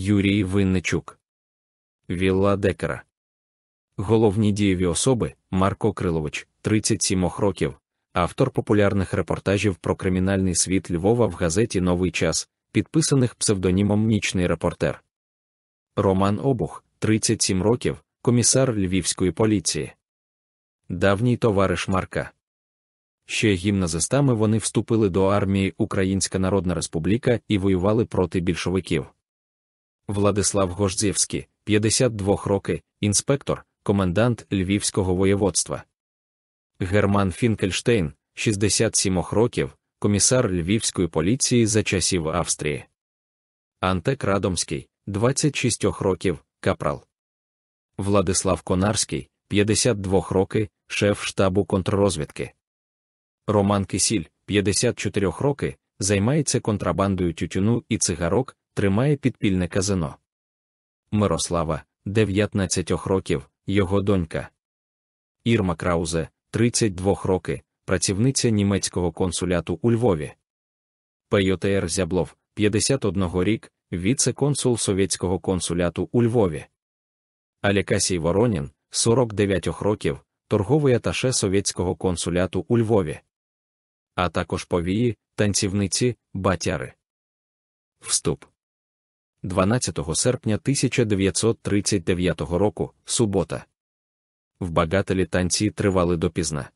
Юрій Винничук. Вілла Декера. Головні дієві особи Марко Крилович, 37 років, автор популярних репортажів про кримінальний світ Львова в газеті Новий час, підписаних псевдонімом Нічний репортер. Роман Обух, 37 років, комісар Львівської поліції. Давній товариш Марка. Ще гімназистами вони вступили до армії Українська Народна Республіка і воювали проти більшовиків. Владислав Гождзєвський, 52 роки, інспектор, комендант Львівського воєводства. Герман Фінкельштейн, 67 років, комісар Львівської поліції за часів Австрії. Антек Радомський, 26 років, капрал. Владислав Конарський, 52 роки, шеф штабу контррозвідки. Роман Кисіль, 54 роки, займається контрабандою тютюну і цигарок, тримає підпільне казино. Мирослава, 19 років, його донька. Ірма Краузе, 32 роки, працівниця німецького консуляту у Львові. Пейотер Зяблов, 51 рік, віце-консул совєтського консуляту у Львові. Алякасій Воронін, 49 років, торговий аташе совєтського консуляту у Львові. А також повії, танцівниці, батяри. Вступ 12 серпня 1939 року, субота. В багателі танці тривали допізна.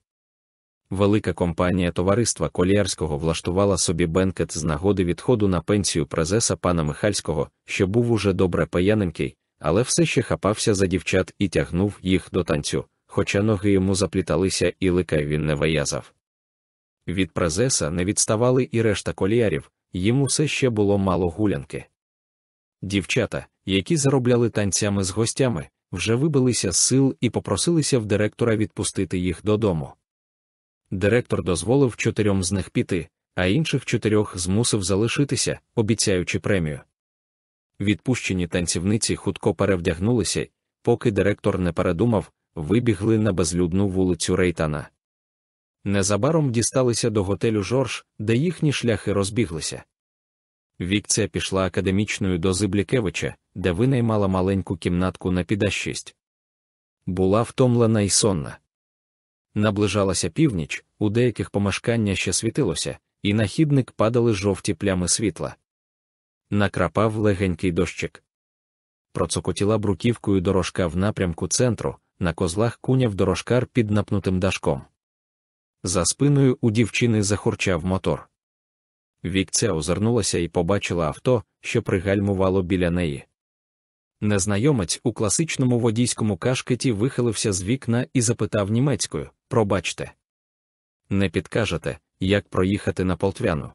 Велика компанія товариства Коліарського влаштувала собі бенкет з нагоди відходу на пенсію презеса пана Михальського, що був уже добре паяненький, але все ще хапався за дівчат і тягнув їх до танцю, хоча ноги йому запліталися і лика він не виязав. Від презеса не відставали і решта коліарів, їм усе ще було мало гулянки. Дівчата, які заробляли танцями з гостями, вже вибилися з сил і попросилися в директора відпустити їх додому. Директор дозволив чотирьом з них піти, а інших чотирьох змусив залишитися, обіцяючи премію. Відпущені танцівниці хутко перевдягнулися, поки директор не передумав, вибігли на безлюдну вулицю Рейтана. Незабаром дісталися до готелю Жорж, де їхні шляхи розбіглися. Вікція пішла академічною до Зиблікевича, де винаймала маленьку кімнатку на підащість. Була втомлена і сонна. Наближалася північ, у деяких помешкання ще світилося, і на хідник падали жовті плями світла. Накрапав легенький дощик. Процокотіла бруківкою дорожка в напрямку центру, на козлах куняв дорожкар під напнутим дашком. За спиною у дівчини захурчав мотор. Вікця озирнулася і побачила авто, що пригальмувало біля неї. Незнайомець у класичному водійському кашкеті вихилився з вікна і запитав німецькою Пробачте. Не підкажете, як проїхати на полтвяну.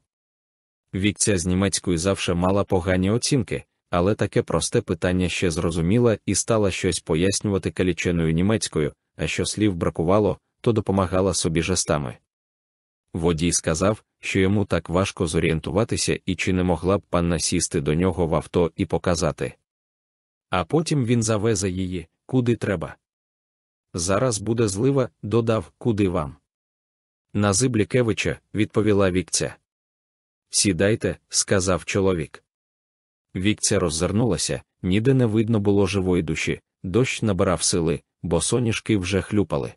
Вікця з німецькою завше мала погані оцінки, але таке просте питання ще зрозуміла і стала щось пояснювати каліченою німецькою, а що слів бракувало, то допомагала собі жестами. Водій сказав, що йому так важко зорієнтуватися і чи не могла б панна сісти до нього в авто і показати. А потім він завезе її, куди треба. Зараз буде злива, додав, куди вам. На Зиблікевича, відповіла вікця. Сідайте, сказав чоловік. Вікця роззирнулася, ніде не видно було живої душі, дощ набирав сили, бо соняшки вже хлюпали.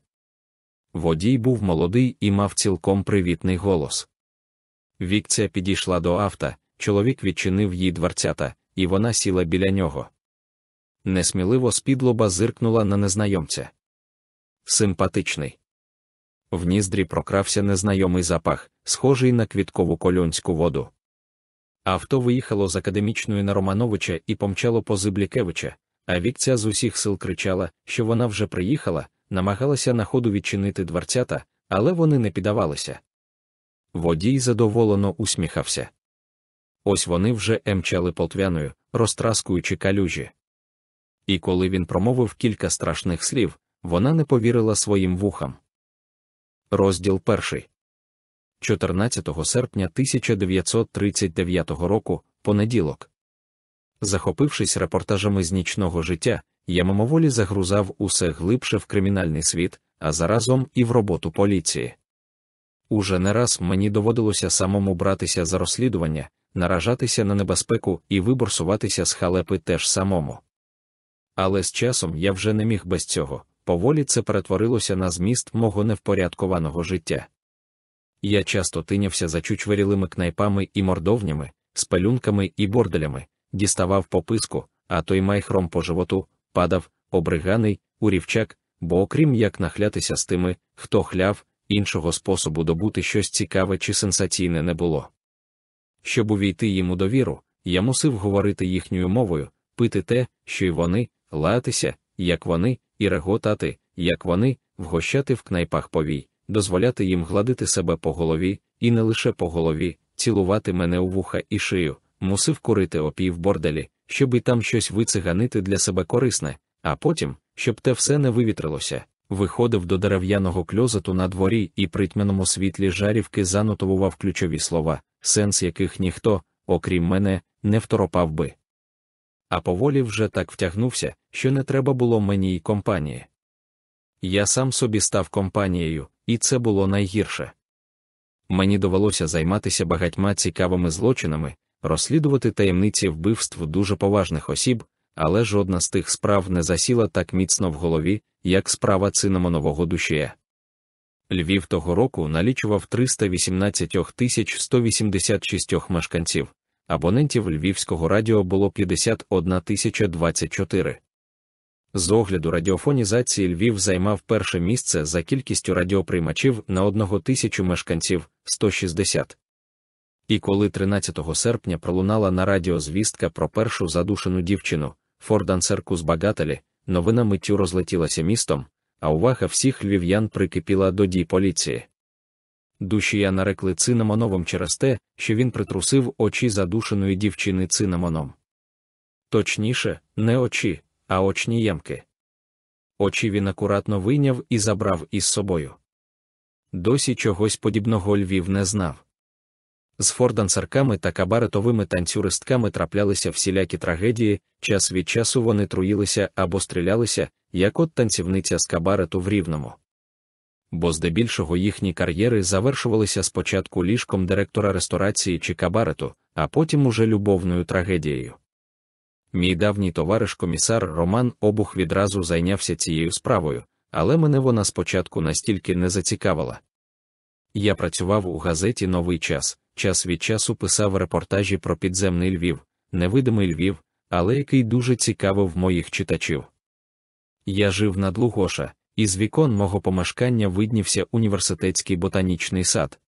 Водій був молодий і мав цілком привітний голос. Вікця підійшла до авто, чоловік відчинив їй дверцята, і вона сіла біля нього. Несміливо спідлоба зиркнула на незнайомця. Симпатичний. В ніздрі прокрався незнайомий запах, схожий на квіткову кольонську воду. Авто виїхало з академічної на Романовича і помчало по Зиблікевича, а вікця з усіх сил кричала, що вона вже приїхала, намагалася на ходу відчинити дверцята, але вони не піддавалися. Водій задоволено усміхався. Ось вони вже емчали полтвяною, розтраскуючи калюжі. І коли він промовив кілька страшних слів, вона не повірила своїм вухам. Розділ перший. 14 серпня 1939 року, понеділок. Захопившись репортажами з нічного життя, я мимоволі загрузав усе глибше в кримінальний світ, а заразом і в роботу поліції. Уже не раз мені доводилося самому братися за розслідування, наражатися на небезпеку і виборсуватися з халепи теж самому. Але з часом я вже не міг без цього, поволі це перетворилося на зміст мого невпорядкованого життя. Я часто тинявся за чучверілими кнайпами і мордовнями, спелюнками і борделями, діставав пописку, а той майхром по животу, падав, обриганий, урівчак, бо окрім як нахлятися з тими, хто хляв, іншого способу добути щось цікаве чи сенсаційне не було. Щоб увійти їм у довіру, я мусив говорити їхньою мовою, пити те, що й вони, лаятися, як вони, і реготати, як вони, вгощати в кнайпах повій, дозволяти їм гладити себе по голові, і не лише по голові, цілувати мене у вуха і шию, мусив курити опій в борделі, щоб і там щось вициганити для себе корисне, а потім, щоб те все не вивітрилося, виходив до дерев'яного кльозету на дворі і при тьмяному світлі жарівки занотовував ключові слова, сенс яких ніхто, окрім мене, не второпав би. А поволі вже так втягнувся, що не треба було мені й компанії. Я сам собі став компанією, і це було найгірше. Мені довелося займатися багатьма цікавими злочинами, розслідувати таємниці вбивств дуже поважних осіб, але жодна з тих справ не засіла так міцно в голові, як справа цинамонового душія. Львів того року налічував 318 186 мешканців, абонентів львівського радіо було 51 024. З огляду радіофонізації Львів займав перше місце за кількістю радіоприймачів на одного тисячу мешканців 160. І коли 13 серпня пролунала на радіо звістка про першу задушену дівчину, фордансерку з Багателі, новина миттю розлетілася містом, а увага всіх львів'ян прикипіла до дій поліції. Душія нарекли цинамоновим через те, що він притрусив очі задушеної дівчини цинамоном. Точніше, не очі, а очні ямки. Очі він акуратно вийняв і забрав із собою. Досі чогось подібного Львів не знав. З фордансерками та кабаретовими танцюристками траплялися всілякі трагедії, час від часу вони труїлися або стрілялися, як от танцівниця з кабарету в Рівному. Бо здебільшого їхні кар'єри завершувалися спочатку ліжком директора ресторації чи кабарету, а потім уже любовною трагедією. Мій давній товариш комісар Роман Обух відразу зайнявся цією справою, але мене вона спочатку настільки не зацікавила. Я працював у газеті Новий час, час від часу писав репортажі про підземний Львів, невидимий Львів, але який дуже цікавив моїх читачів. Я жив над Лугоша, і з вікон мого помешкання виднівся університетський ботанічний сад.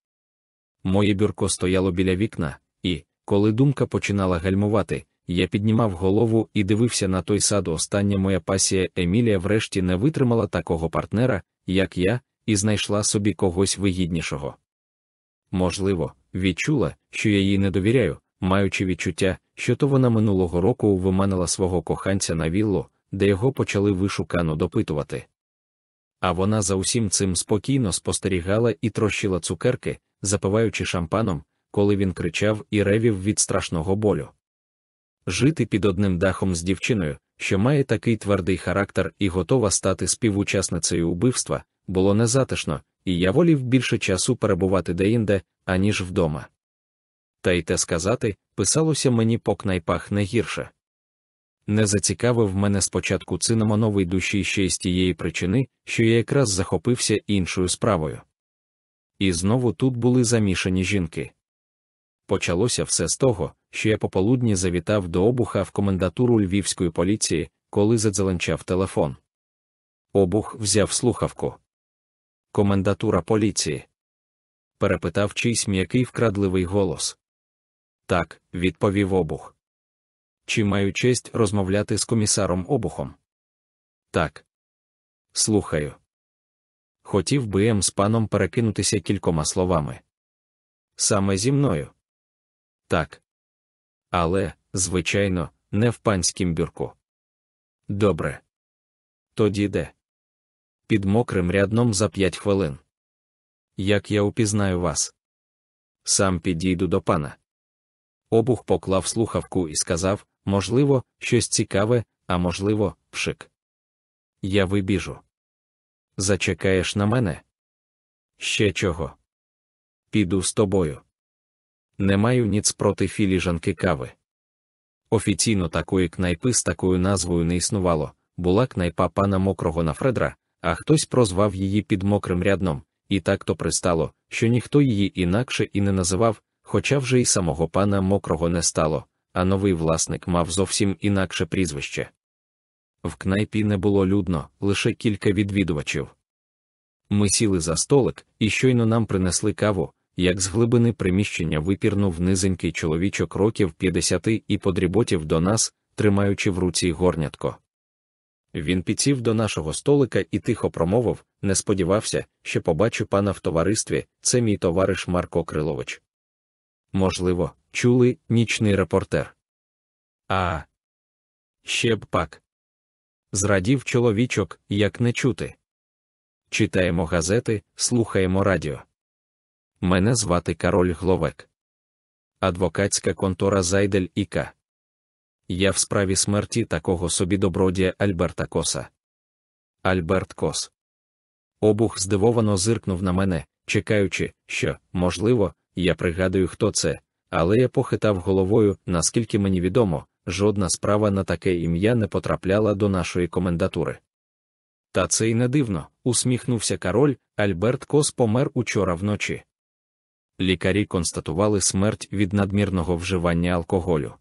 Моє бюрко стояло біля вікна, і, коли думка починала гальмувати, я піднімав голову і дивився на той сад. Остання моя пасія Емілія врешті не витримала такого партнера, як я, і знайшла собі когось вигіднішого. Можливо, відчула, що я їй не довіряю, маючи відчуття, що то вона минулого року виманила свого коханця на віллу, де його почали вишукано допитувати. А вона за усім цим спокійно спостерігала і трощила цукерки, запиваючи шампаном, коли він кричав і ревів від страшного болю. Жити під одним дахом з дівчиною, що має такий твердий характер і готова стати співучасницею убивства, було незатишно, і я волів більше часу перебувати деінде, аніж вдома. Та й те сказати, писалося мені по кнайпах не гірше. Не зацікавив мене спочатку цинамоновий душі ще й з тієї причини, що я якраз захопився іншою справою. І знову тут були замішані жінки. Почалося все з того, що я пополудні завітав до обуха в комендатуру львівської поліції, коли задзеленчав телефон. Обух взяв слухавку. Комендатура поліції. Перепитав чийсь м'який вкрадливий голос. Так, відповів обух. Чи маю честь розмовляти з комісаром обухом? Так. Слухаю. Хотів би ем з паном перекинутися кількома словами. Саме зі мною. Так. Але, звичайно, не в панськім бюрку. Добре. Тоді де? Під мокрим рядном за п'ять хвилин. Як я упізнаю вас? Сам підійду до пана. Обух поклав слухавку і сказав можливо, щось цікаве, а можливо, пшик. Я вибіжу. Зачекаєш на мене? Ще чого? Піду з тобою. Не маю ніц проти філіжанки кави. Офіційно такої кнайпи з такою назвою не існувало, була кнайпа пана мокрого на Фредра, а хтось прозвав її під мокрим рядном, і так то пристало, що ніхто її інакше і не називав, хоча вже й самого пана мокрого не стало, а новий власник мав зовсім інакше прізвище. В кнайпі не було людно, лише кілька відвідувачів. Ми сіли за столик, і щойно нам принесли каву, як з глибини приміщення випірнув низенький чоловічок років 50 і подріботів до нас, тримаючи в руці горнятко. Він підсів до нашого столика і тихо промовив, не сподівався, що побачу пана в товаристві, це мій товариш Марко Крилович. Можливо, чули нічний репортер. А ще б пак. Зрадів чоловічок, як не чути. Читаємо газети, слухаємо радіо. Мене звати Кароль Гловек. Адвокатська контора Зайдель Іка. Я в справі смерті такого собі добродія Альберта Коса. Альберт Кос. Обух здивовано зиркнув на мене, чекаючи, що, можливо, я пригадую, хто це, але я похитав головою, наскільки мені відомо, жодна справа на таке ім'я не потрапляла до нашої комендатури. Та це й не дивно, усміхнувся король, Альберт Кос помер учора вночі. Лікарі констатували смерть від надмірного вживання алкоголю.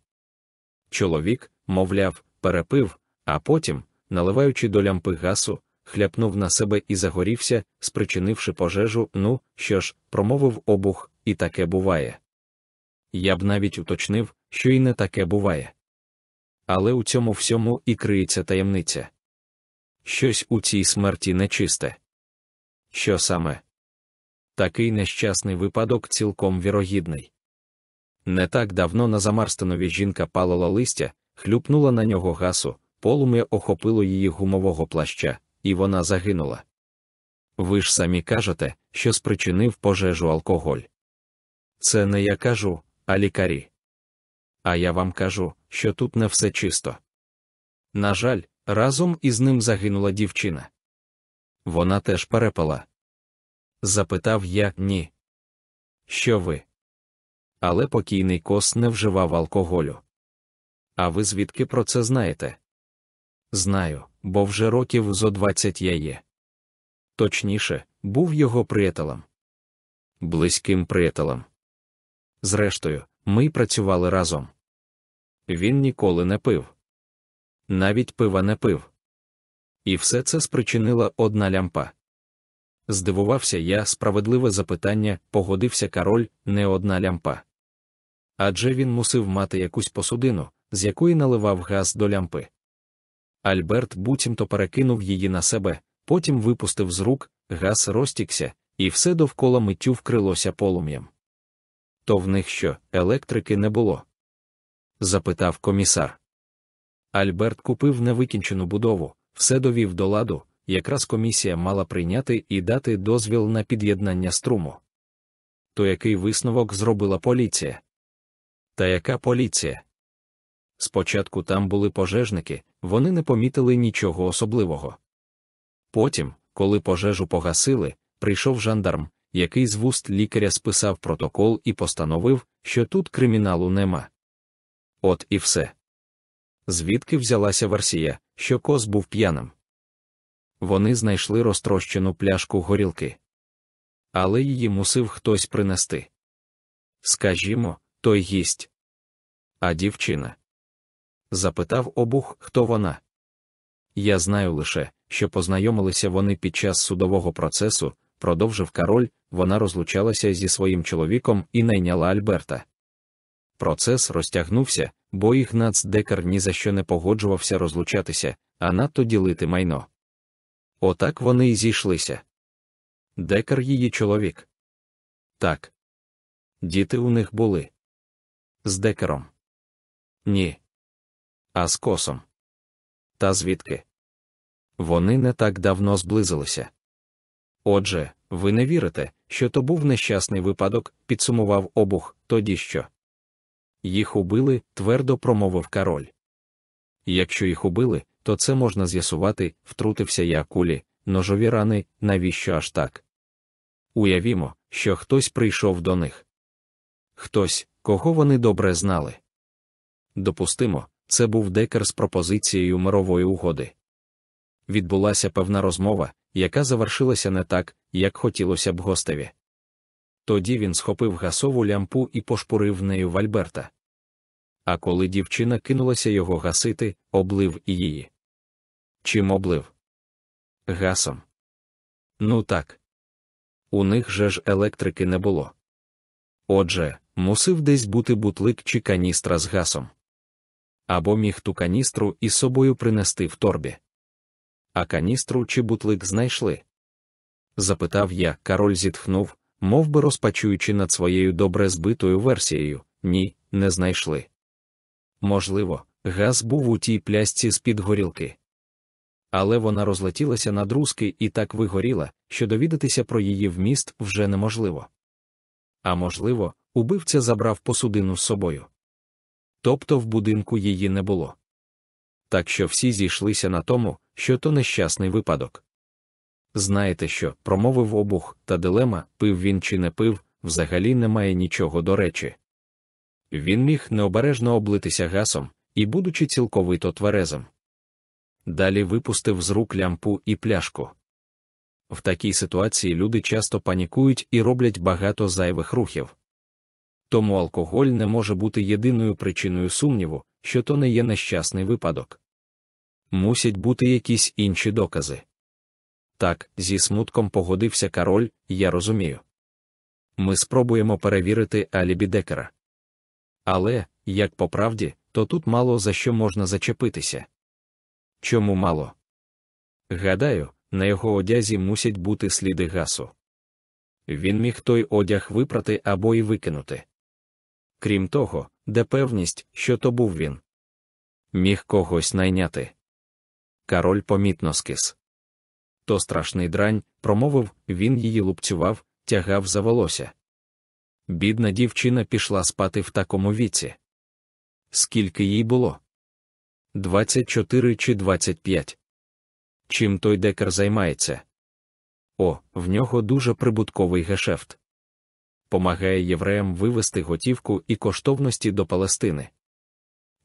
Чоловік, мовляв, перепив, а потім, наливаючи до лямпи гасу, хляпнув на себе і загорівся, спричинивши пожежу. Ну, що ж, промовив обух, і таке буває. Я б навіть уточнив, що і не таке буває. Але у цьому всьому і криється таємниця. Щось у цій смерті нечисте. Що саме? Такий нещасний випадок цілком вірогідний. Не так давно на Замарстанові жінка палила листя, хлюпнула на нього гасу, полум'я охопило її гумового плаща, і вона загинула. Ви ж самі кажете, що спричинив пожежу алкоголь. Це не я кажу, а лікарі. А я вам кажу, що тут не все чисто. На жаль, разом із ним загинула дівчина. Вона теж перепала. Запитав я ні. Що ви? Але покійний кос не вживав алкоголю. А ви звідки про це знаєте? Знаю, бо вже років зо двадцять я є. Точніше, був його приятелем. Близьким приятелем. Зрештою, ми працювали разом. Він ніколи не пив. Навіть пива не пив. І все це спричинила одна лямпа. Здивувався я, справедливе запитання, погодився король, не одна лямпа. Адже він мусив мати якусь посудину, з якої наливав газ до лямпи. Альберт буцімто перекинув її на себе, потім випустив з рук, газ розтікся, і все довкола миттю вкрилося полум'ям. То в них що, електрики не було? запитав комісар. Альберт купив невикінчену будову, все довів до ладу, якраз комісія мала прийняти і дати дозвіл на під'єднання струму. То який висновок зробила поліція? Та яка поліція? Спочатку там були пожежники, вони не помітили нічого особливого. Потім, коли пожежу погасили, прийшов жандарм, який з вуст лікаря списав протокол і постановив, що тут криміналу нема. От і все. Звідки взялася версія, що кос був п'яним? Вони знайшли розтрощену пляшку горілки. Але її мусив хтось принести. Скажімо, той гість. А дівчина? Запитав обух, хто вона. Я знаю лише, що познайомилися вони під час судового процесу, продовжив король, вона розлучалася зі своїм чоловіком і найняла Альберта. Процес розтягнувся, бо Ігнац Декар ні за що не погоджувався розлучатися, а надто ділити майно. Отак вони й зійшлися. Декар її чоловік. Так. Діти у них були. З декером. Ні. А з косом. Та звідки? Вони не так давно зблизилися. Отже, ви не вірите, що то був нещасний випадок, підсумував обух, тоді що. Їх убили, твердо промовив король. Якщо їх убили, то це можна з'ясувати, втрутився я кулі, ножові рани, навіщо аж так? Уявімо, що хтось прийшов до них. хтось, кого вони добре знали. Допустимо, це був декер з пропозицією мирової угоди. Відбулася певна розмова, яка завершилася не так, як хотілося б гостеві. Тоді він схопив гасову лямпу і пошпурив нею в Альберта. А коли дівчина кинулася його гасити, облив і її. Чим облив? Гасом. Ну так. У них же ж електрики не було. Отже, мусив десь бути бутлик чи каністра з гасом. Або міг ту каністру із собою принести в торбі. А каністру чи бутлик знайшли? Запитав я, король зітхнув, мов би розпачуючи над своєю добре збитою версією ні, не знайшли. Можливо, газ був у тій плясці з-під горілки. Але вона розлетілася на друзки і так вигоріла, що довідатися про її вміст вже неможливо. А можливо, убивця забрав посудину з собою. Тобто в будинку її не було. Так що всі зійшлися на тому, що то нещасний випадок. Знаєте що, промовив обух, та дилема, пив він чи не пив, взагалі немає нічого до речі. Він міг необережно облитися гасом і, будучи цілковито тверезим. Далі випустив з рук лямпу і пляшку. В такій ситуації люди часто панікують і роблять багато зайвих рухів. Тому алкоголь не може бути єдиною причиною сумніву, що то не є нещасний випадок. Мусять бути якісь інші докази. Так, зі смутком погодився король, я розумію. Ми спробуємо перевірити алібі Декера. Але, як по правді, то тут мало за що можна зачепитися. Чому мало? Гадаю, на його одязі мусять бути сліди гасу. Він міг той одяг випрати або й викинути. Крім того, де певність, що то був він. Міг когось найняти. Король помітно скис. То страшний дрань, промовив, він її лупцював, тягав за волосся. Бідна дівчина пішла спати в такому віці. Скільки їй було? Двадцять чотири чи двадцять п'ять. Чим той декар займається? О, в нього дуже прибутковий гешефт. Помагає євреям вивести готівку і коштовності до Палестини.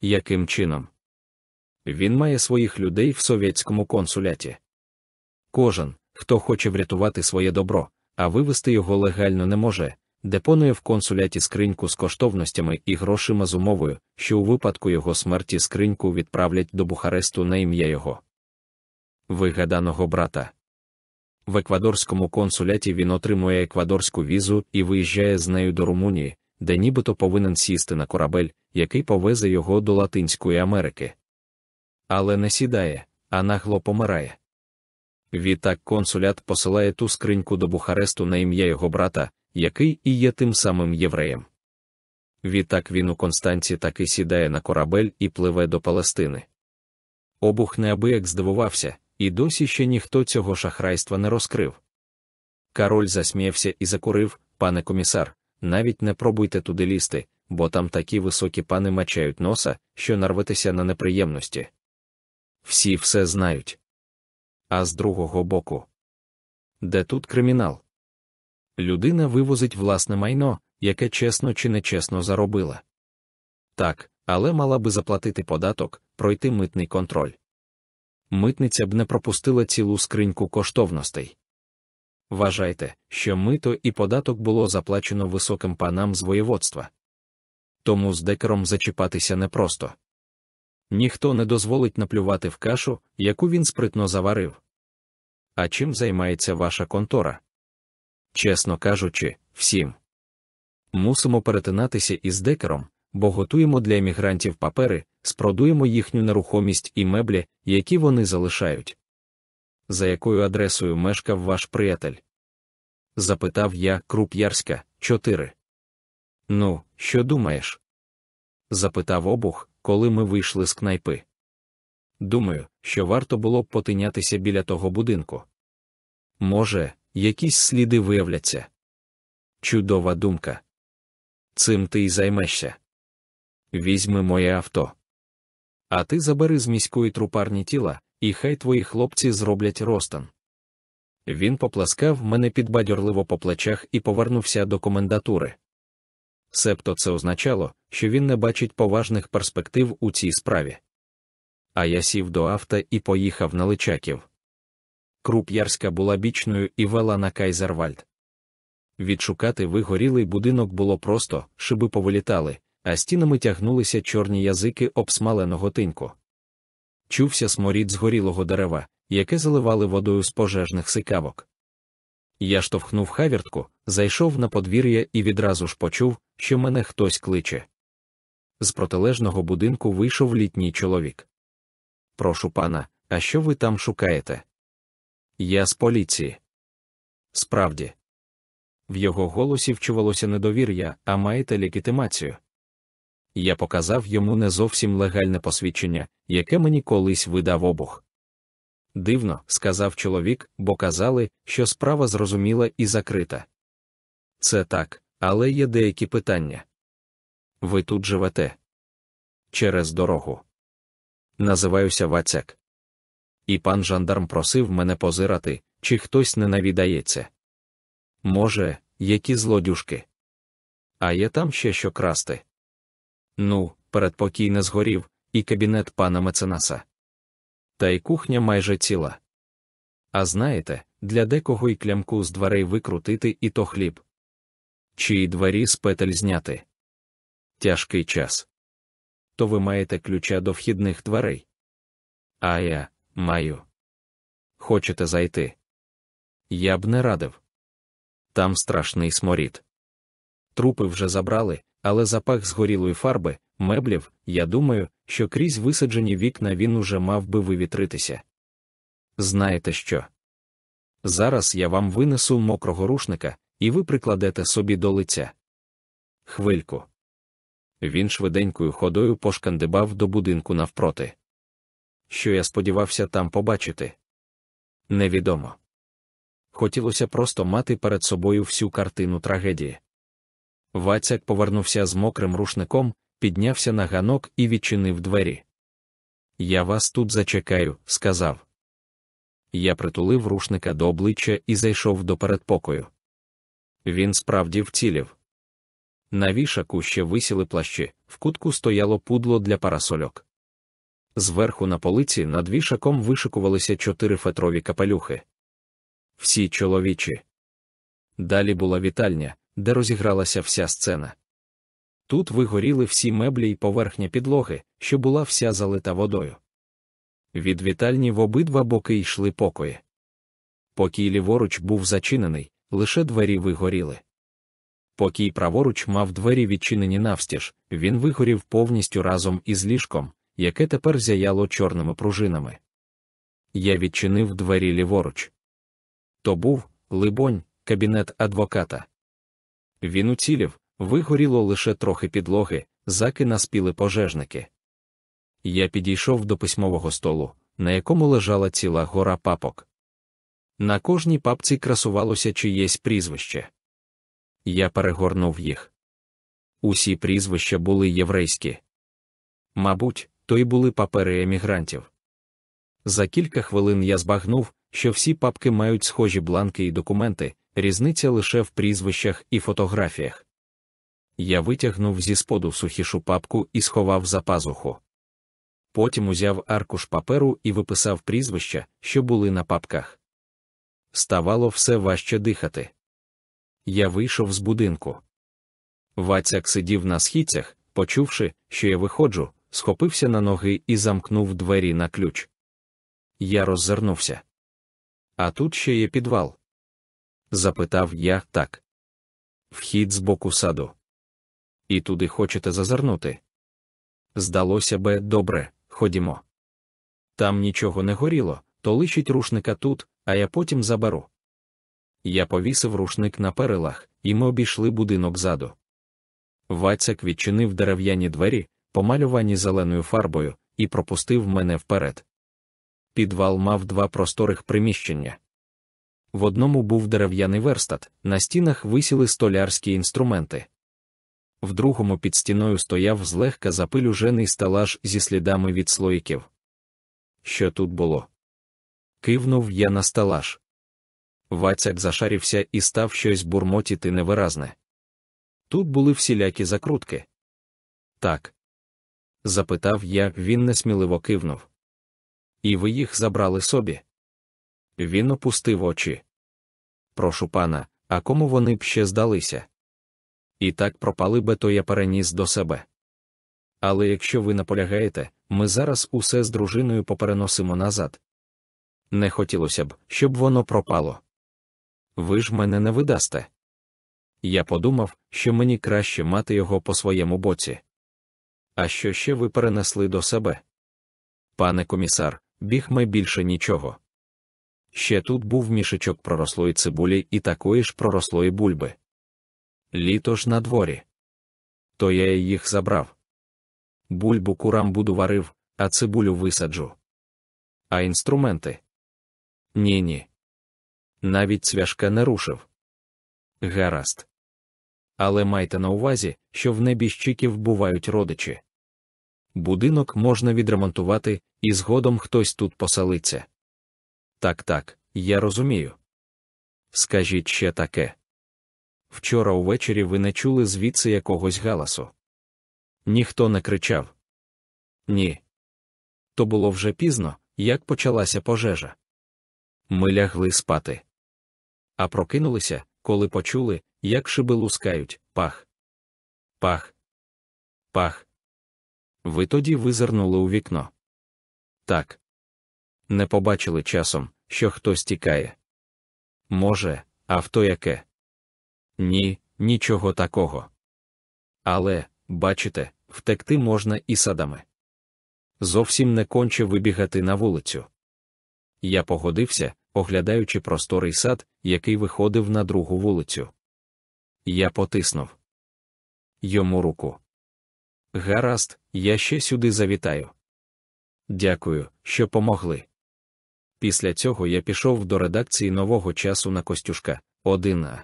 Яким чином? Він має своїх людей в совєтському консуляті. Кожен, хто хоче врятувати своє добро, а вивести його легально не може, депонує в консуляті скриньку з коштовностями і грошима з умовою, що у випадку його смерті скриньку відправлять до Бухаресту на ім'я його вигаданого брата. В еквадорському консуляті він отримує еквадорську візу і виїжджає з нею до Румунії, де нібито повинен сісти на корабель, який повезе його до Латинської Америки. Але не сідає, а нагло помирає. Відтак консулят посилає ту скриньку до Бухаресту на ім'я його брата, який і є тим самим євреєм. Відтак він у Констанці таки сідає на корабель і пливе до Палестини. Обух неабияк здивувався, і досі ще ніхто цього шахрайства не розкрив. Король засміявся і закурив, пане комісар, навіть не пробуйте туди лізти, бо там такі високі пани мачають носа, що нарветеся на неприємності. Всі все знають. А з другого боку, де тут кримінал? Людина вивозить власне майно, яке чесно чи нечесно заробила. Так, але мала би заплатити податок, пройти митний контроль. Митниця б не пропустила цілу скриньку коштовностей. Вважайте, що мито і податок було заплачено високим панам з воєводства. Тому з декером зачіпатися непросто. Ніхто не дозволить наплювати в кашу, яку він спритно заварив. А чим займається ваша контора? Чесно кажучи, всім. Мусимо перетинатися із декером, бо готуємо для емігрантів папери, спродуємо їхню нерухомість і меблі, які вони залишають. За якою адресою мешкав ваш приятель? запитав я Круп'ярська, чотири. Ну, що думаєш? запитав обух, коли ми вийшли з кнайпи. Думаю, що варто було б потинятися біля того будинку. Може, якісь сліди виявляться. Чудова думка. Цим ти й займешся. Візьми моє авто. А ти забери з міської трупарні тіла, і хай твої хлопці зроблять ростан. Він попласкав мене підбадьорливо по плечах і повернувся до комендатури. себто це означало, що він не бачить поважних перспектив у цій справі. А я сів до авто і поїхав на Личаків. Круп'ярська була бічною і вела на Кайзервальд. Відшукати вигорілий будинок було просто, шиби повилітали, а стінами тягнулися чорні язики обсмаленого тиньку. Чувся сморід згорілого дерева, яке заливали водою з пожежних сикавок. Я штовхнув хавіртку, зайшов на подвір'я і відразу ж почув, що мене хтось кличе. З протилежного будинку вийшов літній чоловік. Прошу пана, а що ви там шукаєте? Я з поліції. Справді. В його голосі вчувалося недовір'я, а маєте легітимацію. Я показав йому не зовсім легальне посвідчення, яке мені колись видав обух. Дивно, сказав чоловік, бо казали, що справа зрозуміла і закрита. Це так, але є деякі питання. Ви тут живете? Через дорогу. Називаюся Вацяк. І пан жандарм просив мене позирати, чи хтось не навідається. Може, які злодюшки. А є там ще що красти. Ну, передпокій не згорів, і кабінет пана меценаса. Та й кухня майже ціла. А знаєте, для декого й клямку з дверей викрутити і то хліб. Чи двері з петель зняти. Тяжкий час. То ви маєте ключа до вхідних дверей. А я маю. Хочете зайти? Я б не радив. Там страшний сморід. Трупи вже забрали, але запах згорілої фарби, меблів, я думаю, що крізь висаджені вікна він уже мав би вивітритися. Знаєте що? Зараз я вам винесу мокрого рушника, і ви прикладете собі до лиця. Хвильку. Він швиденькою ходою пошкандибав до будинку навпроти. Що я сподівався там побачити? Невідомо. Хотілося просто мати перед собою всю картину трагедії. Вацяк повернувся з мокрим рушником, піднявся на ганок і відчинив двері. Я вас тут зачекаю, сказав. Я притулив рушника до обличчя і зайшов до передпокою. Він справді вцілів. На вішаку ще висіли плащі, в кутку стояло пудло для парасольок. Зверху на полиці над вішаком вишикувалися чотири фетрові капелюхи. Всі чоловічі. Далі була вітальня, де розігралася вся сцена. Тут вигоріли всі меблі й поверхня підлоги, що була вся залита водою. Від вітальні в обидва боки йшли покої. Покій ліворуч був зачинений, лише двері вигоріли. Покій праворуч мав двері відчинені навстіж, він вигорів повністю разом із ліжком, яке тепер зяяло чорними пружинами. Я відчинив двері ліворуч. То був, либонь, кабінет адвоката. Він уцілів, вигоріло лише трохи підлоги, заки наспіли пожежники. Я підійшов до письмового столу, на якому лежала ціла гора папок. На кожній папці красувалося чиєсь прізвище. Я перегорнув їх. Усі прізвища були єврейські. Мабуть, то й були папери емігрантів. За кілька хвилин я збагнув, що всі папки мають схожі бланки і документи, різниця лише в прізвищах і фотографіях. Я витягнув зі споду сухішу папку і сховав за пазуху. Потім узяв аркуш паперу і виписав прізвища, що були на папках. Ставало все важче дихати. Я вийшов з будинку. Вацяк сидів на східцях, почувши, що я виходжу, схопився на ноги і замкнув двері на ключ. Я роззирнувся. А тут ще є підвал. Запитав я так. Вхід з боку саду. І туди хочете зазирнути? Здалося би, добре, ходімо. Там нічого не горіло, то лишіть рушника тут, а я потім заберу. Я повісив рушник на перилах, і ми обійшли будинок ззаду. Вацяк відчинив дерев'яні двері, помалювані зеленою фарбою, і пропустив мене вперед. Підвал мав два просторих приміщення. В одному був дерев'яний верстат, на стінах висіли столярські інструменти. В другому під стіною стояв злегка запилюжений сталаж зі слідами від слоїків. Що тут було? Кивнув я на сталаж. Вацяк зашарівся і став щось бурмотіти невиразне. Тут були всілякі закрутки. Так. Запитав я, він несміливо кивнув. І ви їх забрали собі. Він опустив очі. Прошу пана, а кому вони б ще здалися? І так пропали би, то я переніс до себе. Але якщо ви наполягаєте, ми зараз усе з дружиною попереносимо назад. Не хотілося б, щоб воно пропало. Ви ж мене не видасте. Я подумав, що мені краще мати його по своєму боці. А що ще ви перенесли до себе? Пане комісар, біг ми більше нічого. Ще тут був мішечок пророслої цибулі і такої ж пророслої бульби. Літо ж на дворі. То я їх забрав. Бульбу курам буду варив, а цибулю висаджу. А інструменти? Ні, ні. Навіть цвяшка не рушив. Гаразд. Але майте на увазі, що в небіжчиків бувають родичі. Будинок можна відремонтувати, і згодом хтось тут поселиться. Так, так, я розумію. Скажіть ще таке. Вчора увечері ви не чули звідси якогось галасу. Ніхто не кричав. Ні. То було вже пізно, як почалася пожежа. Ми лягли спати. А прокинулися, коли почули, як шиби лускають пах. Пах. Пах. Ви тоді визирнули у вікно. Так. Не побачили часом, що хтось тікає. Може, авто яке? Ні, нічого такого. Але, бачите, втекти можна і садами. Зовсім не конче вибігати на вулицю. Я погодився, оглядаючи просторий сад, який виходив на другу вулицю. Я потиснув йому руку. Гаразд, я ще сюди завітаю. Дякую, що помогли. Після цього я пішов до редакції нового часу на Костюшка 1А.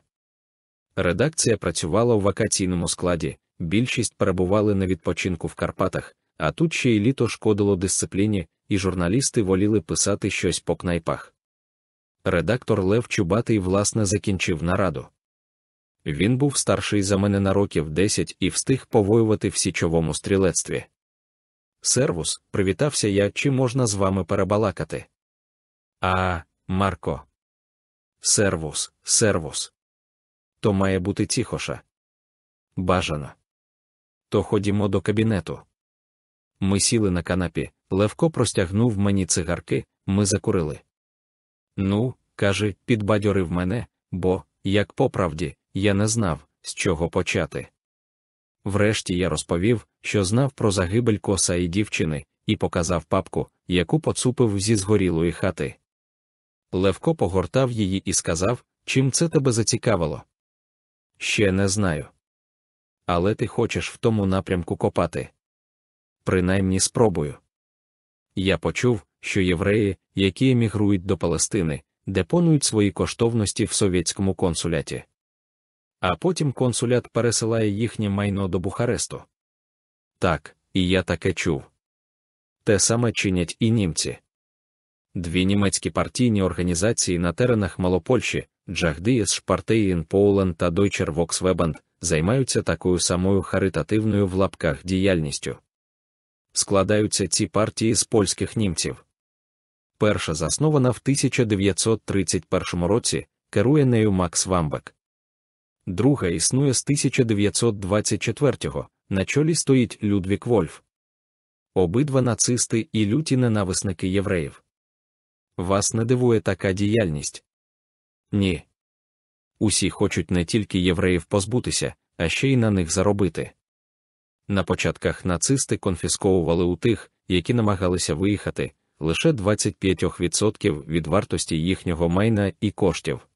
Редакція працювала у вакаційному складі, більшість перебували на відпочинку в Карпатах, а тут ще й літо шкодило дисципліні, і журналісти воліли писати щось по кнайпах. Редактор Лев Чубатий власне закінчив нараду. Він був старший за мене на років 10 і встиг повоювати в січовому стрілецтві. Сервус, привітався я, чи можна з вами перебалакати? А, Марко. Сервус, сервус. То має бути тихоша. Бажано. То ходімо до кабінету. Ми сіли на канапі, Левко простягнув мені цигарки, ми закурили. Ну, каже, підбадьорив мене, бо, як по правді, я не знав, з чого почати. Врешті я розповів, що знав про загибель коса і дівчини, і показав папку, яку поцупив зі згорілої хати. Левко погортав її і сказав, чим це тебе зацікавило. Ще не знаю. Але ти хочеш в тому напрямку копати. Принаймні спробую. Я почув, що євреї, які емігрують до Палестини, депонують свої коштовності в совєтському консуляті. А потім консулят пересилає їхнє майно до Бухаресту. Так, і я таке чув. Те саме чинять і німці. Дві німецькі партійні організації на теренах Малопольщі, Джагдієс Шпартеїн Поулен та Deutscher Volksverband, займаються такою самою харитативною в лапках діяльністю. Складаються ці партії з польських німців. Перша заснована в 1931 році, керує нею Макс Вамбек. Друга існує з 1924-го, на чолі стоїть Людвік Вольф. Обидва нацисти і люті ненависники євреїв. Вас не дивує така діяльність? Ні. Усі хочуть не тільки євреїв позбутися, а ще й на них заробити. На початках нацисти конфісковували у тих, які намагалися виїхати, лише 25% від вартості їхнього майна і коштів.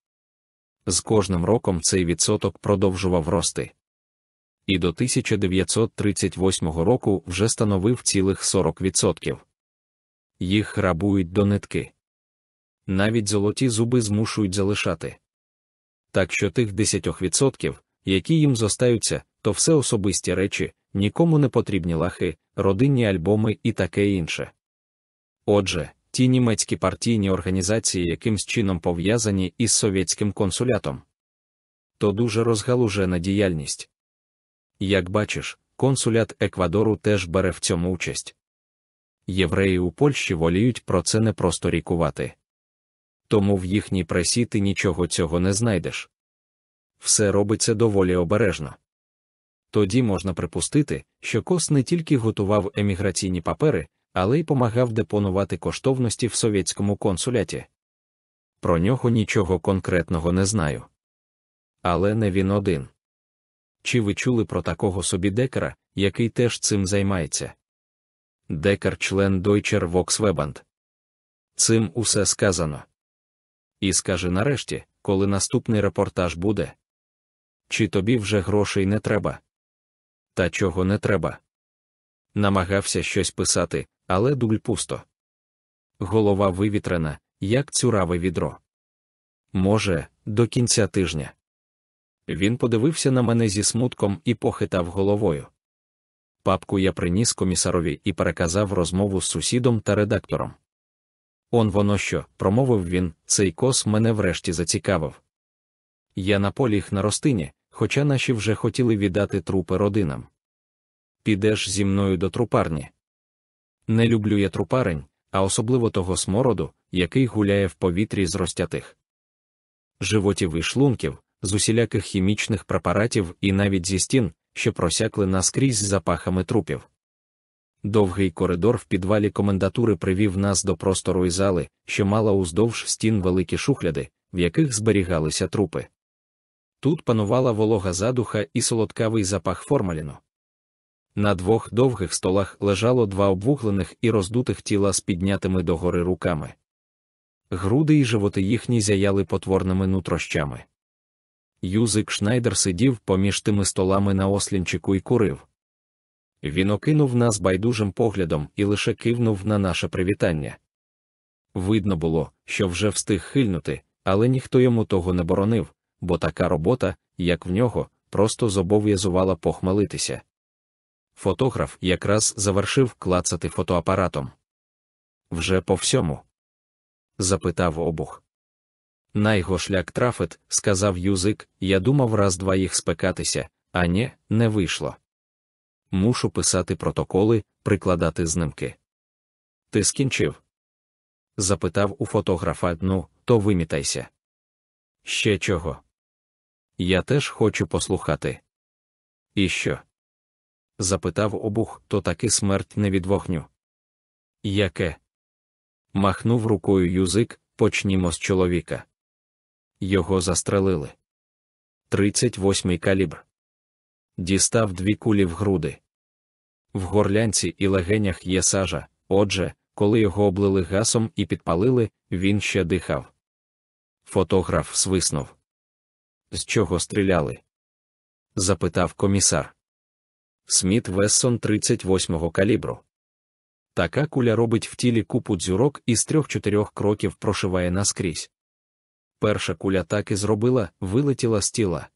З кожним роком цей відсоток продовжував рости. І до 1938 року вже становив цілих 40%. Їх грабують до нитки. Навіть золоті зуби змушують залишати. Так що тих 10%, які їм зостаються, то все особисті речі, нікому не потрібні лахи, родинні альбоми і таке інше. Отже, ті німецькі партійні організації якимсь чином пов'язані із совєтським консулятом. То дуже розгалужена діяльність. Як бачиш, консулят Еквадору теж бере в цьому участь. Євреї у Польщі воліють про це не просто рікувати. Тому в їхній пресі ти нічого цього не знайдеш. Все робиться доволі обережно. Тоді можна припустити, що Кос не тільки готував еміграційні папери, але й помагав депонувати коштовності в совєтському консуляті. Про нього нічого конкретного не знаю. Але не він один. Чи ви чули про такого собі декера, який теж цим займається? Декар член Deutscher Volksverband. Цим усе сказано. І скажи нарешті, коли наступний репортаж буде. Чи тобі вже грошей не треба? Та чого не треба? Намагався щось писати, але дуль пусто. Голова вивітрена, як цюраве відро. Може, до кінця тижня. Він подивився на мене зі смутком і похитав головою. Папку я приніс комісарові і переказав розмову з сусідом та редактором. Он воно що, промовив він, цей кос мене врешті зацікавив. Я наполіг на ростині, хоча наші вже хотіли віддати трупи родинам. Підеш зі мною до трупарні. Не люблю я трупарень, а особливо того смороду, який гуляє в повітрі з розтятих животів і шлунків, з усіляких хімічних препаратів і навіть зі стін, що просякли наскрізь запахами трупів. Довгий коридор в підвалі комендатури привів нас до просторої зали, що мала уздовж стін великі шухляди, в яких зберігалися трупи. Тут панувала волога задуха і солодкавий запах формаліну. На двох довгих столах лежало два обвуглених і роздутих тіла з піднятими догори руками. Груди й животи їхні зяяли потворними нутрощами. Юзик Шнайдер сидів поміж тими столами на ослінчику і курив. Він окинув нас байдужим поглядом і лише кивнув на наше привітання. Видно було, що вже встиг хильнути, але ніхто йому того не боронив, бо така робота, як в нього, просто зобов'язувала похмелитися. Фотограф якраз завершив клацати фотоапаратом. Вже по всьому? запитав обух. На його шлях трафит, сказав юзик, я думав раз два їх спекатися, а ні, не вийшло. Мушу писати протоколи, прикладати знимки. Ти скінчив? запитав у фотографа ну, то вимітайся. Ще чого? Я теж хочу послухати. І що? запитав обух, то таки смерть не від вогню. Яке? Махнув рукою юзик, почнімо з чоловіка. Його застрелили. 38-й калібр. Дістав дві кулі в груди. В горлянці і легенях є сажа, отже, коли його облили гасом і підпалили, він ще дихав. Фотограф свиснув. З чого стріляли? запитав комісар. Сміт Вессон 38-го калібру. Така куля робить в тілі купу дзюрок і з трьох-чотирьох кроків прошиває наскрізь. Перша куля так і зробила, вилетіла з тіла.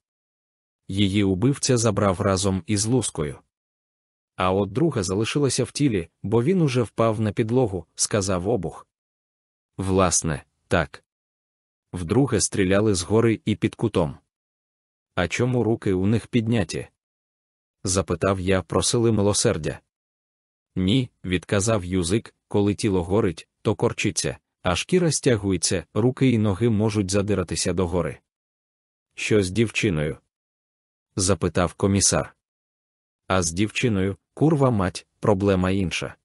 Її убивця забрав разом із лускою. А от друга залишилася в тілі, бо він уже впав на підлогу, сказав обух. Власне, так. Вдруге стріляли згори і під кутом. А чому руки у них підняті? запитав я, просили милосердя. Ні, відказав юзик, коли тіло горить, то корчиться, а шкіра стягується, руки і ноги можуть задиратися догори. Що з дівчиною? Запитав комісар. А з дівчиною, курва мать, проблема інша.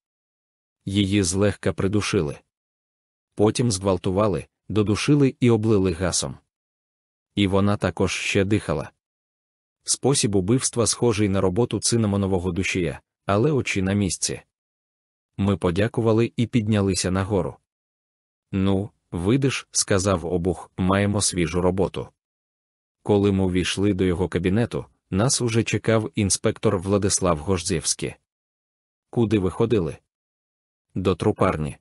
Її злегка придушили. Потім зґвалтували, додушили і облили гасом. І вона також ще дихала. Спосіб убивства схожий на роботу цинамонового душія, але очі на місці. Ми подякували і піднялися нагору. Ну, видиш, сказав обух, маємо свіжу роботу. Коли ми увійшли до його кабінету, нас уже чекав інспектор Владислав Гожзєвський. Куди ви ходили? До трупарні.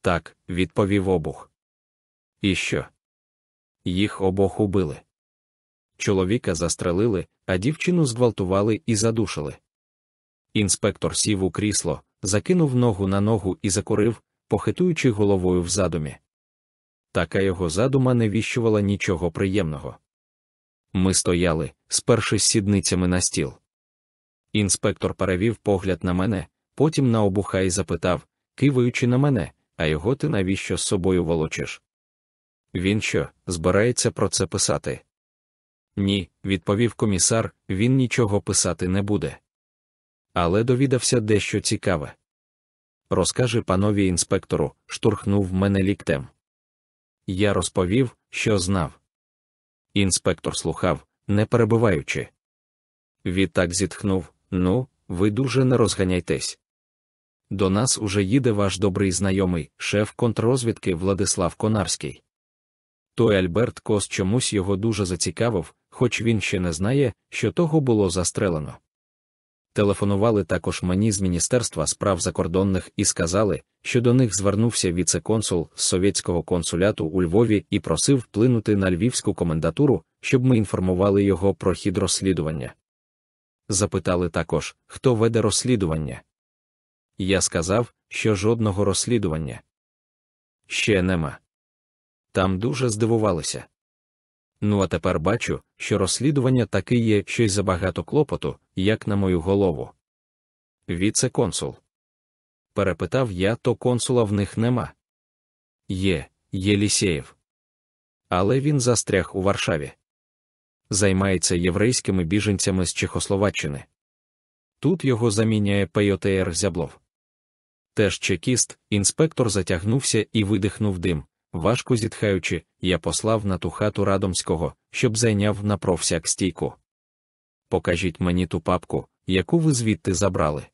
Так, відповів обух. І що? Їх обох убили. Чоловіка застрелили, а дівчину зґвалтували і задушили. Інспектор сів у крісло, закинув ногу на ногу і закурив, похитуючи головою в задумі. Така його задума не віщувала нічого приємного. Ми стояли, спершись сідницями на стіл. Інспектор перевів погляд на мене, потім на обуха і запитав, киваючи на мене, а його ти навіщо з собою волочиш? Він що, збирається про це писати? Ні, відповів комісар, він нічого писати не буде. Але довідався дещо цікаве. Розкажи панові інспектору, штурхнув мене ліктем. Я розповів, що знав. Інспектор слухав, не перебиваючи. Відтак зітхнув Ну, ви дуже не розганяйтесь. До нас уже їде ваш добрий знайомий, шеф контррозвідки Владислав Конарський. Той Альберт Кос чомусь його дуже зацікавив, хоч він ще не знає, що того було застрелено. Телефонували також мені з Міністерства справ закордонних і сказали, що до них звернувся віце-консул з совєтського консуляту у Львові і просив вплинути на львівську комендатуру, щоб ми інформували його про хід розслідування. Запитали також, хто веде розслідування. Я сказав, що жодного розслідування ще нема. Там дуже здивувалися. Ну а тепер бачу, що розслідування таки є щось забагато клопоту, як на мою голову. Віце-консул. Перепитав я, то консула в них нема. Є, є Лісєєв. Але він застряг у Варшаві. Займається єврейськими біженцями з Чехословаччини. Тут його заміняє Пейотеєр Зяблов. Теж чекіст, інспектор затягнувся і видихнув дим. Важко зітхаючи, я послав на ту хату Радомського, щоб зайняв на провсяк стійку. Покажіть мені ту папку, яку ви звідти забрали.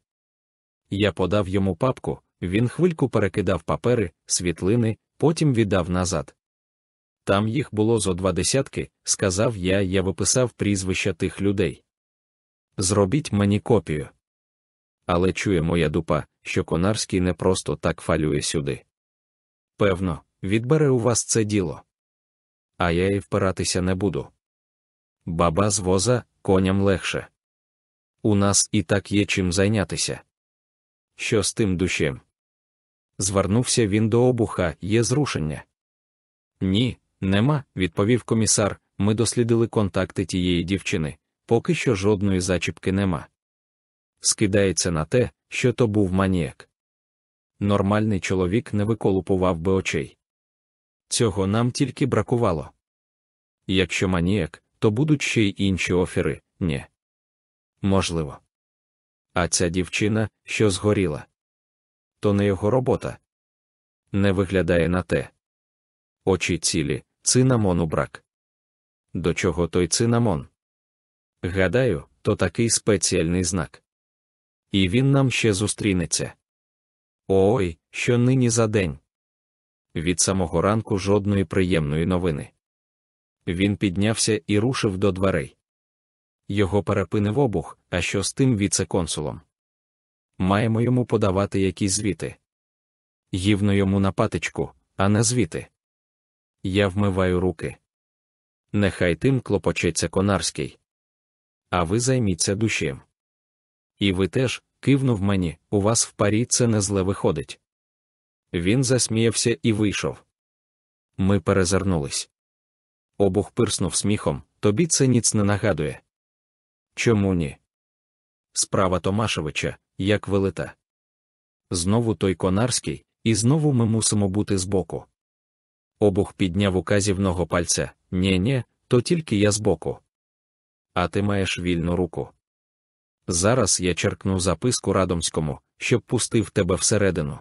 Я подав йому папку, він хвильку перекидав папери, світлини, потім віддав назад. Там їх було зо два десятки, сказав я, я виписав прізвища тих людей. Зробіть мені копію. Але чує моя дупа, що Конарський не просто так фалює сюди. Певно, відбере у вас це діло. А я і впиратися не буду. Баба з воза, коням легше. У нас і так є чим зайнятися. Що з тим душем? Звернувся він до обуха, є зрушення. Ні, нема, відповів комісар. Ми дослідили контакти тієї дівчини, поки що жодної зачіпки нема. Скидається на те, що то був маніяк. Нормальний чоловік не виколупував би очей. Цього нам тільки бракувало. Якщо маніяк, то будуть ще й інші офери, ні. Можливо. А ця дівчина, що згоріла, то не його робота. Не виглядає на те. Очі цілі, цинамону брак. До чого той цинамон? Гадаю, то такий спеціальний знак. І він нам ще зустрінеться. Ой, що нині за день. Від самого ранку жодної приємної новини. Він піднявся і рушив до дверей. Його перепинив обух, а що з тим віце-консулом? Маємо йому подавати якісь звіти. Гівно йому на патичку, а не звіти. Я вмиваю руки. Нехай тим клопочеться Конарський. А ви займіться душем. І ви теж, кивнув мені, у вас в парі це не зле виходить. Він засміявся і вийшов. Ми перезирнулись. Обух пирснув сміхом, тобі це ніц не нагадує. Чому ні? Справа Томашевича, як велита. Знову той конарський, і знову ми мусимо бути збоку. Обух підняв указівного пальця нє нє то тільки я збоку. А ти маєш вільну руку. Зараз я черкну записку Радомському, щоб пустив тебе всередину.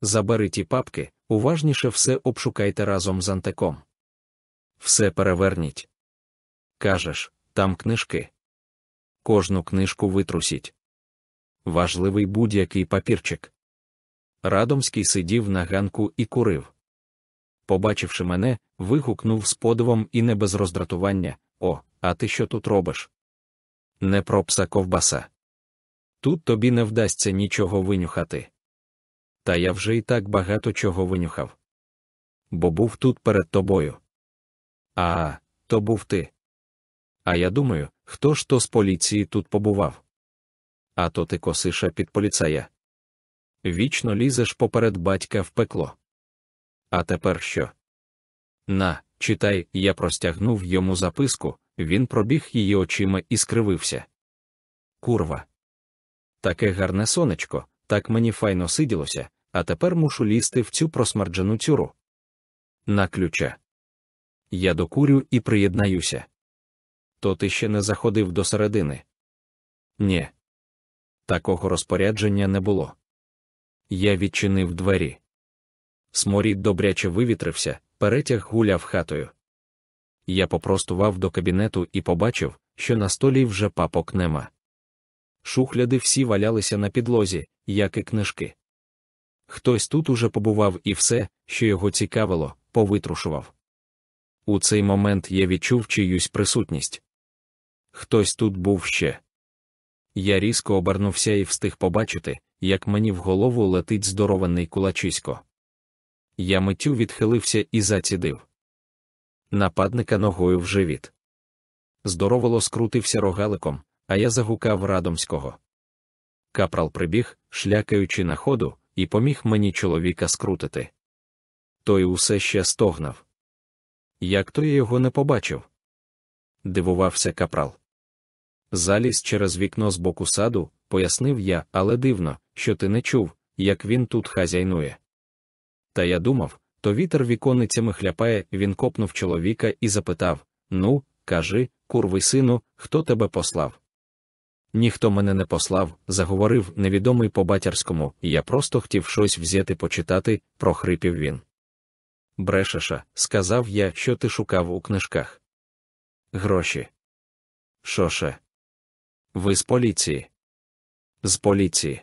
Забери ті папки, уважніше все обшукайте разом з антеком. Все переверніть. Кажеш, там книжки. Кожну книжку витрусіть. Важливий будь-який папірчик. Радомський сидів на ганку і курив. Побачивши мене, вигукнув з подивом і не без роздратування О, а ти що тут робиш? Не про пса ковбаса. Тут тобі не вдасться нічого винюхати. Та я вже і так багато чого винюхав. Бо був тут перед тобою. А, то був ти. А я думаю, хто ж то з поліції тут побував? А то ти косиша під поліцая. Вічно лізеш поперед батька в пекло. А тепер що? На, читай, я простягнув йому записку, він пробіг її очима і скривився. курва. Таке гарне сонечко, так мені файно сиділося, а тепер мушу лізти в цю просмарджену цюру. На ключа. Я докурю і приєднаюся. То ти ще не заходив до середини? Нє. Такого розпорядження не було. Я відчинив двері. Сморід добряче вивітрився, перетяг гуляв хатою. Я попростував до кабінету і побачив, що на столі вже папок нема. Шухляди всі валялися на підлозі, як і книжки. Хтось тут уже побував і все, що його цікавило, повитрушував. У цей момент я відчув чиюсь присутність. Хтось тут був ще. Я різко обернувся і встиг побачити, як мені в голову летить здорований кулачисько. Я миттю відхилився і зацідив. Нападника ногою в живіт. Здороволо скрутився рогаликом, а я загукав Радомського. Капрал прибіг, шлякаючи на ходу, і поміг мені чоловіка скрутити. Той усе ще стогнав. Як то я його не побачив? Дивувався капрал. Заліз через вікно з боку саду, пояснив я, але дивно, що ти не чув, як він тут хазяйнує. Та я думав, то вітер віконницями хляпає, він копнув чоловіка і запитав Ну, кажи, курвий сину, хто тебе послав? Ніхто мене не послав, заговорив невідомий по батярському, я просто хотів щось взяти почитати, прохрипів він. Брешеша, сказав я, що ти шукав у книжках. Гроші. Шоше. Ви з поліції? З поліції.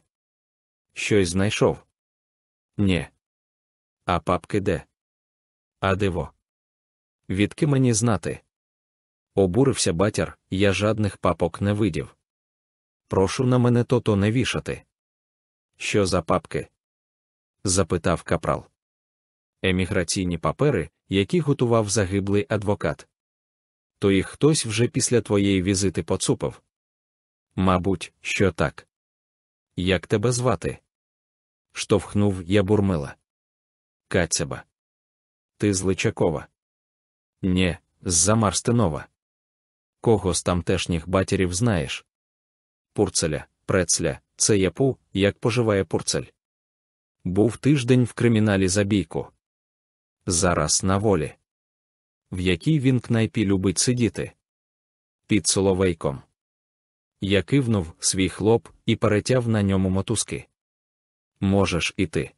Щось знайшов? Нє. А папки де? А диво? Відки мені знати? Обурився батяр, я жадних папок не видів. Прошу на мене то-то не вішати. Що за папки? запитав капрал. Еміграційні папери, які готував загиблий адвокат. То їх хтось вже після твоєї візити поцупив. Мабуть, що так. Як тебе звати? Штовхнув я бурмила. Кацяба. Ти з Личакова? Нє, з Замарстинова. Кого з тамтешніх батірів знаєш? Пурцеля, прецля, це япу, як поживає пурцель. Був тиждень в криміналі забійку. Зараз на волі. В якій він кнайпі любить сидіти? Під соловейком. Я кивнув свій хлоп і перетяв на ньому мотузки. Можеш іти.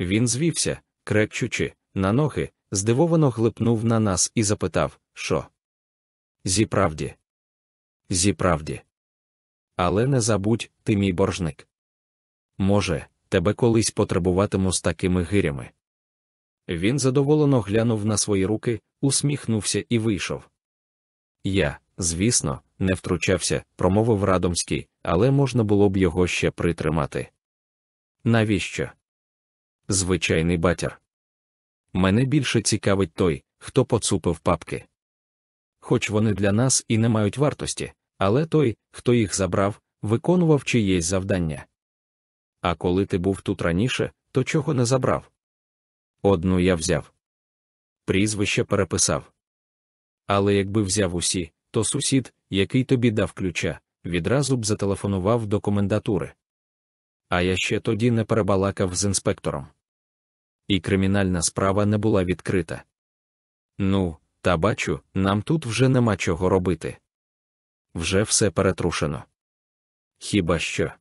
Він звівся, крекчучи, на ноги, здивовано глипнув на нас і запитав, що? Зіправді. Зіправді. Але не забудь, ти мій боржник. Може, тебе колись потребуватиму з такими гирями. Він задоволено глянув на свої руки, усміхнувся і вийшов. Я, звісно, не втручався, промовив Радомський, але можна було б його ще притримати. Навіщо? Звичайний батяр. Мене більше цікавить той, хто поцупив папки. Хоч вони для нас і не мають вартості, але той, хто їх забрав, виконував чиєсь завдання. А коли ти був тут раніше, то чого не забрав? Одну я взяв. Прізвище переписав. Але якби взяв усі, то сусід, який тобі дав ключа, відразу б зателефонував до комендатури. А я ще тоді не перебалакав з інспектором. І кримінальна справа не була відкрита. Ну, та бачу, нам тут вже нема чого робити. Вже все перетрушено. Хіба що?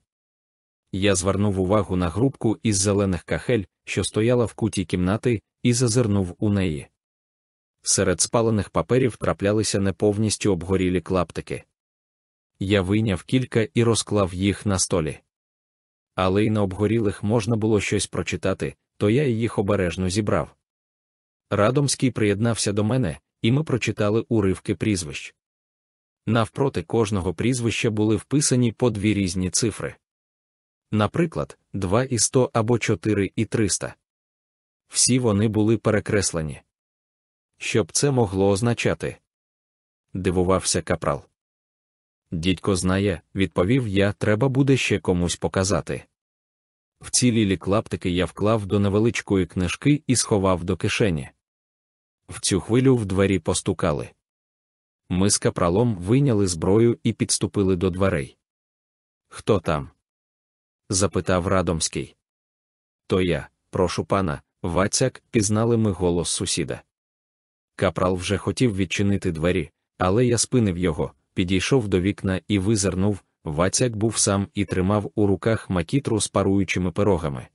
Я звернув увагу на грубку із зелених кахель, що стояла в куті кімнати, і зазирнув у неї. Серед спалених паперів траплялися не повністю обгорілі клаптики. Я вийняв кілька і розклав їх на столі. Але й на обгорілих можна було щось прочитати, то я їх обережно зібрав. Радомський приєднався до мене, і ми прочитали уривки прізвищ. Навпроти кожного прізвища були вписані по дві різні цифри. Наприклад, 2 і 100 або 4 і 300. Всі вони були перекреслені. Що б це могло означати? Дивувався капрал. Дідько знає, відповів я, треба буде ще комусь показати. Вцілілі клаптики я вклав до невеличкої книжки і сховав до кишені. В цю хвилю в двері постукали. Ми з капралом вийняли зброю і підступили до дверей. Хто там? запитав Радомський. То я, прошу пана, Вацяк, пізнали ми голос сусіда. Капрал вже хотів відчинити двері, але я спинив його, підійшов до вікна і визирнув. Вацяк був сам і тримав у руках макітру з паруючими пирогами.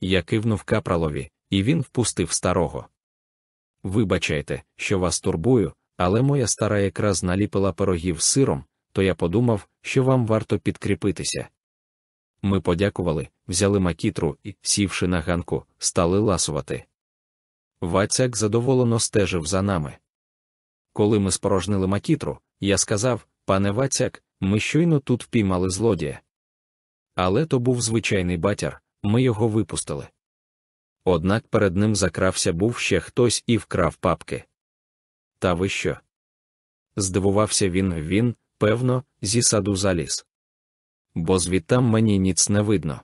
Я кивнув капралові, і він впустив старого. Вибачайте, що вас турбую, але моя стара якраз наліпила пирогів сиром, то я подумав, що вам варто підкріпитися. Ми подякували, взяли макітру і, сівши на ганку, стали ласувати. Вацяк задоволено стежив за нами. Коли ми спорожнили макітру, я сказав, пане Вацяк, ми щойно тут впіймали злодія. Але то був звичайний батяр, ми його випустили. Однак перед ним закрався був ще хтось і вкрав папки. Та ви що? Здивувався він, він, певно, зі саду заліз. Бо звідтам мені ніц не видно.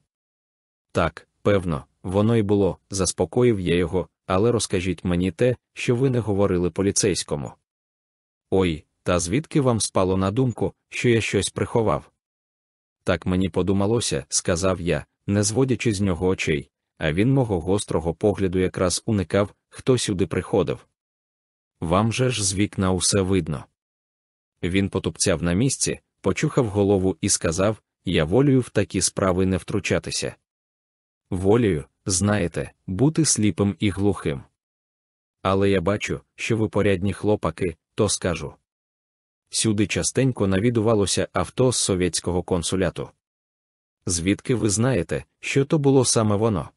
Так, певно, воно й було, заспокоїв я його, але розкажіть мені те, що ви не говорили поліцейському. Ой, та звідки вам спало на думку, що я щось приховав? Так мені подумалося, сказав я, не зводячи з нього очей, а він мого гострого погляду якраз уникав, хто сюди приходив. Вам же ж з вікна усе видно. Він потупцяв на місці, почухав голову і сказав Я волію в такі справи не втручатися. Волію, знаєте, бути сліпим і глухим. Але я бачу, що ви порядні хлопаки, то скажу. Сюди частенько навідувалося авто з совєтського консуляту. Звідки ви знаєте, що то було саме воно?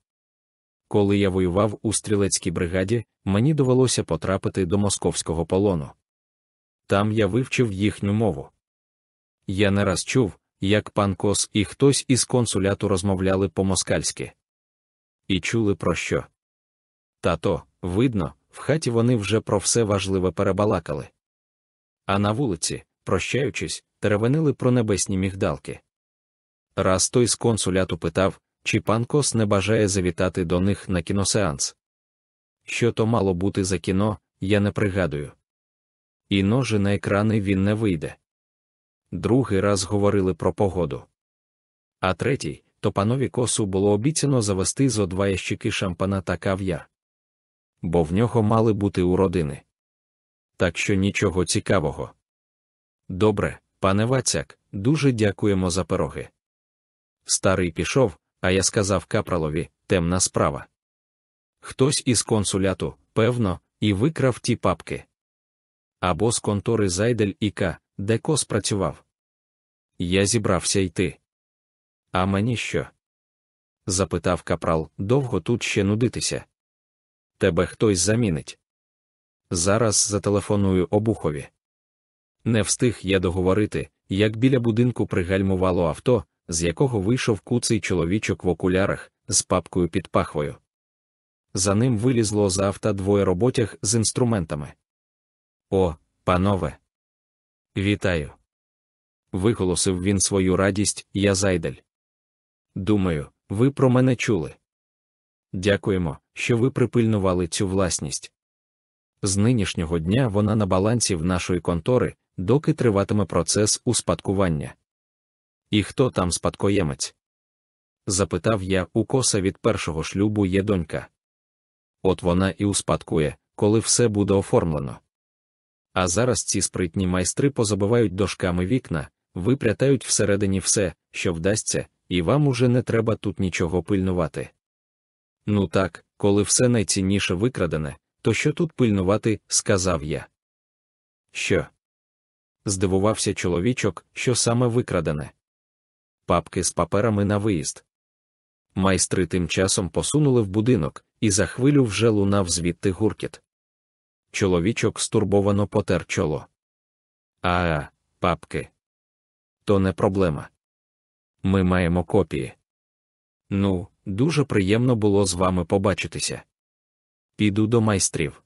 Коли я воював у стрілецькій бригаді, мені довелося потрапити до московського полону. Там я вивчив їхню мову. Я не раз чув, як пан Кос і хтось із консуляту розмовляли по-москальськи. І чули про що. Та то, видно, в хаті вони вже про все важливе перебалакали. А на вулиці, прощаючись, теревенили про небесні мігдалки. Раз той з консуляту питав, чи пан Кос не бажає завітати до них на кіносеанс. Що то мало бути за кіно, я не пригадую. І ножи на екрани він не вийде. Другий раз говорили про погоду. А третій, то панові косу було обіцяно завести зо два ящики шампана та кав'яр. Бо в нього мали бути у родини. Так що нічого цікавого. Добре, пане Вацяк, дуже дякуємо за пироги. Старий пішов, а я сказав капралові темна справа. Хтось із консуляту, певно, і викрав ті папки. Або з контори Зайдель і К, де кос працював. Я зібрався йти. А мені що? запитав капрал, довго тут ще нудитися. Тебе хтось замінить. Зараз зателефоную обухові. Не встиг я договорити, як біля будинку пригальмувало авто, з якого вийшов куций чоловічок в окулярах з папкою під пахвою. За ним вилізло з авто двоє роботяг з інструментами. О, панове! Вітаю! Виголосив він свою радість, я зайдель. Думаю, ви про мене чули. Дякуємо, що ви припильнували цю власність. З нинішнього дня вона на балансі в нашої контори, доки триватиме процес успадкування. І хто там спадкоємець? запитав я у коса від першого шлюбу є донька. От вона і успадкує, коли все буде оформлено. А зараз ці спритні майстри позабивають дошками вікна, випрятають всередині все, що вдасться, і вам уже не треба тут нічого пильнувати. Ну так, коли все найцінніше викрадене, то що тут пильнувати, сказав я. Що? Здивувався чоловічок, що саме викрадене. Папки з паперами на виїзд. Майстри тим часом посунули в будинок, і за хвилю вже лунав звідти гуркіт. Чоловічок стурбовано потер чоло. А, папки. То не проблема. Ми маємо копії. Ну, дуже приємно було з вами побачитися. Піду до майстрів.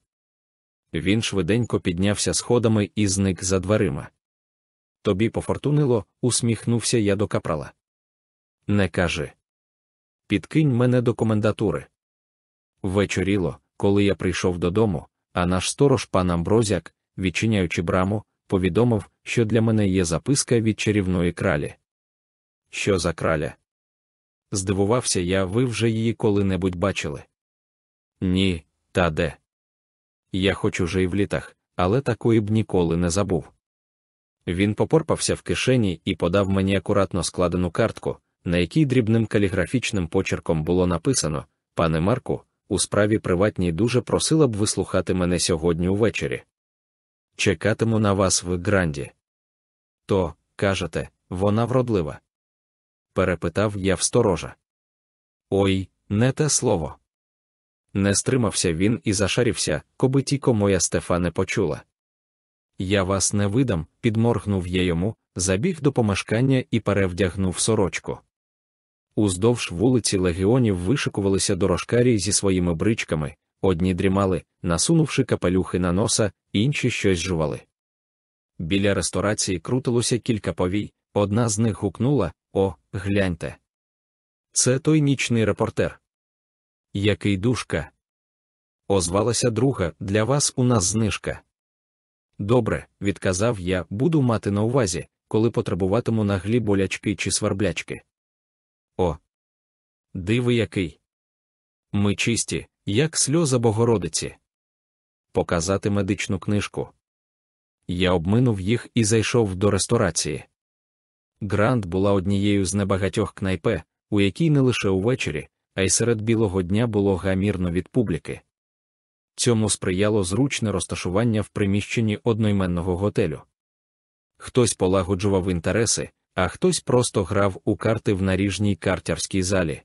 Він швиденько піднявся сходами і зник за дверима. Тобі пофортунило, усміхнувся я до капрала. Не кажи. Підкинь мене до комендатури. Вечоріло, коли я прийшов додому, а наш сторож пан Амброзяк, відчиняючи браму, повідомив, що для мене є записка від чарівної кралі. що за краля? Здивувався я, ви вже її коли-небудь бачили? Ні, та де? Я хоч уже й в літах, але такої б ніколи не забув. Він попорпався в кишені і подав мені акуратно складену картку, на якій дрібним каліграфічним почерком було написано: Пане Марку, у справі приватній дуже просила б вислухати мене сьогодні увечері. Чекатиму на вас в гранді. То, кажете, вона вродлива? перепитав я всторожа. Ой, не те слово. Не стримався він і зашарівся, коби тіко моя Стефа не почула. Я вас не видам, підморгнув я йому, забіг до помешкання і перевдягнув сорочку. Уздовж вулиці легіонів вишикувалися дорожкарі зі своїми бричками, одні дрімали, насунувши капелюхи на носа, інші щось жували. Біля ресторації крутилося кілька повій, одна з них гукнула О, гляньте. Це той нічний репортер. Який душка. Озвалася друга, для вас у нас знижка. Добре, відказав я, буду мати на увазі, коли потребуватиму наглі болячки чи сварблячки. О, диви який. Ми чисті, як сльоза Богородиці. Показати медичну книжку. Я обминув їх і зайшов до ресторації. Грант була однією з небагатьох кнайпе, у якій не лише увечері, а й серед білого дня було гамірно від публіки. Цьому сприяло зручне розташування в приміщенні одноіменного готелю. Хтось полагоджував інтереси, а хтось просто грав у карти в наріжній картярській залі.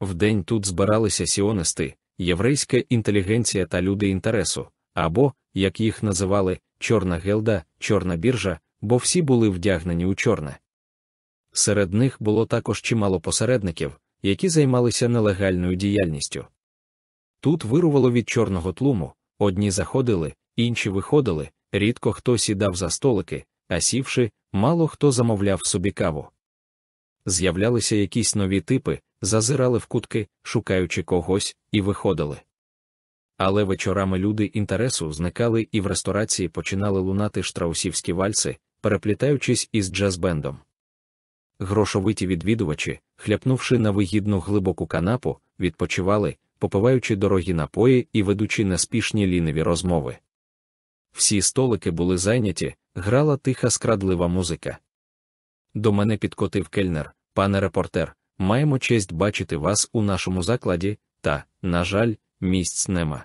Вдень тут збиралися сіонисти, єврейська інтелігенція та люди інтересу, або, як їх називали, чорна гелда, чорна біржа, бо всі були вдягнені у чорне. Серед них було також чимало посередників, які займалися нелегальною діяльністю. Тут вирувало від чорного тлуму, одні заходили, інші виходили, рідко хто сідав за столики, а сівши, мало хто замовляв собі каву. З'являлися якісь нові типи, зазирали в кутки, шукаючи когось, і виходили. Але вечорами люди інтересу зникали і в ресторації починали лунати штраусівські вальси, переплітаючись із джаз-бендом. Грошовиті відвідувачі, хляпнувши на вигідну глибоку канапу, відпочивали, попиваючи дорогі напої і ведучи неспішні ліниві розмови. Всі столики були зайняті, грала тиха скрадлива музика. До мене підкотив кельнер, пане репортер, маємо честь бачити вас у нашому закладі, та, на жаль, місць нема.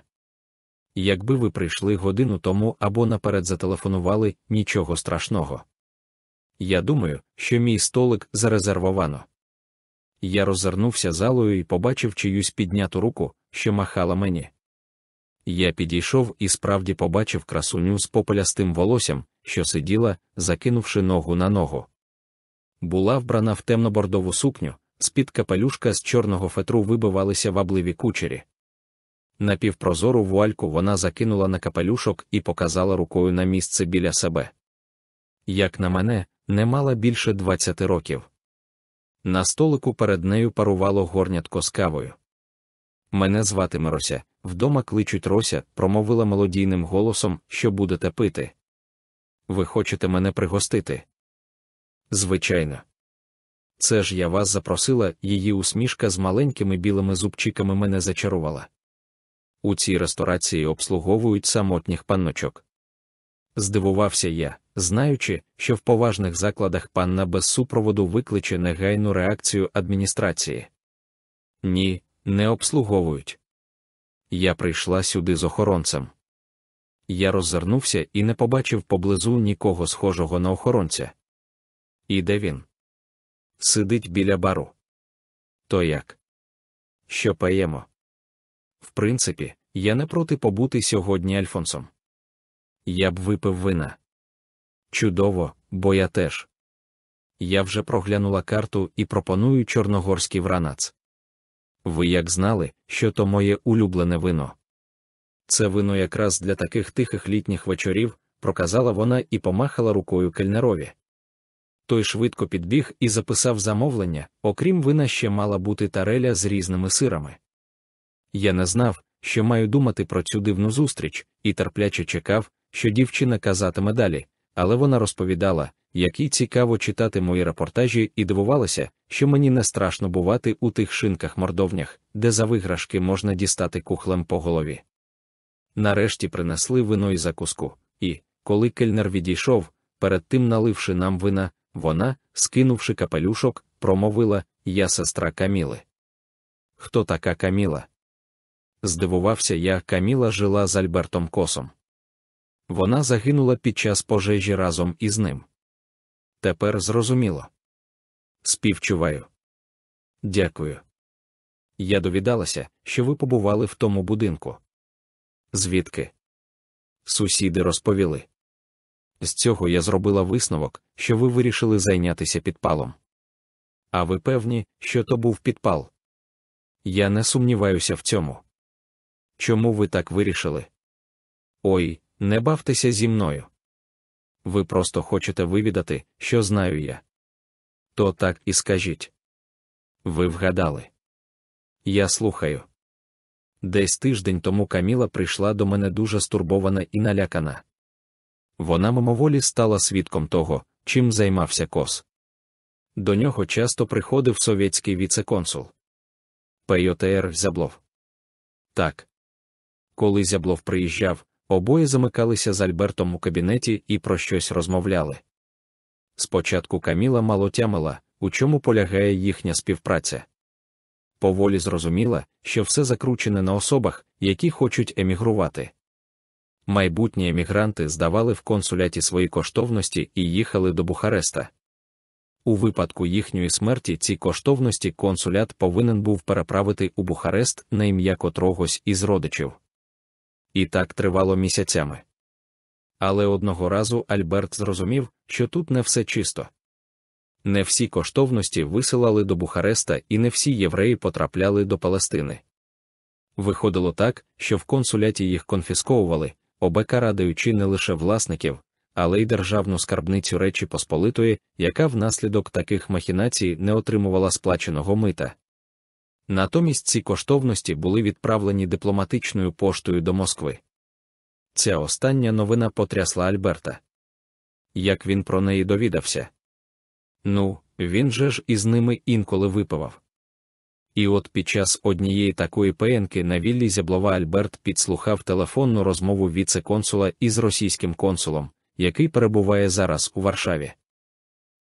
Якби ви прийшли годину тому або наперед зателефонували, нічого страшного. Я думаю, що мій столик зарезервовано. Я роззирнувся залою і побачив чиюсь підняту руку, що махала мені. Я підійшов і справді побачив красуню з попелястим волоссям, що сиділа, закинувши ногу на ногу. Була вбрана в темно-бордову сукню, з-під капелюшка з чорного фетру вибивалися вабливі кучері. На півпрозору вуальку вона закинула на капелюшок і показала рукою на місце біля себе. Як на мене, не мала більше двадцяти років. На столику перед нею парувало горнятко з кавою. Мене звати Мирося, вдома кличуть Рося, промовила мелодійним голосом, що будете пити. Ви хочете мене пригостити? Звичайно. Це ж я вас запросила, її усмішка з маленькими білими зубчиками мене зачарувала. У цій ресторації обслуговують самотніх панночок. Здивувався я, знаючи, що в поважних закладах панна без супроводу викличе негайну реакцію адміністрації. Ні, не обслуговують. Я прийшла сюди з охоронцем. Я роззирнувся і не побачив поблизу нікого схожого на охоронця. І де він? Сидить біля бару. То як? Що паємо? В принципі, я не проти побути сьогодні Альфонсом. Я б випив вина. Чудово, бо я теж. Я вже проглянула карту і пропоную чорногорський вранац. Ви як знали, що то моє улюблене вино? Це вино якраз для таких тихих літніх вечорів, проказала вона і помахала рукою кельнерові. Той швидко підбіг і записав замовлення, окрім вина ще мала бути тареля з різними сирами. Я не знав, що маю думати про цю дивну зустріч, і терпляче чекав, що дівчина казатиме далі, але вона розповідала, якій цікаво читати мої репортажі, і дивувалася, що мені не страшно бувати у тих шинках мордовнях, де за виграшки можна дістати кухлем по голові. Нарешті принесли вино і закуску, і, коли кельнер відійшов, перед тим наливши нам вина, вона, скинувши капелюшок, промовила Я сестра Каміли. Хто така Каміла? Здивувався я, Каміла жила з Альбертом Косом. Вона загинула під час пожежі разом із ним. Тепер зрозуміло. Співчуваю. Дякую. Я довідалася, що ви побували в тому будинку. Звідки? Сусіди розповіли. З цього я зробила висновок, що ви вирішили зайнятися підпалом. А ви певні, що то був підпал? Я не сумніваюся в цьому. Чому ви так вирішили? Ой, не бавтеся зі мною. Ви просто хочете вивідати, що знаю я. То так і скажіть. Ви вгадали. Я слухаю. Десь тиждень тому Каміла прийшла до мене дуже стурбована і налякана. Вона мимоволі стала свідком того, чим займався кос. До нього часто приходив совєтський віцеконсул. Пейотер Зяблов. Так. Коли Зяблов приїжджав, обоє замикалися з Альбертом у кабінеті і про щось розмовляли. Спочатку Каміла мало тямила, у чому полягає їхня співпраця. Поволі зрозуміла, що все закручене на особах, які хочуть емігрувати. Майбутні емігранти здавали в консуляті свої коштовності і їхали до Бухареста. У випадку їхньої смерті ці коштовності консулят повинен був переправити у Бухарест на ім'я котрогось із родичів. І так тривало місяцями. Але одного разу Альберт зрозумів, що тут не все чисто. Не всі коштовності висилали до Бухареста і не всі євреї потрапляли до Палестини. Виходило так, що в консуляті їх конфісковували, обека радаючи не лише власників, але й державну скарбницю Речі Посполитої, яка внаслідок таких махінацій не отримувала сплаченого мита. Натомість ці коштовності були відправлені дипломатичною поштою до Москви. Ця остання новина потрясла Альберта. Як він про неї довідався? Ну, він же ж із ними інколи випивав. І от під час однієї такої пеєнки на віллі зяблова Альберт підслухав телефонну розмову віце-консула із російським консулом, який перебуває зараз у Варшаві.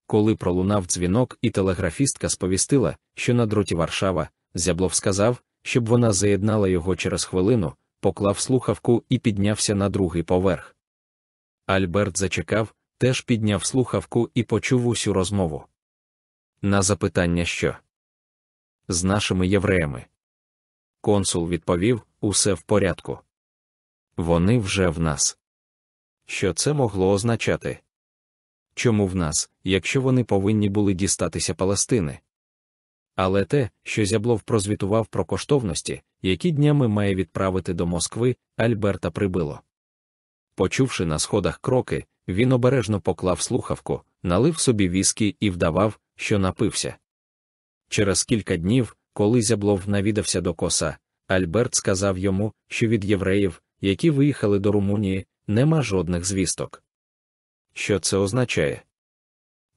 Коли пролунав дзвінок, і телеграфістка сповістила, що на дроті Варшава, Зяблов сказав, щоб вона заєднала його через хвилину, поклав слухавку і піднявся на другий поверх. Альберт зачекав, теж підняв слухавку і почув усю розмову. На запитання, що з нашими євреями. Консул відповів усе в порядку. Вони вже в нас. Що це могло означати? Чому в нас, якщо вони повинні були дістатися Палестини? Але те, що Зяблов прозвітував про коштовності, які днями має відправити до Москви, Альберта прибило. Почувши на сходах кроки, він обережно поклав слухавку, налив собі віскі і вдавав, що напився. Через кілька днів, коли Зяблов навідався до коса, Альберт сказав йому, що від євреїв, які виїхали до Румунії, нема жодних звісток. Що це означає?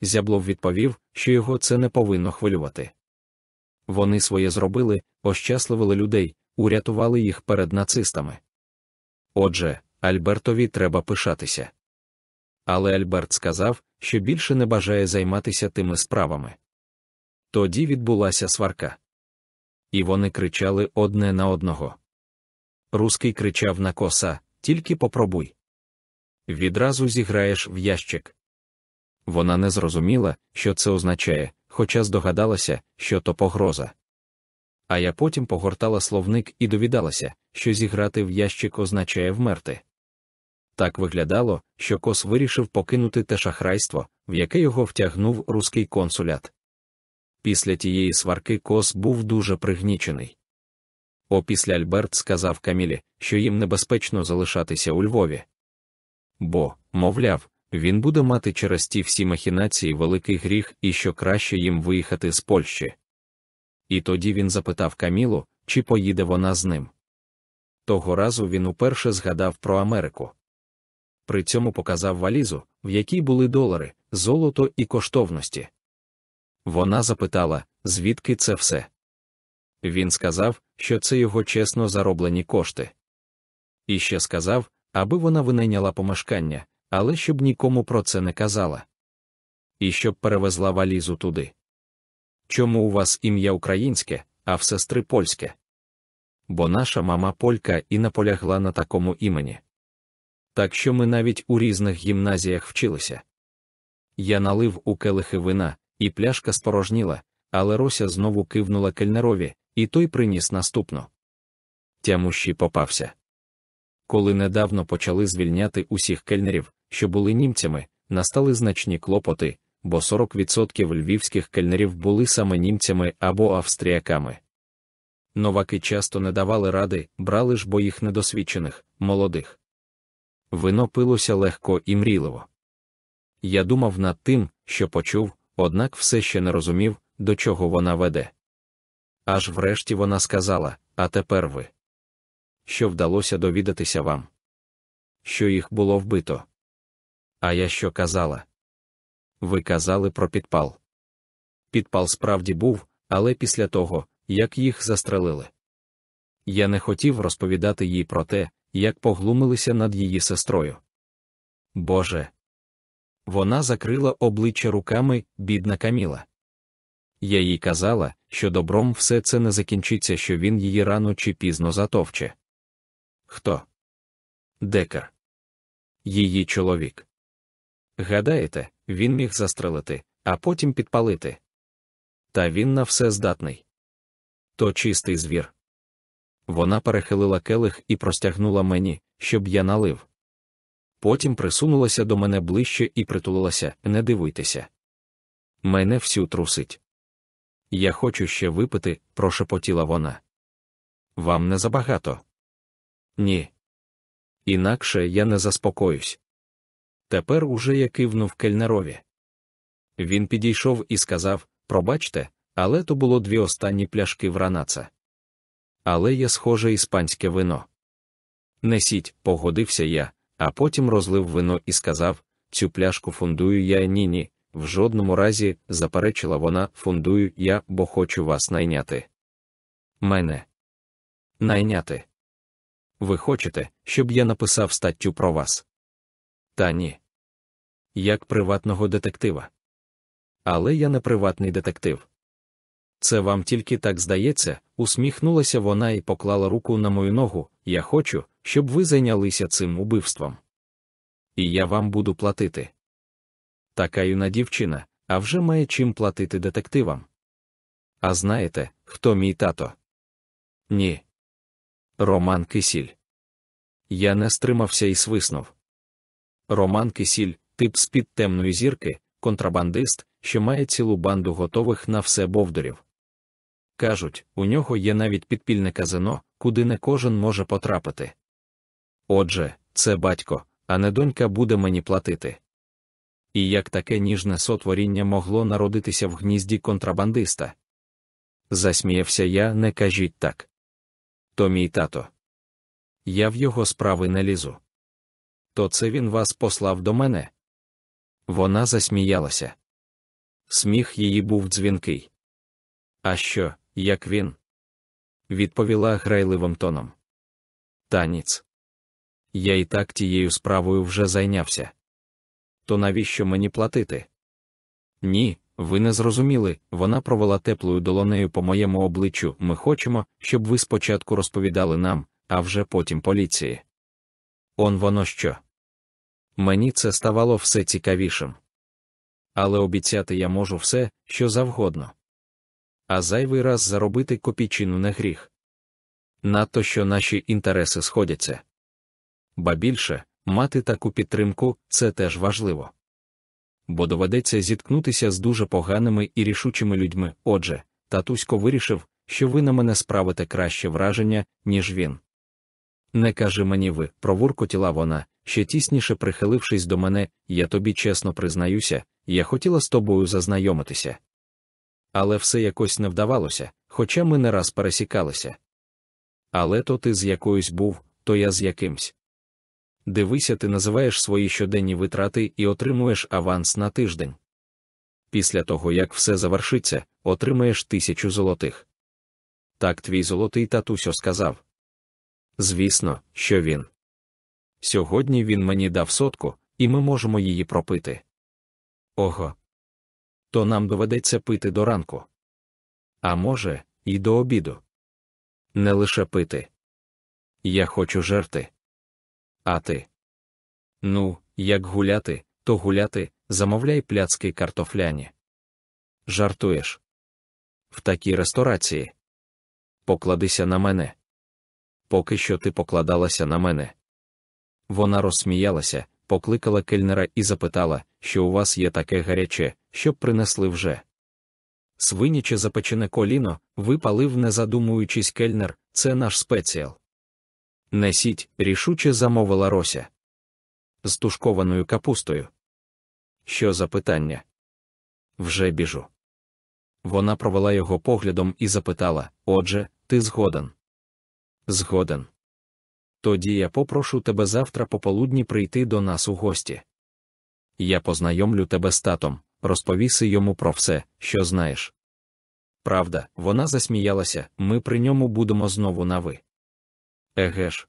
Зяблов відповів, що його це не повинно хвилювати. Вони своє зробили, ощасливили людей, урятували їх перед нацистами. Отже, Альбертові треба пишатися. Але Альберт сказав, що більше не бажає займатися тими справами. Тоді відбулася сварка. І вони кричали одне на одного. Руский кричав на коса тільки попробуй. Відразу зіграєш в ящик. Вона не зрозуміла, що це означає, хоча здогадалася, що то погроза. А я потім погортала словник і довідалася, що зіграти в ящик означає вмерти. Так виглядало, що кос вирішив покинути те шахрайство, в яке його втягнув руський консулят. Після тієї сварки кос був дуже пригнічений. Опісля Альберт сказав Камілі, що їм небезпечно залишатися у Львові. Бо, мовляв, він буде мати через ті всі махінації великий гріх і що краще їм виїхати з Польщі. І тоді він запитав Камілу, чи поїде вона з ним. Того разу він уперше згадав про Америку. При цьому показав валізу, в якій були долари, золото і коштовності. Вона запитала, звідки це все. Він сказав, що це його чесно зароблені кошти. І ще сказав, аби вона винайняла помешкання, але щоб нікому про це не казала. І щоб перевезла валізу туди. Чому у вас ім'я українське, а в сестри польське? Бо наша мама полька і наполягла на такому імені. Так що ми навіть у різних гімназіях вчилися. Я налив у келихи вина, і пляшка спорожніла, але Рося знову кивнула кельнерові, і той приніс наступну. Тямущий попався. Коли недавно почали звільняти усіх кельнерів, що були німцями, настали значні клопоти, бо 40% львівських кельнерів були саме німцями або австріяками. Новаки часто не давали ради, брали ж бо їх недосвідчених, молодих. Вино пилося легко і мрійливо. Я думав над тим, що почув, однак все ще не розумів, до чого вона веде. Аж врешті вона сказала: А тепер ви. Що вдалося довідатися вам? Що їх було вбито? А я що казала? Ви казали про підпал. Підпал справді був, але після того, як їх застрелили. Я не хотів розповідати їй про те, як поглумилися над її сестрою. Боже. Вона закрила обличчя руками, бідна Каміла. Я їй казала, що добром все це не закінчиться, що він її рано чи пізно затовче. Хто? Декар. Її чоловік. Гадаєте, він міг застрелити, а потім підпалити. Та він на все здатний. То чистий звір. Вона перехилила келих і простягнула мені, щоб я налив. Потім присунулася до мене ближче і притулилася, не дивуйтеся. Мене всю трусить. Я хочу ще випити, прошепотіла вона. Вам не забагато? Ні. Інакше я не заспокоюсь. Тепер уже я кивнув кельнерові. Він підійшов і сказав Пробачте, але то було дві останні пляшки вранаца. Але є схоже іспанське вино. Несіть, погодився я, а потім розлив вино і сказав цю пляшку фундую я ні-ні, в жодному разі, заперечила вона, фундую я, бо хочу вас найняти. Мене. Найняти. Ви хочете, щоб я написав статтю про вас? Та ні. Як приватного детектива. Але я не приватний детектив. Це вам тільки так здається, усміхнулася вона і поклала руку на мою ногу. Я хочу, щоб ви зайнялися цим убивством. І я вам буду платити. Така юна дівчина, а вже має чим платити детективам. А знаєте, хто мій тато? Ні. Роман Кисіль. Я не стримався і свиснув. Роман Кисіль, тип з під темної зірки, контрабандист, що має цілу банду готових на все бовдурів. Кажуть, у нього є навіть підпільне казино, куди не кожен може потрапити. Отже, це батько, а не донька буде мені платити. І як таке ніжне сотворіння могло народитися в гнізді контрабандиста? Засміявся я, не кажіть так. То мій тато. Я в його справи не лізу. То це він вас послав до мене? Вона засміялася. Сміх її був дзвінкий. А що, як він? відповіла грайливим тоном. Таніць. Я і так тією справою вже зайнявся. То навіщо мені платити? Ні, ви не зрозуміли. Вона провела теплою долонею по моєму обличчю. Ми хочемо, щоб ви спочатку розповідали нам, а вже потім поліції. Он воно що. Мені це ставало все цікавішим. Але обіцяти я можу все, що завгодно. А зайвий раз заробити копійчину не гріх. Надто що наші інтереси сходяться. Ба більше, мати таку підтримку це теж важливо. Бо доведеться зіткнутися з дуже поганими і рішучими людьми. Отже, татусько вирішив, що ви на мене справите краще враження, ніж він. Не кажи мені ви, провуркотіла вона, ще тісніше прихилившись до мене, я тобі чесно признаюся, я хотіла з тобою зазнайомитися. Але все якось не вдавалося, хоча ми не раз пересікалися. Але то ти з якоюсь був, то я з якимсь. Дивися, ти називаєш свої щоденні витрати і отримуєш аванс на тиждень. Після того, як все завершиться, отримаєш тисячу золотих. Так твій золотий татусьо сказав. Звісно, що він. Сьогодні він мені дав сотку, і ми можемо її пропити. Ого. То нам доведеться пити до ранку. А може, і до обіду. Не лише пити. Я хочу жерти. А ти? Ну, як гуляти, то гуляти, замовляй пляцки картофляні. Жартуєш. В такій ресторації. Покладися на мене. Поки що ти покладалася на мене. Вона розсміялася, покликала кельнера і запитала, що у вас є таке гаряче, щоб принесли вже. Свиняче запечене коліно, випалив, не задумуючись кельнер, це наш спеціал. Несіть, рішуче замовила Рося. З тушкованою капустою. Що за питання? Вже біжу. Вона провела його поглядом і запитала: Отже, ти згоден? Згоден. Тоді я попрошу тебе завтра пополудні прийти до нас у гості. Я познайомлю тебе з татом, розповіси йому про все, що знаєш. Правда, вона засміялася, ми при ньому будемо знову на ви. Еге ж.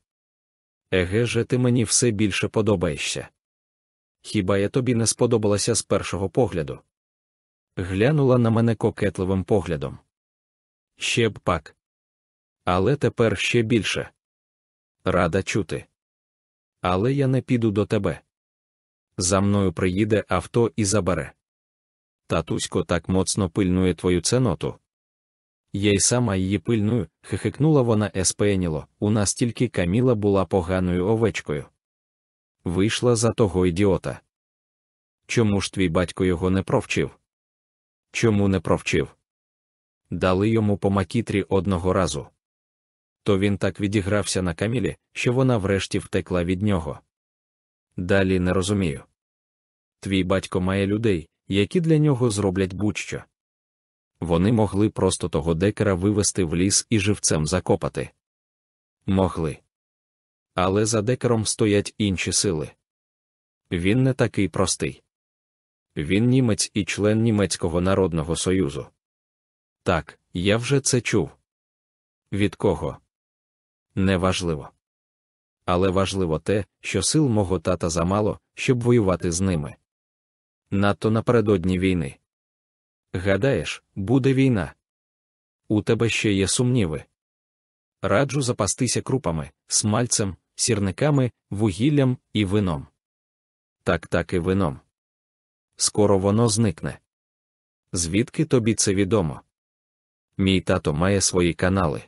Еге же, ти мені все більше подобаєшся. Хіба я тобі не сподобалася з першого погляду? Глянула на мене кокетливим поглядом. Ще б пак. Але тепер ще більше. Рада чути. Але я не піду до тебе. За мною приїде авто і забере. Татусько так моцно пильнує твою ценоту. Я й сама її пильную, хихикнула вона еспеніло, у нас тільки Каміла була поганою овечкою. Вийшла за того ідіота. Чому ж твій батько його не провчив? Чому не провчив? Дали йому по макітрі одного разу. То він так відігрався на Камілі, що вона врешті втекла від нього. Далі не розумію. Твій батько має людей, які для нього зроблять будь-що. Вони могли просто того декера вивести в ліс і живцем закопати. Могли. Але за декером стоять інші сили. Він не такий простий. Він німець і член Німецького народного союзу. Так, я вже це чув. Від кого? Неважливо. Але важливо те, що сил мого тата замало, щоб воювати з ними. Надто напередодні війни. Гадаєш, буде війна. У тебе ще є сумніви. Раджу запастися крупами, смальцем, сірниками, вугіллям і вином. Так так і вином. Скоро воно зникне. Звідки тобі це відомо? Мій тато має свої канали.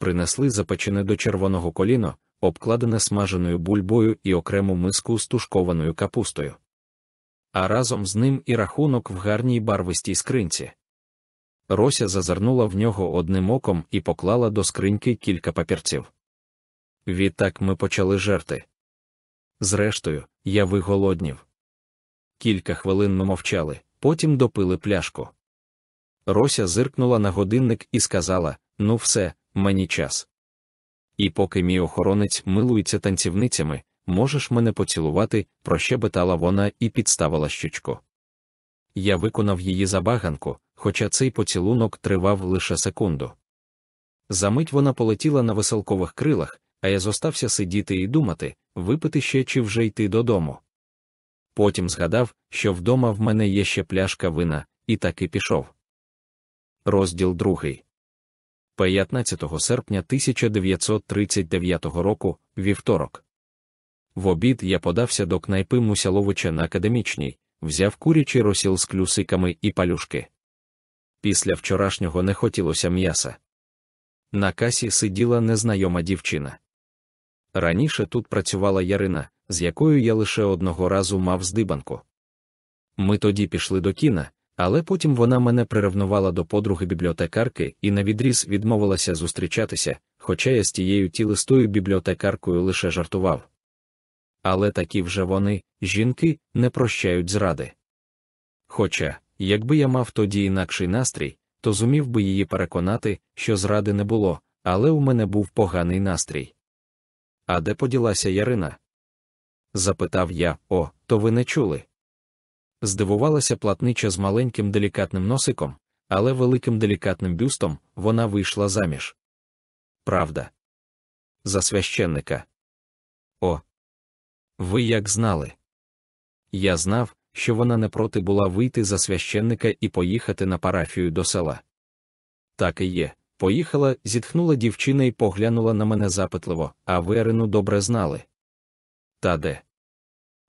Принесли запечене до червоного коліно, обкладене смаженою бульбою і окрему миску з тушкованою капустою а разом з ним і рахунок в гарній барвистій скринці. Рося зазирнула в нього одним оком і поклала до скриньки кілька папірців. Відтак ми почали жерти. Зрештою, я виголоднів. Кілька хвилин ми мовчали, потім допили пляшку. Рося зиркнула на годинник і сказала: Ну, все, мені час. І поки мій охоронець милується танцівницями, можеш мене поцілувати, прощебетала вона і підставила щучку. Я виконав її забаганку, хоча цей поцілунок тривав лише секунду. Замить вона полетіла на веселкових крилах, а я зостався сидіти і думати, випити ще чи вже йти додому. Потім згадав, що вдома в мене є ще пляшка вина, і таки пішов. Розділ другий. 15 серпня 1939 року, вівторок. В обід я подався до кнайпи Мусяловича на академічній, взяв курячий розсіл з клюсиками і палюшки. Після вчорашнього не хотілося м'яса. На касі сиділа незнайома дівчина. Раніше тут працювала Ярина, з якою я лише одного разу мав здибанку. Ми тоді пішли до кіна, але потім вона мене приревнувала до подруги бібліотекарки і навідріз відмовилася зустрічатися, хоча я з тією тілистою бібліотекаркою лише жартував але такі вже вони, жінки, не прощають зради. Хоча, якби я мав тоді інакший настрій, то зумів би її переконати, що зради не було, але у мене був поганий настрій. А де поділася Ярина? запитав я, о, то ви не чули. Здивувалася платнича з маленьким делікатним носиком, але великим делікатним бюстом вона вийшла заміж. Правда. За священника. О. Ви як знали? Я знав, що вона не проти була вийти за священника і поїхати на парафію до села. Так і є. Поїхала, зітхнула дівчина і поглянула на мене запитливо, а ви Ерину добре знали. Та де?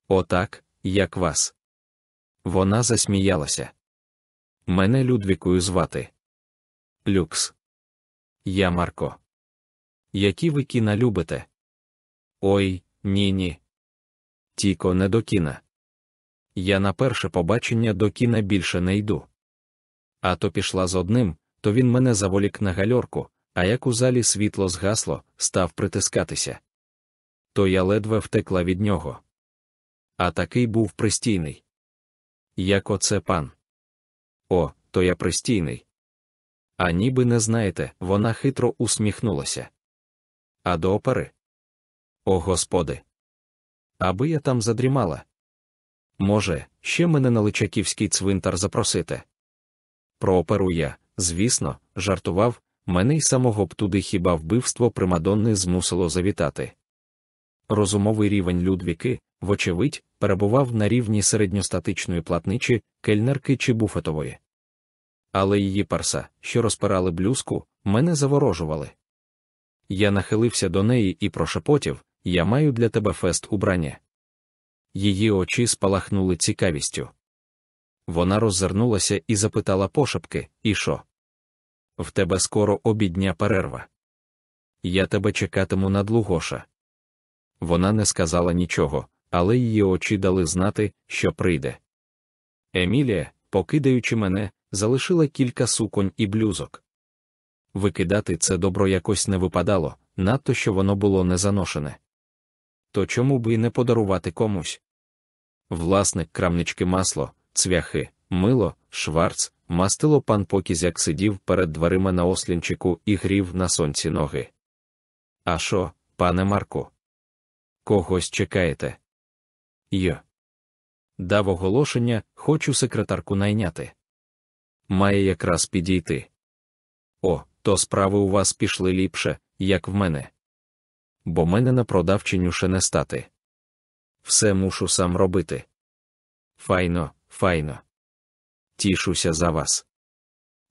Отак, як вас. Вона засміялася. Мене Людвікою звати. Люкс. Я Марко. Які ви кіна любите? Ой, ні, ні. Тіко не до кіна. Я на перше побачення до кіна більше не йду. А то пішла з одним, то він мене заволік на гальорку, а як у залі світло згасло, став притискатися. То я ледве втекла від нього. А такий був пристійний. Як оце пан. О, то я пристійний. А ніби не знаєте, вона хитро усміхнулася. А до опери? О господи! Аби я там задрімала. Може, ще мене на Личаківський цвинтар запросите. Про оперу я, звісно, жартував, мене й самого б туди хіба вбивство примадонни змусило завітати. Розумовий рівень Людвіки, вочевидь, перебував на рівні середньостатичної платничі, кельнерки чи буфетової. Але її парса, що розпирали блюзку, мене заворожували. Я нахилився до неї і прошепотів Я маю для тебе фест убрання. Її очі спалахнули цікавістю. Вона роззирнулася і запитала пошепки І що? В тебе скоро обідня перерва. Я тебе чекатиму над Лугоша. Вона не сказала нічого, але її очі дали знати, що прийде. Емілія, покидаючи мене, залишила кілька суконь і блюзок. Викидати це добро якось не випадало, надто що воно було не заношене. То чому би й не подарувати комусь? Власник крамнички масло, цвяхи, мило, шварц, мастило пан Покізяк сидів перед дверима на ослінчику і грів на сонці ноги. А що, пане Марку? Когось чекаєте? Йо. Дав оголошення, хочу секретарку найняти. Має якраз підійти. О, то справи у вас пішли ліпше, як в мене. Бо мене на продавчиню ще не стати. Все мушу сам робити. Файно, файно. Тішуся за вас.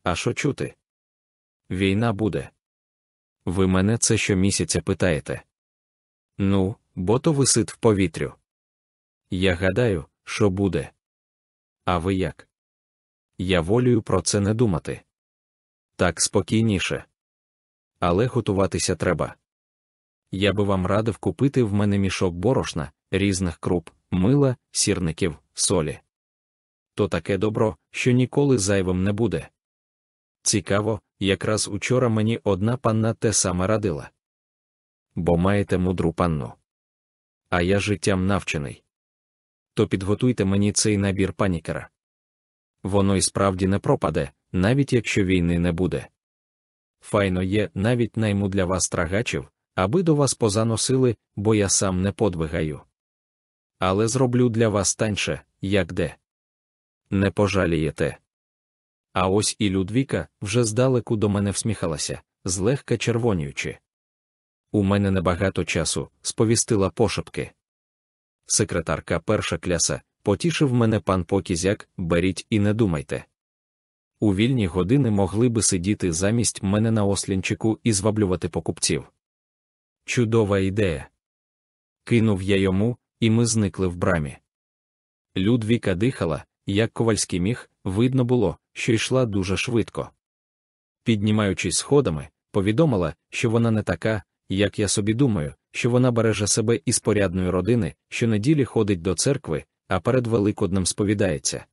А що чути? Війна буде. Ви мене це щомісяця питаєте. Ну, бо то висить в повітрю. Я гадаю, що буде. А ви як? Я волію про це не думати. Так спокійніше. Але готуватися треба. Я би вам радив купити в мене мішок борошна, різних круп, мила, сірників, солі. То таке добро, що ніколи зайвим не буде. Цікаво, якраз учора мені одна панна те саме радила. Бо маєте мудру панну. А я життям навчений. То підготуйте мені цей набір панікера. Воно й справді не пропаде, навіть якщо війни не буде. Файно є, навіть найму для вас трагачів, аби до вас позаносили, бо я сам не подвигаю. Але зроблю для вас таньше, як де. Не пожалієте. А ось і Людвіка вже здалеку до мене всміхалася, злегка червонюючи. У мене небагато часу, сповістила пошепки. Секретарка перша кляса, потішив мене пан Покізяк, беріть і не думайте. У вільні години могли би сидіти замість мене на ослінчику і зваблювати покупців. Чудова ідея. Кинув я йому, і ми зникли в брамі. Людвіка дихала, як ковальський міг, видно було, що йшла дуже швидко. Піднімаючись сходами, повідомила, що вона не така, як я собі думаю, що вона береже себе із порядної родини, що неділі ходить до церкви, а перед Великоднем сповідається.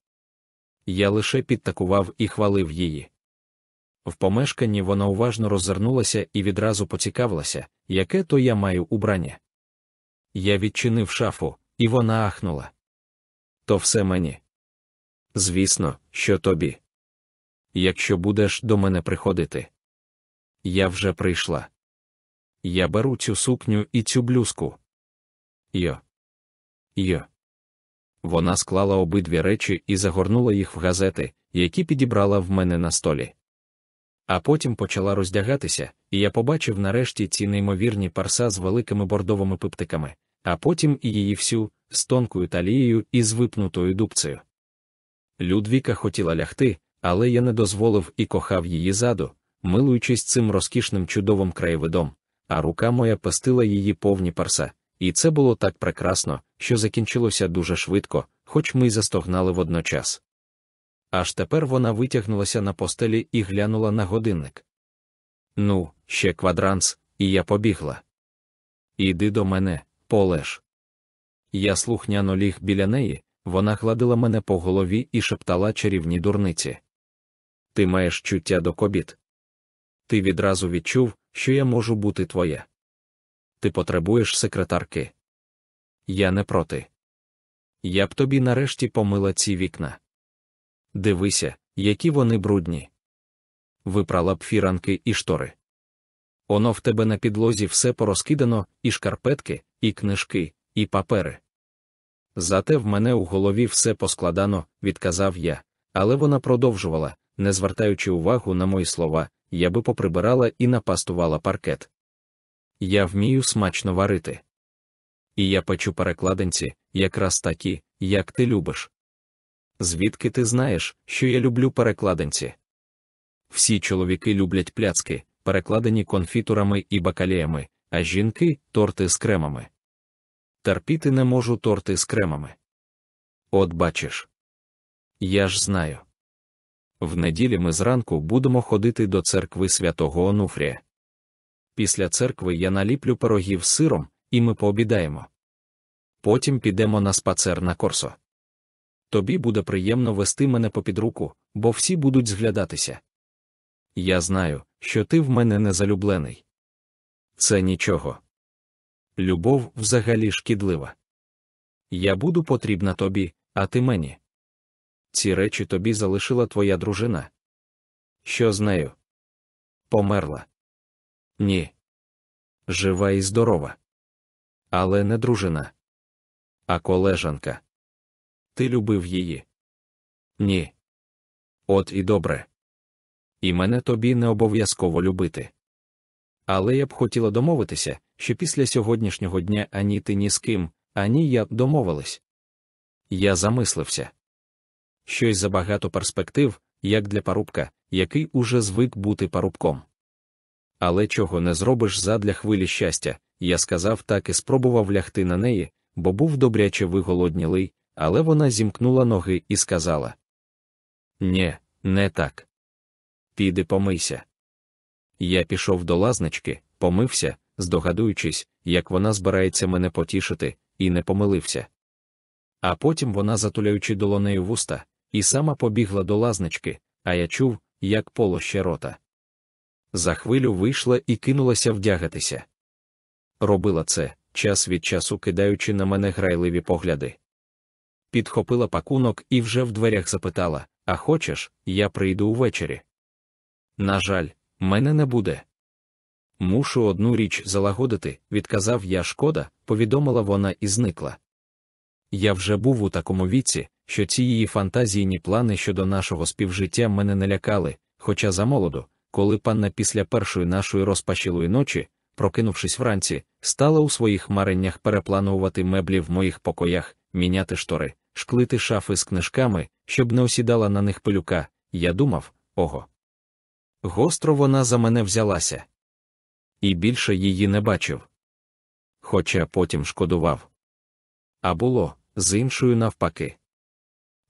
Я лише підтакував і хвалив її. В помешканні вона уважно роззирнулася і відразу поцікавилася, яке то я маю убрання. Я відчинив шафу, і вона ахнула. То все мені. Звісно, що тобі. Якщо будеш до мене приходити. Я вже прийшла. Я беру цю сукню і цю блюзку. Йо. Йо. Вона склала обидві речі і загорнула їх в газети, які підібрала в мене на столі. А потім почала роздягатися, і я побачив нарешті ці неймовірні парса з великими бордовими пиптиками, а потім і її всю, з тонкою талією і з випнутою дубцею. Людвіка хотіла лягти, але я не дозволив і кохав її заду, милуючись цим розкішним чудовим краєвидом, а рука моя пестила її повні парса, і це було так прекрасно, що закінчилося дуже швидко, хоч ми й застогнали водночас. Аж тепер вона витягнулася на постелі і глянула на годинник. Ну, ще квадранс, і я побігла. Іди до мене, полеж. Я слухняно ліг біля неї, вона гладила мене по голові і шептала чарівні дурниці. Ти маєш чуття до кобіт. Ти відразу відчув, що я можу бути твоя. Ти потребуєш секретарки. Я не проти. Я б тобі нарешті помила ці вікна. Дивися, які вони брудні. Випрала б фіранки і штори. Оно в тебе на підлозі все порозкидано, і шкарпетки, і книжки, і папери. Зате в мене у голові все поскладано, відказав я, але вона продовжувала, не звертаючи увагу на мої слова, я би поприбирала і напастувала паркет. Я вмію смачно варити. І я печу перекладинці, якраз такі, як ти любиш. Звідки ти знаєш, що я люблю перекладинці? Всі чоловіки люблять пляцки, перекладені конфітурами і бакаліями, а жінки торти з кремами. Терпіти не можу торти з кремами. От бачиш. Я ж знаю. В неділі ми зранку будемо ходити до церкви святого Онуфрія. Після церкви я наліплю пирогів з сиром, і ми пообідаємо. Потім підемо на спацер на корсо. Тобі буде приємно вести мене попід руку, бо всі будуть зглядатися. Я знаю, що ти в мене не залюблений. Це нічого. Любов взагалі шкідлива. Я буду потрібна тобі, а ти мені. Ці речі тобі залишила твоя дружина. Що з нею? Померла. Ні. Жива і здорова. Але не дружина. А колежанка. Ти любив її? Ні. От і добре. І мене тобі не обов'язково любити. Але я б хотіла домовитися, що після сьогоднішнього дня ані ти ні з ким, ані я домовились. Я замислився. Щось забагато перспектив, як для парубка, який уже звик бути парубком. Але чого не зробиш задля хвилі щастя, я сказав так і спробував лягти на неї, бо був добряче виголоднілий, але вона зімкнула ноги і сказала: Нє, не так. Піди помийся. Я пішов до лазнички, помився, здогадуючись, як вона збирається мене потішити, і не помилився. А потім вона, затуляючи долонею вуста, і сама побігла до лазнички, а я чув, як полоще рота. За хвилю вийшла і кинулася вдягатися. Робила це, час від часу кидаючи на мене грайливі погляди. Підхопила пакунок і вже в дверях запитала А хочеш, я прийду увечері? На жаль, мене не буде. Мушу одну річ залагодити, відказав я шкода, повідомила вона і зникла. Я вже був у такому віці, що ці її фантазійні плани щодо нашого співжиття мене не лякали, хоча замолоду, коли панна після першої нашої розпашілої ночі, прокинувшись вранці, стала у своїх мареннях перепланувати меблі в моїх покоях, міняти штори, шклити шафи з книжками, щоб не осідала на них пилюка, я думав, ого. Гостро вона за мене взялася. І більше її не бачив. Хоча потім шкодував. А було, з іншою навпаки.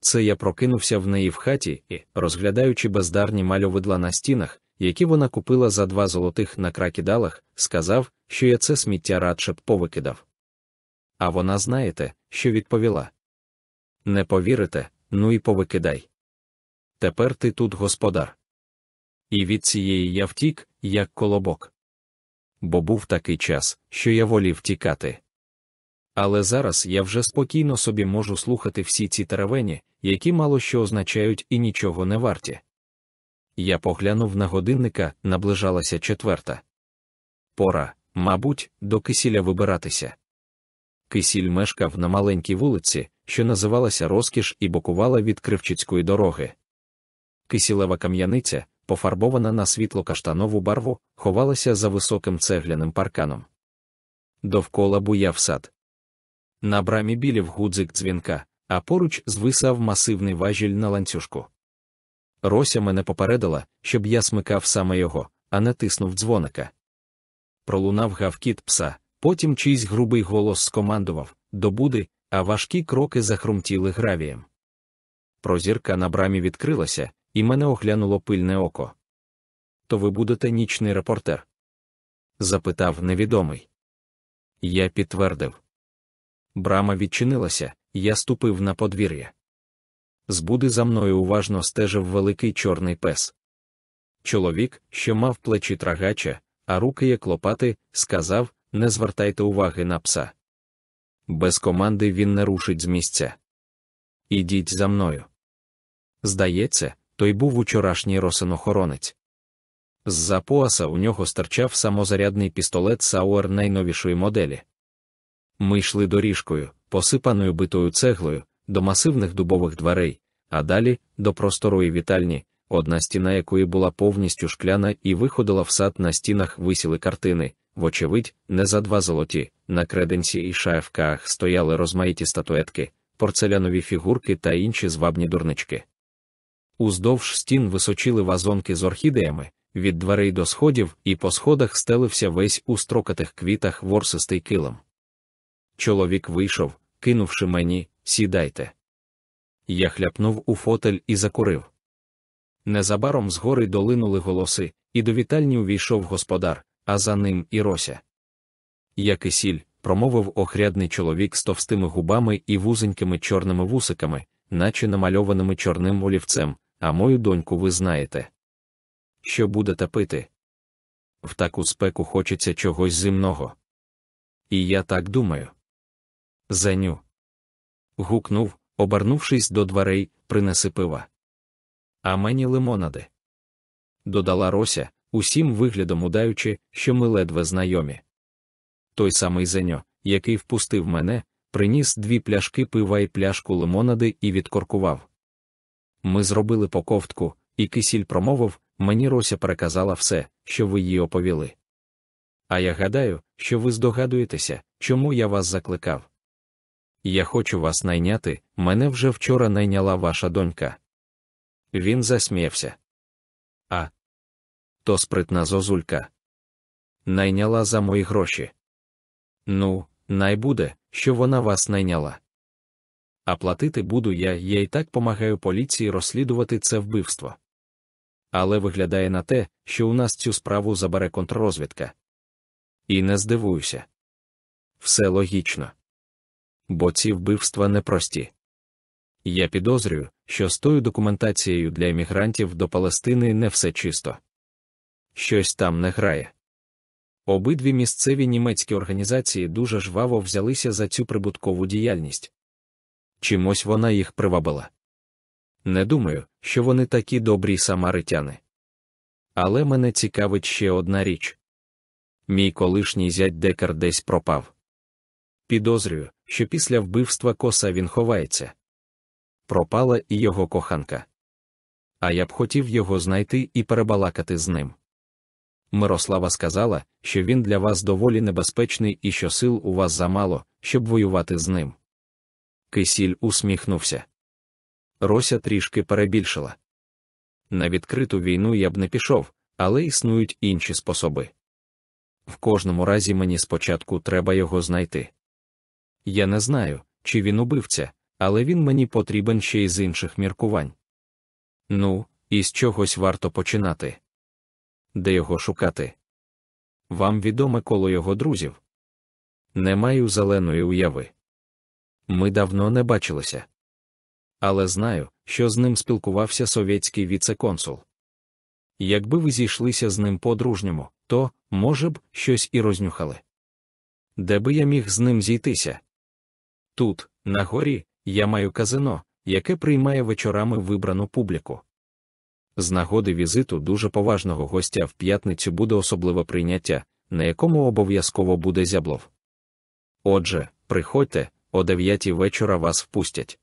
Це я прокинувся в неї в хаті і, розглядаючи бездарні мальовидла на стінах, які вона купила за два золотих на кракідалах, сказав, що я це сміття радше б повикидав. А вона знаєте, що відповіла Не повірите, ну і повикидай. Тепер ти тут господар. І від цієї я втік, як колобок. Бо був такий час, що я волів тікати. Але зараз я вже спокійно собі можу слухати всі ці теревені, які мало що означають і нічого не варті. Я поглянув на годинника, наближалася четверта. Пора, мабуть, до кисіля вибиратися. Кисіль мешкав на маленькій вулиці, що називалася Розкіш і бокувала від Кривчицької дороги. Кисілева кам'яниця, пофарбована на світло-каштанову барву, ховалася за високим цегляним парканом. Довкола буяв сад. На брамі білів гудзик дзвінка, а поруч звисав масивний важіль на ланцюжку. Рося мене попередила, щоб я смикав саме його, а не тиснув дзвоника. Пролунав гавкіт пса, потім чийсь грубий голос скомандував до буди, а важкі кроки захрумтіли гравієм. Прозірка на брамі відкрилася, і мене оглянуло пильне око. То ви будете нічний репортер? запитав невідомий. Я підтвердив. Брама відчинилася, я ступив на подвір'я. З буди за мною уважно стежив великий чорний пес. Чоловік, що мав плечі трагача, а руки як лопати, сказав не звертайте уваги на пса. Без команди він не рушить з місця. Ідіть за мною. Здається, той був учорашній росинохоронець. З-за пояса у нього стирчав самозарядний пістолет Сауер найновішої моделі. Ми йшли доріжкою, посипаною битою цеглою, до масивних дубових дверей, а далі до просторої вітальні, одна стіна якої була повністю шкляна і виходила в сад на стінах висіли картини, вочевидь, не за два золоті, на креденсі і шафках стояли розмаїті статуетки, порцелянові фігурки та інші звабні дурнички. Уздовж стін височили вазонки з орхідеями, від дверей до сходів і по сходах стелився весь у строкатих квітах ворсистий килим. Чоловік вийшов, кинувши мені, сідайте. Я хляпнув у фотель і закурив. Незабаром згори долинули голоси, і до вітальні увійшов господар, а за ним і рося. І сіль, промовив охрядний чоловік з товстими губами і вузенькими чорними вусиками, наче намальованими чорним олівцем, а мою доньку ви знаєте. Що будете пити? В таку спеку хочеться чогось земного. І я так думаю. Зеню. Гукнув, обернувшись до дверей, принеси пива. А мені лимонади. Додала Рося, усім виглядом удаючи, що ми ледве знайомі. Той самий Зеньо, який впустив мене, приніс дві пляшки пива і пляшку лимонади і відкоркував. Ми зробили поковтку, і кисіль промовив, мені Рося переказала все, що ви їй оповіли. А я гадаю, що ви здогадуєтеся, чому я вас закликав. Я хочу вас найняти, мене вже вчора найняла ваша донька. Він засміявся. А то спритна зозулька. Найняла за мої гроші. Ну, най буде, що вона вас найняла. А платити буду я, я й так помагаю поліції розслідувати це вбивство. Але виглядає на те, що у нас цю справу забере контррозвідка. І не здивуюся. Все логічно. Бо ці вбивства непрості. Я підозрюю, що з тою документацією для емігрантів до Палестини не все чисто. Щось там не грає. Обидві місцеві німецькі організації дуже жваво взялися за цю прибуткову діяльність. Чимось вона їх привабила. Не думаю, що вони такі добрі самаритяни. Але мене цікавить ще одна річ. Мій колишній зять декар десь пропав. Підозрюю, що після вбивства коса він ховається. Пропала і його коханка. А я б хотів його знайти і перебалакати з ним. Мирослава сказала, що він для вас доволі небезпечний і що сил у вас замало, щоб воювати з ним. Кисіль усміхнувся. Рося трішки перебільшила. На відкриту війну я б не пішов, але існують інші способи. В кожному разі мені спочатку треба його знайти. Я не знаю, чи він убивця, але він мені потрібен ще й з інших міркувань. Ну, і з чогось варто починати. Де його шукати? Вам відоме коло його друзів? Не маю зеленої уяви. Ми давно не бачилися. Але знаю, що з ним спілкувався совєтський віце-консул. Якби ви зійшлися з ним по-дружньому, то, може б, щось і рознюхали. Де би я міг з ним зійтися? Тут, на горі, я маю казино, яке приймає вечорами вибрану публіку. З нагоди візиту дуже поважного гостя в п'ятницю буде особливе прийняття, на якому обов'язково буде зяблов. Отже, приходьте, о дев'ятій вечора вас впустять.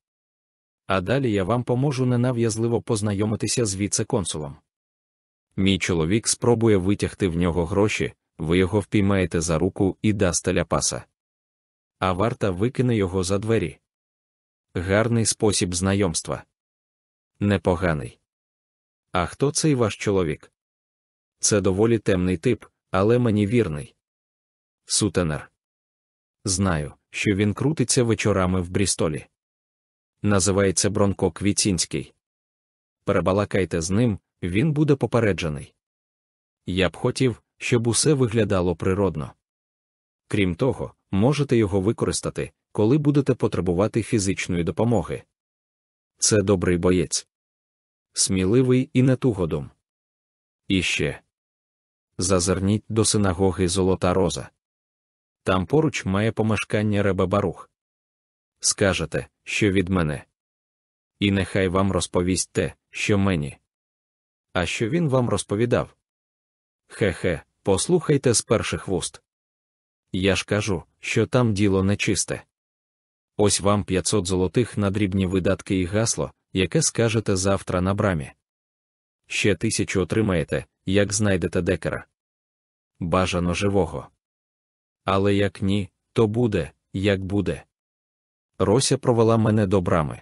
А далі я вам поможу ненав'язливо познайомитися з віце-консулом. Мій чоловік спробує витягти в нього гроші, ви його впіймаєте за руку і дасте ляпаса. А варта викине його за двері. Гарний спосіб знайомства. Непоганий. А хто цей ваш чоловік? Це доволі темний тип, але мені вірний. Сутенер. Знаю, що він крутиться вечорами в Брістолі. Називається Бронко Квіцінський. Перебалакайте з ним, він буде попереджений. Я б хотів, щоб усе виглядало природно. Крім того, можете його використати, коли будете потребувати фізичної допомоги. Це добрий боєць. Сміливий і не тугодум. І ще зазирніть до синагоги Золота Роза. Там поруч має помешкання Ребе Барух. Скажете, що від мене. І нехай вам розповість те, що мені. А що він вам розповідав? Хе-хе, послухайте з перших вуст. Я ж кажу, що там діло нечисте. Ось вам 500 золотих на дрібні видатки і гасло, яке скажете завтра на брамі. Ще тисячу отримаєте, як знайдете декера. Бажано живого. Але як ні, то буде, як буде. Рося провела мене до брами.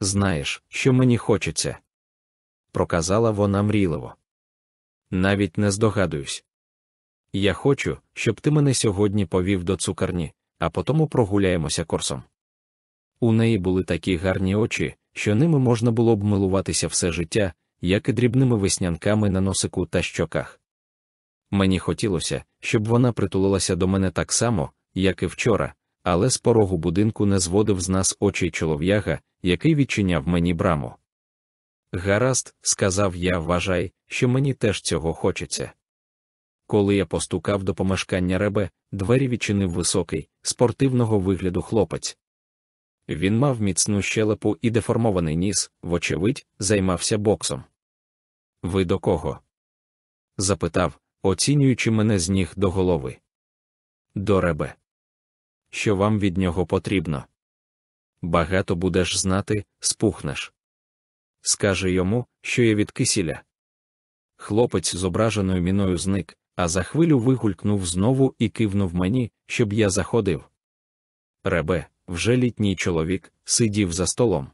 Знаєш, що мені хочеться, проказала вона мрійливо. Навіть не здогадуюсь. Я хочу, щоб ти мене сьогодні повів до цукарні, а потому прогуляємося корсом. У неї були такі гарні очі, що ними можна було б милуватися все життя, як і дрібними веснянками на носику та щоках. Мені хотілося, щоб вона притулилася до мене так само, як і вчора, але з порогу будинку не зводив з нас очей чолов'яга, який відчиняв мені браму. Гаразд, сказав я, вважай, що мені теж цього хочеться. Коли я постукав до помешкання ребе, двері відчинив високий, спортивного вигляду хлопець. Він мав міцну щелепу і деформований ніс, вочевидь, займався боксом. Ви до кого? запитав, оцінюючи мене з ніг до голови. До ребе. Що вам від нього потрібно? Багато будеш знати, спухнеш. Скажи йому, що я від кисіля. Хлопець з ображеною міною зник, а за хвилю вигулькнув знову і кивнув мені, щоб я заходив. Ребе, вже літній чоловік, сидів за столом.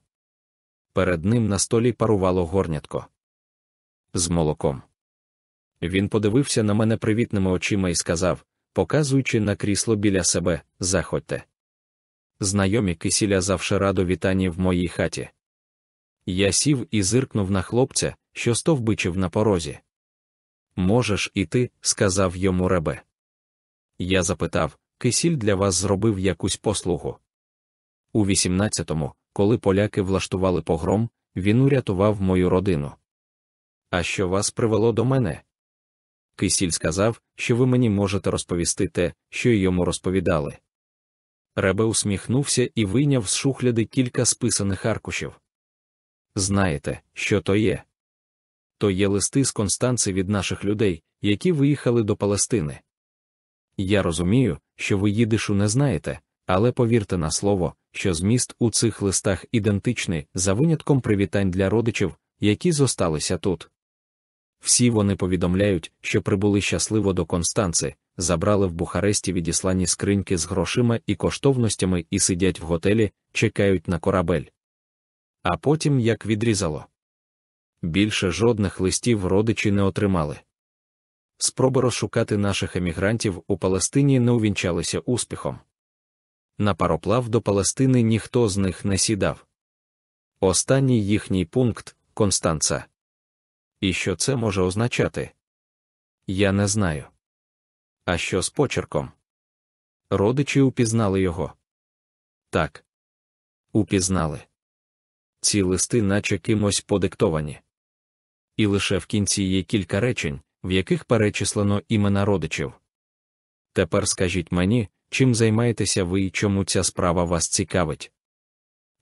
Перед ним на столі парувало горнятко. З молоком. Він подивився на мене привітними очима і сказав, показуючи на крісло біля себе, заходьте. Знайомі кисіля завше радо вітані в моїй хаті. Я сів і зиркнув на хлопця, що стовбичив на порозі. Можеш іти, сказав йому ребе. Я запитав, кисіль для вас зробив якусь послугу. У 18-му, коли поляки влаштували погром, він урятував мою родину. А що вас привело до мене? Кисіль сказав, що ви мені можете розповісти те, що йому розповідали. Ребе усміхнувся і вийняв з шухляди кілька списаних аркушів. Знаєте, що то є? То є листи з Констанци від наших людей, які виїхали до Палестини. Я розумію, що ви їдишу не знаєте, але повірте на слово, що зміст у цих листах ідентичний за винятком привітань для родичів, які зосталися тут. Всі вони повідомляють, що прибули щасливо до Констанци, забрали в Бухаресті відіслані скриньки з грошима і коштовностями і сидять в готелі, чекають на корабель. А потім як відрізало. Більше жодних листів родичі не отримали. Спроби розшукати наших емігрантів у Палестині не увінчалися успіхом. На пароплав до Палестини ніхто з них не сідав. Останній їхній пункт Констанца. І що це може означати? Я не знаю. А що з почерком? Родичі упізнали його. Так. Упізнали. Ці листи, наче кимось подиктовані. І лише в кінці є кілька речень, в яких перечислено імена родичів. Тепер скажіть мені, чим займаєтеся ви і чому ця справа вас цікавить?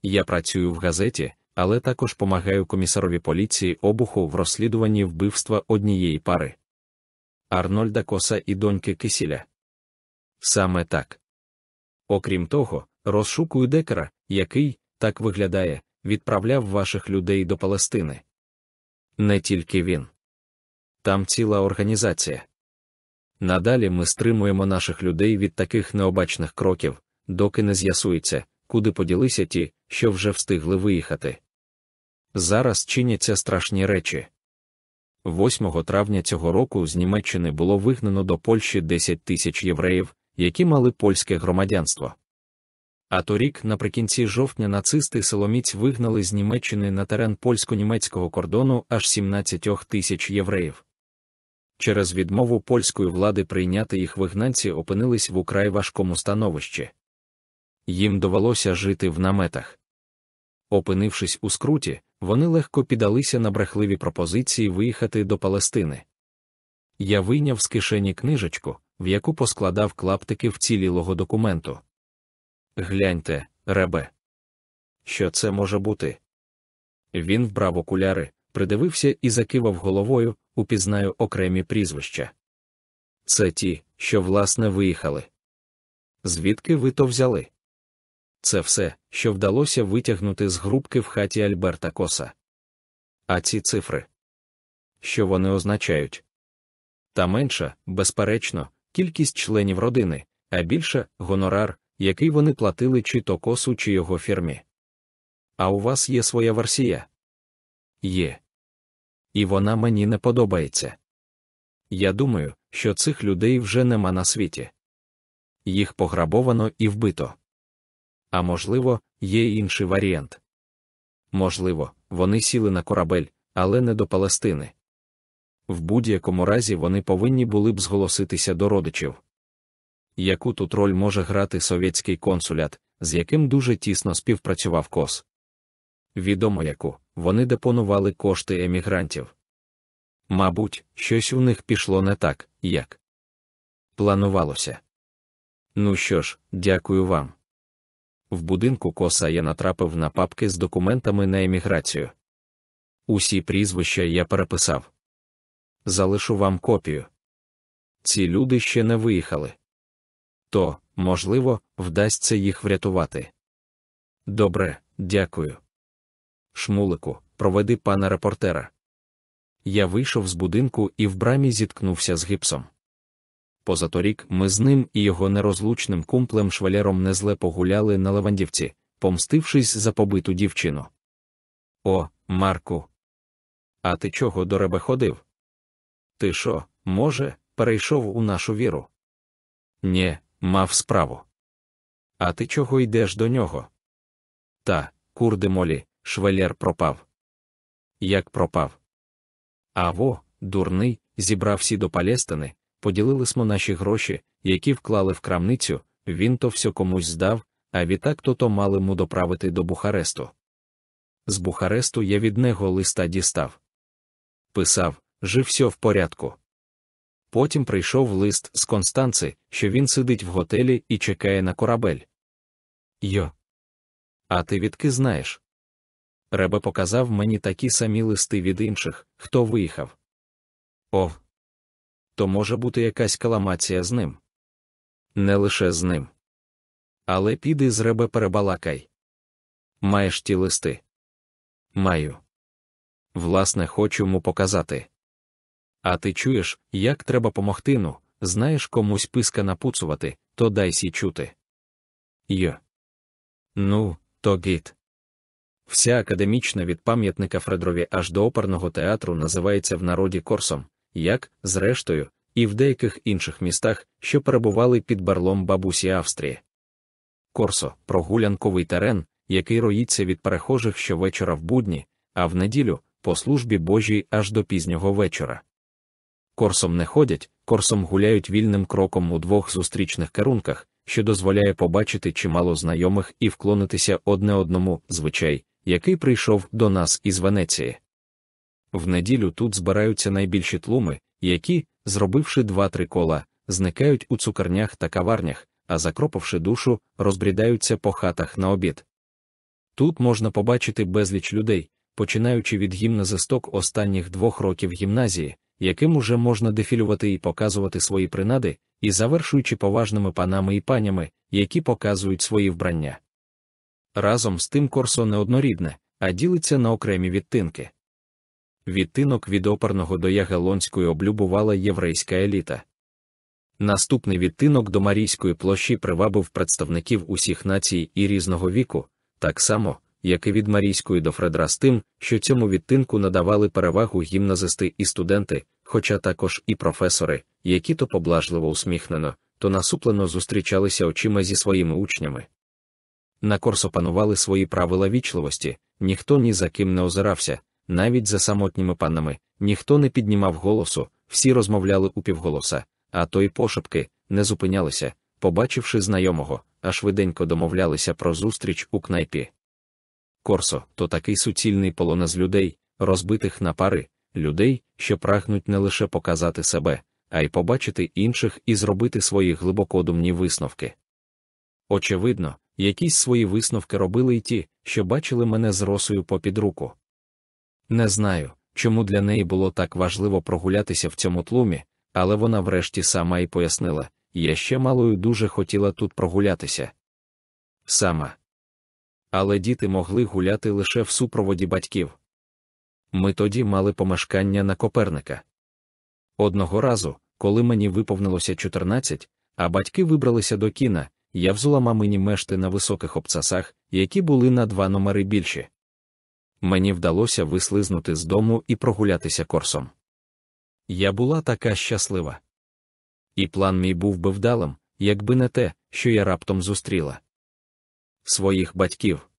Я працюю в газеті, але також помагаю комісарові поліції обуху в розслідуванні вбивства однієї пари Арнольда Коса і доньки Кисіля. Саме так. Окрім того, розшукую декера, який, так виглядає, відправляв ваших людей до Палестини. Не тільки він. Там ціла організація. Надалі ми стримуємо наших людей від таких необачних кроків, доки не з'ясується, куди поділися ті, що вже встигли виїхати. Зараз чиняться страшні речі. 8 травня цього року з Німеччини було вигнано до Польщі 10 тисяч євреїв, які мали польське громадянство. А торік, наприкінці жовтня, нацисти силоміць вигнали з Німеччини на терен польсько-німецького кордону аж 17 тисяч євреїв. Через відмову польської влади прийняти їх вигнанці опинились в украй важкому становищі. Їм довелося жити в наметах. Опинившись у скруті, вони легко піддалися на брехливі пропозиції виїхати до Палестини. Я вийняв з кишені книжечку, в яку поскладав клаптики вцілілого документу. Гляньте, ребе. Що це може бути? Він вбрав окуляри, придивився і закивав головою, упізнаю окремі прізвища. Це ті, що власне виїхали. Звідки ви то взяли? Це все, що вдалося витягнути з грубки в хаті Альберта Коса. А ці цифри, що вони означають? Та менша, безперечно, кількість членів родини, а більша гонорар, який вони платили чи то косу, чи його фірмі. А у вас є своя версія? Є. І вона мені не подобається. Я думаю, що цих людей вже нема на світі. Їх пограбовано і вбито. А можливо, є інший варіант. Можливо, вони сіли на корабель, але не до Палестини. В будь-якому разі вони повинні були б зголоситися до родичів. Яку тут роль може грати совєтський консулят, з яким дуже тісно співпрацював кос? Відомо яку вони депонували кошти емігрантів. Мабуть, щось у них пішло не так, як планувалося. Ну що ж, дякую вам. В будинку коса я натрапив на папки з документами на еміграцію. Усі прізвища я переписав. Залишу вам копію. Ці люди ще не виїхали. То, можливо, вдасться їх врятувати. Добре, дякую. Шмулику, проведи пана репортера. Я вийшов з будинку і в брамі зіткнувся з гіпсом. Позаторік ми з ним і його нерозлучним кумплем швалером незле погуляли на Левандівці, помстившись за побиту дівчину. О, Марку. А ти чого до ребе ходив? Ти що, може, перейшов у нашу віру? Нє, мав справу. А ти чого йдеш до нього? Та, курди молі, швелєр пропав. Як пропав? Аво, дурний, зібрав всі до Палестини, поділили смо наші гроші, які вклали в крамницю, він то все комусь здав, а відтак то то мали му доправити до Бухаресту. З Бухаресту я від него листа дістав. Писав, жив все в порядку. Потім прийшов лист з Констанци, що він сидить в готелі і чекає на корабель. Йо. А ти відки знаєш? Ребе показав мені такі самі листи від інших, хто виїхав. О, то може бути якась каламація з ним. Не лише з ним. Але піди з ребе перебалакай. Маєш ті листи? Маю. Власне, хочу йому показати. А ти чуєш, як треба помогти ну, знаєш комусь писка напуцувати, то дай сі чути. Йо. Ну, то гіт. Вся академічна від пам'ятника Фредрові аж до оперного театру називається в народі корсом, як, зрештою, і в деяких інших містах, що перебували під барлом бабусі Австрії. Корсо прогулянковий терен, який роїться від перехожих щовечора в будні, а в неділю по службі Божій аж до пізнього вечора. Корсом не ходять, корсом гуляють вільним кроком у двох зустрічних керунках, що дозволяє побачити чимало знайомих і вклонитися одне одному звичай, який прийшов до нас із Венеції. В неділю тут збираються найбільші тлуми, які, зробивши два-три кола, зникають у цукернях та каварнях, а закропивши душу, розбрідаються по хатах на обід. Тут можна побачити безліч людей, починаючи від гімназисток останніх двох років гімназії, яким уже можна дефілювати і показувати свої принади, і завершуючи поважними панами і панями, які показують свої вбрання. Разом з тим корсо неоднорідне, а ділиться на окремі відтинки. Відтинок від оперного до Ягелонської облюбувала єврейська еліта. Наступний відтинок до Марійської площі привабив представників усіх націй і різного віку, так само, як і від Марійської до Фредра з тим, що цьому відтинку надавали перевагу гімназисти і студенти, хоча також і професори, які то поблажливо усміхнено, то насуплено зустрічалися очима зі своїми учнями. На Корсо панували свої правила вічливості, ніхто ні за ким не озирався, навіть за самотніми панами, ніхто не піднімав голосу, всі розмовляли упівголоса, а то й пошепки не зупинялися, побачивши знайомого, а швиденько домовлялися про зустріч у кнайпі. Корсо то такий суцільний полонез людей, розбитих на пари, людей, що прагнуть не лише показати себе, а й побачити інших і зробити свої глибокодумні висновки. Очевидно, якісь свої висновки робили й ті, що бачили мене з росою попід руку. Не знаю, чому для неї було так важливо прогулятися в цьому тлумі, але вона врешті сама й пояснила я ще малою дуже хотіла тут прогулятися. Сама. Але діти могли гуляти лише в супроводі батьків. Ми тоді мали помешкання на Коперника. Одного разу, коли мені виповнилося 14, а батьки вибралися до кіна, я взула мамині мешти на високих обцасах, які були на два номери більші. Мені вдалося вислизнути з дому і прогулятися корсом. Я була така щаслива. І план мій був би вдалим, якби не те, що я раптом зустріла своїх батьків.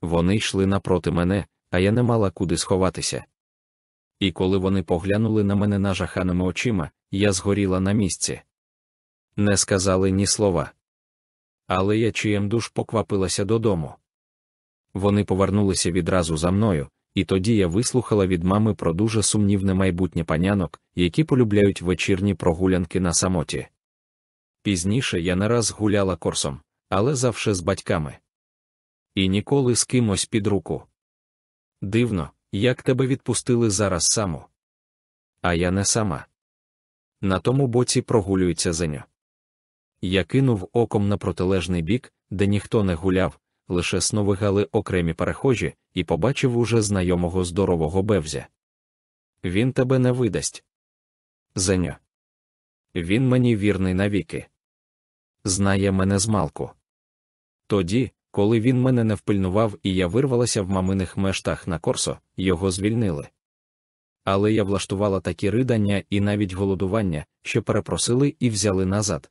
Вони йшли напроти мене, а я не мала куди сховатися. І коли вони поглянули на мене нажаханими очима, я згоріла на місці. Не сказали ні слова. Але я чиєм душ поквапилася додому. Вони повернулися відразу за мною, і тоді я вислухала від мами про дуже сумнівне майбутнє панянок, які полюбляють вечірні прогулянки на самоті. Пізніше я не раз гуляла корсом, але завше з батьками. І ніколи з кимось під руку. Дивно, як тебе відпустили зараз саму. А я не сама. На тому боці прогулюється Зеня. Я кинув оком на протилежний бік, де ніхто не гуляв, лише сновигали окремі перехожі, і побачив уже знайомого здорового бевзя. Він тебе не видасть. Зеня. Він мені вірний навіки. Знає мене змалку. Тоді, коли він мене не впильнував і я вирвалася в маминих мештах на корсо, його звільнили. Але я влаштувала такі ридання і навіть голодування, що перепросили і взяли назад.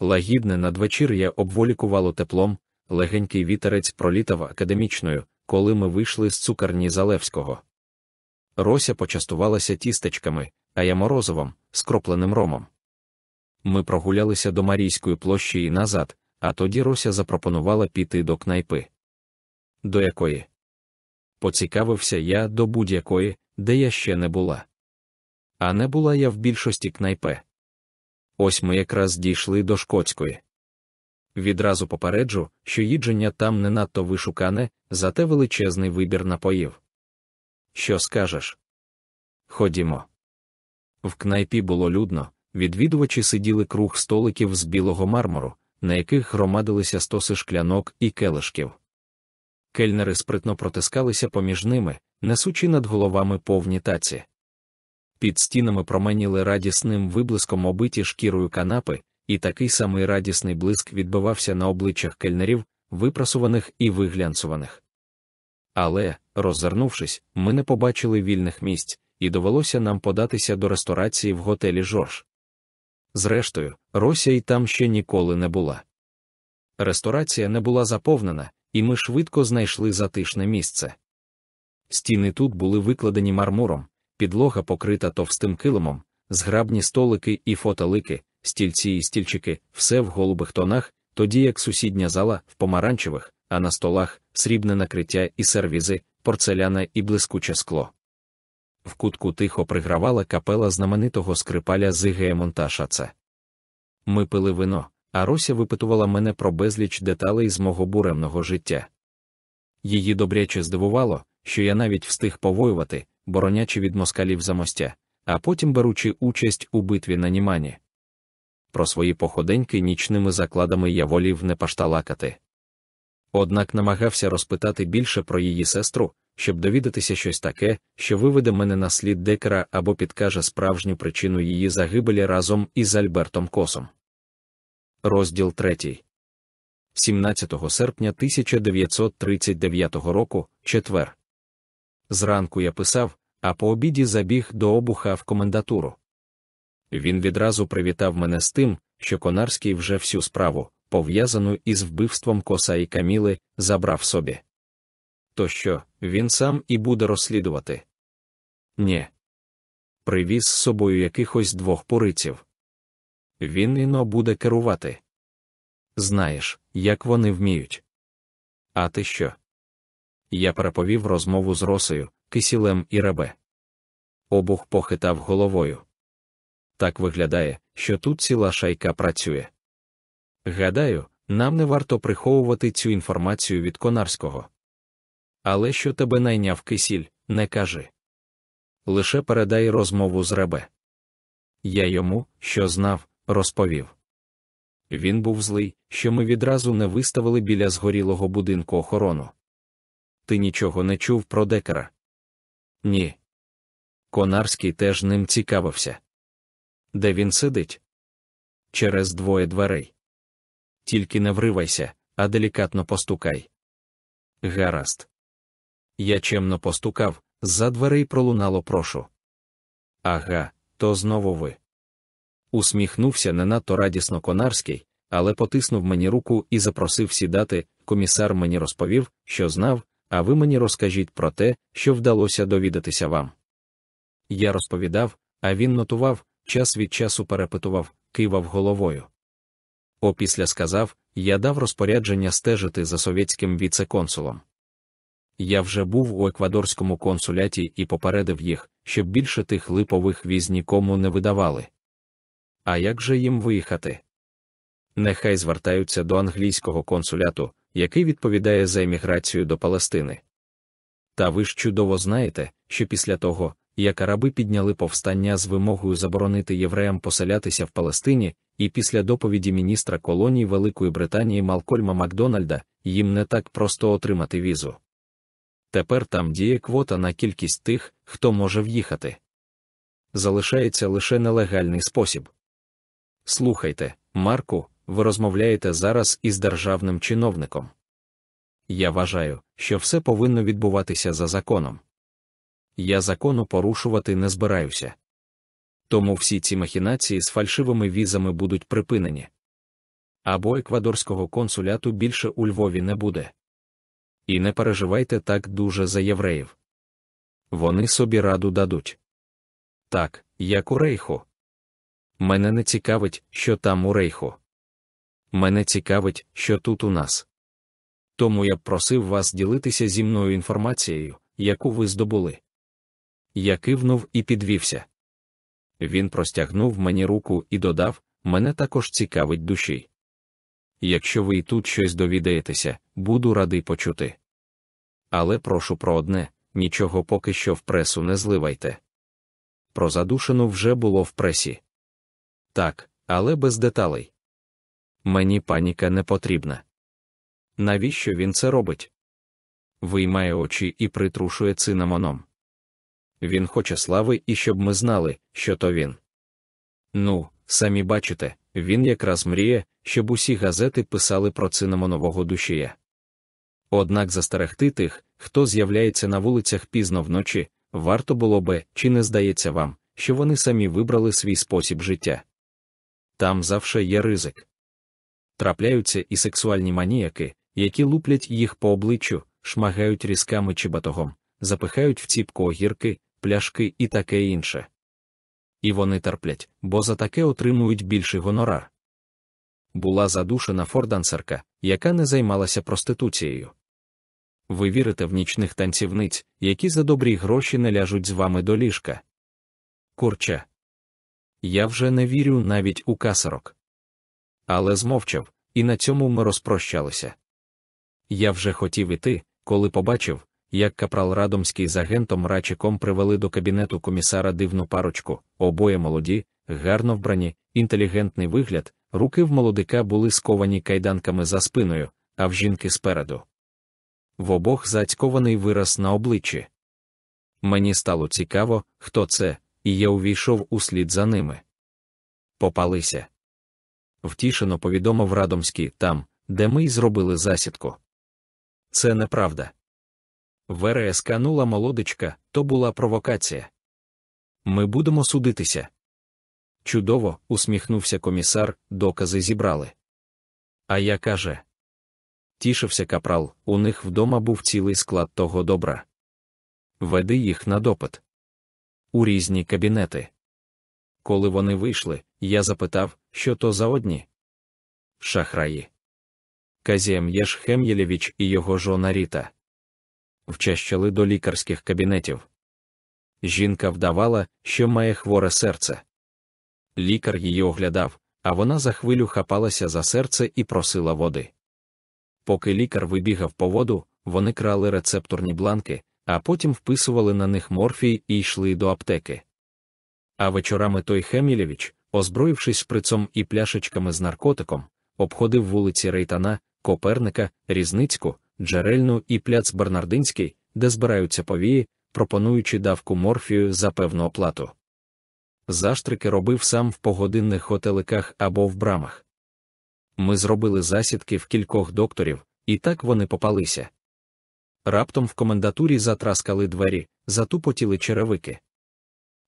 Лагідне надвечір'я обволікувало теплом, легенький вітерець пролітав академічною, коли ми вийшли з цукарні Залевського. Рося почастувалася тістечками, а я морозовом, скропленим ромом. Ми прогулялися до Марійської площі і назад, а тоді Рося запропонувала піти до кнайпи. До якої? Поцікавився я до будь-якої, де я ще не була. А не була я в більшості кнайпе. Ось ми якраз дійшли до шкотської. Відразу попереджу, що їдження там не надто вишукане, зате величезний вибір напоїв. Що скажеш? Ходімо. В кнайпі було людно, відвідувачі сиділи круг столиків з білого мармуру, на яких громадилися стоси шклянок і келишків. Кельнери спритно протискалися поміж ними, несучи над головами повні таці. Під стінами променіли радісним виблиском обиті шкірою канапи, і такий самий радісний блиск відбивався на обличчях кельнерів, випрасуваних і виглянцуваних. Але, роззирнувшись, ми не побачили вільних місць, і довелося нам податися до ресторації в готелі Жорж. Зрештою, Рося й там ще ніколи не була. Ресторація не була заповнена, і ми швидко знайшли затишне місце. Стіни тут були викладені мармуром, підлога покрита товстим килимом, зграбні столики і фотолики, стільці і стільчики, все в голубих тонах, тоді як сусідня зала в помаранчевих, а на столах срібне накриття і сервізи, порцеляна і блискуче скло. В кутку тихо пригравала капела знаменитого скрипаля Зигея Монташаца. Ми пили вино, а Рося випитувала мене про безліч деталей з мого буремного життя. Її добряче здивувало, що я навіть встиг повоювати, боронячи від москалів за мостя, а потім беручи участь у битві на Німані. про свої походеньки нічними закладами я волів не пашталакати. Однак намагався розпитати більше про її сестру, щоб довідатися щось таке, що виведе мене на слід декера або підкаже справжню причину її загибелі разом із Альбертом Косом. Розділ 3. 17 серпня 1939 року, четвер. Зранку я писав, а по обіді забіг до обуха в комендатуру. Він відразу привітав мене з тим, що Конарський вже всю справу, пов'язану із вбивством коса і Каміли, забрав собі. То що, він сам і буде розслідувати? Нє. Привіз з собою якихось двох пориців. Він іно буде керувати. Знаєш, як вони вміють. А ти що? Я переповів розмову з Росою, Кисілем і Ребе. Обух похитав головою. Так виглядає, що тут ціла шайка працює. Гадаю, нам не варто приховувати цю інформацію від Конарського. Але що тебе найняв кисіль, не кажи. Лише передай розмову з Ребе. Я йому, що знав, розповів. Він був злий, що ми відразу не виставили біля згорілого будинку охорону. Ти нічого не чув про декера? Ні. Конарський теж ним цікавився. Де він сидить? Через двоє дверей. Тільки не вривайся, а делікатно постукай. Гаразд. Я чемно постукав, з-за дверей пролунало прошу. Ага, то знову ви. Усміхнувся не надто радісно Конарський, але потиснув мені руку і запросив сідати. Комісар мені розповів, що знав, а ви мені розкажіть про те, що вдалося довідатися вам. Я розповідав, а він нотував, час від часу перепитував, кивав головою. Опісля сказав, я дав розпорядження стежити за совєтським віце-консулом. Я вже був у еквадорському консуляті і попередив їх, щоб більше тих липових віз нікому не видавали. А як же їм виїхати? Нехай звертаються до англійського консуляту, який відповідає за еміграцію до Палестини. Та ви ж чудово знаєте, що після того, як араби підняли повстання з вимогою заборонити євреям поселятися в Палестині, і після доповіді міністра колонії Великої Британії Малкольма Макдональда їм не так просто отримати візу. Тепер там діє квота на кількість тих, хто може в'їхати. Залишається лише нелегальний спосіб. Слухайте, Марку, ви розмовляєте зараз із державним чиновником. Я вважаю, що все повинно відбуватися за законом. Я закону порушувати не збираюся. Тому всі ці махінації з фальшивими візами будуть припинені. Або еквадорського консуляту більше у Львові не буде. І не переживайте так дуже за євреїв. Вони собі раду дадуть. Так, як у рейху. Мене не цікавить, що там у рейху. Мене цікавить, що тут у нас. Тому я б просив вас ділитися зі мною інформацією, яку ви здобули. Я кивнув і підвівся. Він простягнув мені руку і додав мене також цікавить душі. Якщо ви і тут щось довідаєтеся, буду радий почути. Але прошу про одне нічого поки що в пресу не зливайте. Про задушену вже було в пресі. Так, але без деталей. Мені паніка не потрібна. Навіщо він це робить? Виймає очі і притрушує цинамоном. Він хоче слави і щоб ми знали, що то він. Ну, самі бачите, він якраз мріє, щоб усі газети писали про цинамонового душія. Однак застерегти тих, хто з'являється на вулицях пізно вночі, варто було би, чи не здається вам, що вони самі вибрали свій спосіб життя. Там завше є ризик. Трапляються і сексуальні маніяки, які луплять їх по обличчю, шмагають різками чи батогом, запихають в ціпку огірки, пляшки і таке інше. І вони терплять, бо за таке отримують більший гонорар. Була задушена фордансерка, яка не займалася проституцією. Ви вірите в нічних танцівниць, які за добрі гроші не ляжуть з вами до ліжка. Курча. Я вже не вірю навіть у касарок. Але змовчав, і на цьому ми розпрощалися. Я вже хотів іти, коли побачив, як капрал Радомський з агентом Рачиком привели до кабінету комісара дивну парочку, обоє молоді, гарно вбрані, інтелігентний вигляд, руки в молодика були сковані кайданками за спиною, а в жінки спереду. В обох зацькований вираз на обличчі. Мені стало цікаво, хто це, і я увійшов услід за ними. Попалися. Втішено повідомив Радомський там, де ми й зробили засідку. Це неправда. Вера сканула молодичка, то була провокація. Ми будемо судитися. Чудово, усміхнувся комісар, докази зібрали. А я каже. Тішився капрал, у них вдома був цілий склад того добра. Веди їх на допит. У різні кабінети. Коли вони вийшли, я запитав, що то за одні. Шахраї. Казієм Єш Хем'єлєвіч і його жона Ріта. Вчащали до лікарських кабінетів. Жінка вдавала, що має хворе серце. Лікар її оглядав, а вона за хвилю хапалася за серце і просила води. Поки лікар вибігав по воду, вони крали рецепторні бланки, а потім вписували на них морфій і йшли до аптеки. А вечорами той Хемілєвич, озброївшись шприцом і пляшечками з наркотиком, обходив вулиці Рейтана, Коперника, Різницьку, Джерельну і пляц Бернардинський, де збираються повії, пропонуючи давку морфію за певну оплату. Заштрики робив сам в погодинних готеликах або в брамах. Ми зробили засідки в кількох докторів, і так вони попалися. Раптом в комендатурі затраскали двері, затупотіли черевики.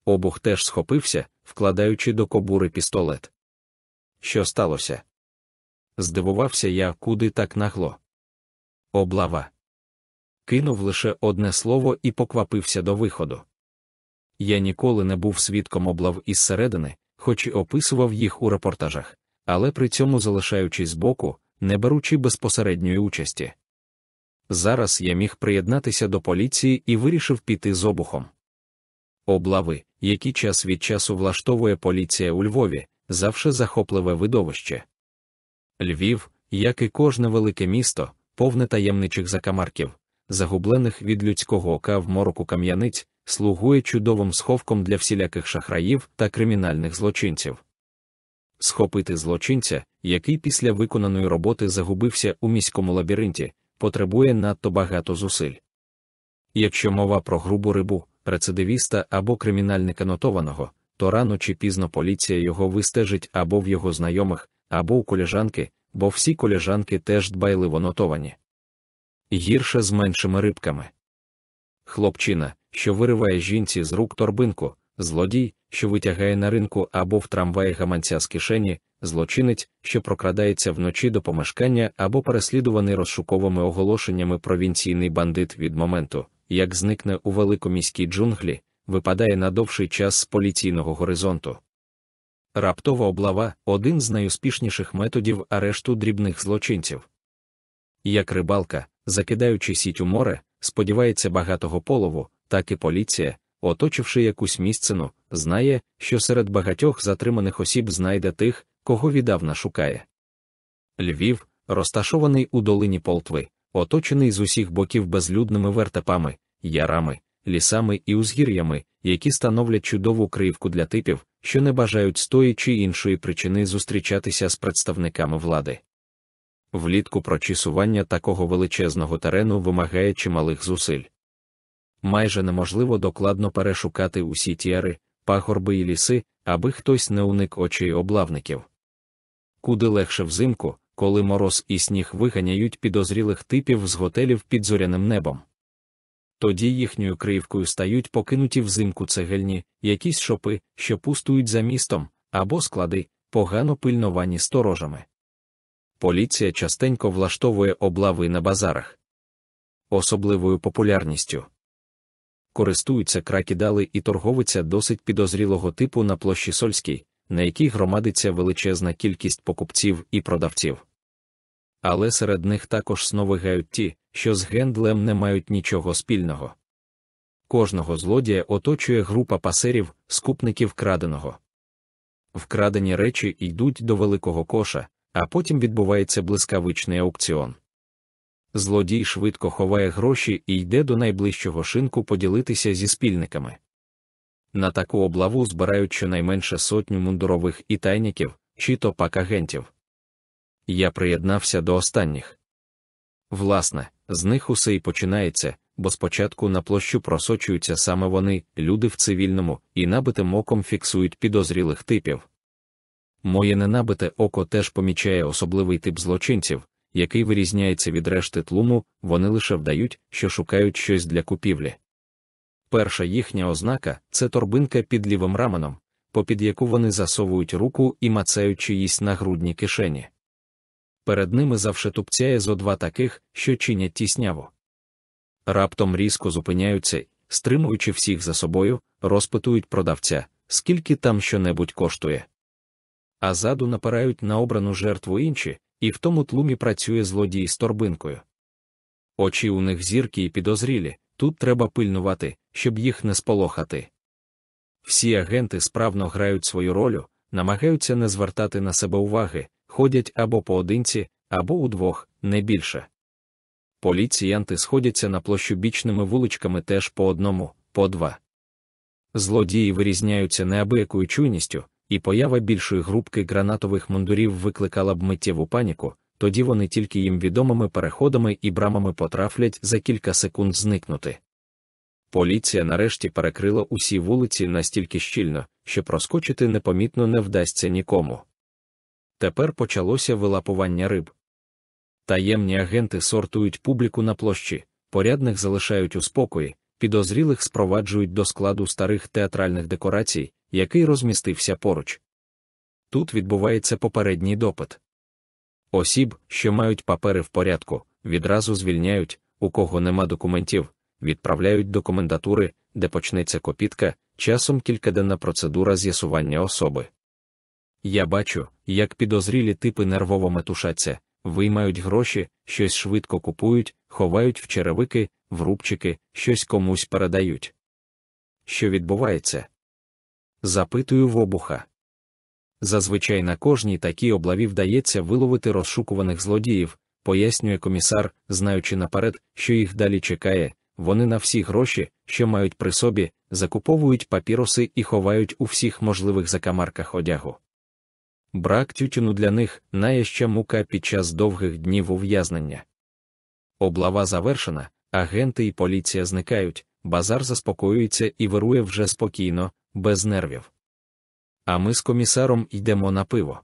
Обух теж схопився, вкладаючи до кобури пістолет. Що сталося? Здивувався я, куди так нагло. Облава. Кинув лише одне слово і поквапився до виходу. Я ніколи не був свідком облав із середини, хоч і описував їх у репортажах, але при цьому залишаючись збоку, не беручи безпосередньої участі. Зараз я міг приєднатися до поліції і вирішив піти з обухом. Облави, які час від часу влаштовує поліція у Львові, завше захопливе видовище. Львів, як і кожне велике місто, повне таємничих закамарків, загублених від людського ока в мороку кам'яниць, слугує чудовим сховком для всіляких шахраїв та кримінальних злочинців. Схопити злочинця, який після виконаної роботи загубився у міському лабіринті, потребує надто багато зусиль. Якщо мова про грубу рибу, рецидивіста або кримінальника нотованого, то рано чи пізно поліція його вистежить або в його знайомих, або у колежанки, бо всі колежанки теж дбайливо нотовані. Гірше з меншими рибками. Хлопчина, що вириває жінці з рук торбинку, злодій, що витягає на ринку або в трамваї гаманця з кишені, злочинець, що прокрадається вночі до помешкання або переслідуваний розшуковими оголошеннями провінційний бандит від моменту, як зникне у великоміській джунглі, випадає на довший час з поліційного горизонту. Раптова облава один з найуспішніших методів арешту дрібних злочинців. Як рибалка, закидаючи сіть у море, сподівається багатого полову, так і поліція, оточивши якусь місцину, знає, що серед багатьох затриманих осіб знайде тих, кого віддавна шукає. Львів, розташований у долині Полтви, оточений з усіх боків безлюдними вертепами, ярами, лісами і узгір'ями, які становлять чудову кривку для типів, що не бажають з тої чи іншої причини зустрічатися з представниками влади. Влітку прочісування такого величезного терену вимагає чималих зусиль. Майже неможливо докладно перешукати усі тіари, пагорби і ліси, аби хтось не уник очей облавників. Куди легше взимку, коли мороз і сніг виганяють підозрілих типів з готелів під зоряним небом. Тоді їхньою кривкою стають покинуті взимку цегельні, якісь шопи, що пустують за містом, або склади, погано пильновані сторожами. Поліція частенько влаштовує облави на базарах. Особливою популярністю користуються кракідали і торговиця досить підозрілого типу на площі Сольській, на якій громадиться величезна кількість покупців і продавців. Але серед них також сновигають ті, що з гендлем не мають нічого спільного. Кожного злодія оточує група пасерів, скупників краденого. Вкрадені речі йдуть до великого коша, а потім відбувається блискавичний аукціон. Злодій швидко ховає гроші і йде до найближчого шинку поділитися зі спільниками. На таку облаву збирають щонайменше сотню мундурових і тайників, чи то пак агентів. Я приєднався до останніх. Власне, з них усе і починається, бо спочатку на площу просочуються саме вони, люди в цивільному, і набитим оком фіксують підозрілих типів. Моє ненабите око теж помічає особливий тип злочинців, який вирізняється від решти тлуму, вони лише вдають, що шукають щось для купівлі. Перша їхня ознака це торбинка під лівим раменом, попід яку вони засовують руку і мацають на грудні кишені. Перед ними завше тупцяє зо два таких, що чинять тісняву. Раптом різко зупиняються, стримуючи всіх за собою, розпитують продавця, скільки там що-небудь коштує. А заду напирають на обрану жертву інші, і в тому тлумі працює злодій з торбинкою. Очі у них зіркі і підозрілі, тут треба пильнувати, щоб їх не сполохати. Всі агенти справно грають свою роль, намагаються не звертати на себе уваги, ходять або поодинці, або удвох, не більше. Поліціянти сходяться на площу бічними вуличками теж по одному, по два. Злодії вирізняються неабиякою чуйністю, і поява більшої групки гранатових мундурів викликала б миттєву паніку, тоді вони тільки їм відомими переходами і брамами потрафлять за кілька секунд зникнути. Поліція нарешті перекрила усі вулиці настільки щільно, що проскочити непомітно не вдасться нікому. Тепер почалося вилапування риб. Таємні агенти сортують публіку на площі, порядних залишають у спокої, підозрілих спроваджують до складу старих театральних декорацій, який розмістився поруч. Тут відбувається попередній допит. Осіб, що мають папери в порядку, відразу звільняють, у кого нема документів, відправляють до комендатури, де почнеться копітка, часом кількаденна процедура з'ясування особи. Я бачу, як підозрілі типи нервово метушаться, виймають гроші, щось швидко купують, ховають в черевики, в рубчики, щось комусь передають. Що відбувається? Запитую в обуха. Зазвичай на кожній такій облаві вдається виловити розшукуваних злодіїв, пояснює комісар, знаючи наперед, що їх далі чекає, вони на всі гроші, що мають при собі, закуповують папіроси і ховають у всіх можливих закамарках одягу. Брак тютюну для них найяща мука під час довгих днів ув'язнення. Облава завершена, агенти і поліція зникають, базар заспокоюється і вирує вже спокійно, без нервів. А ми з комісаром йдемо на пиво.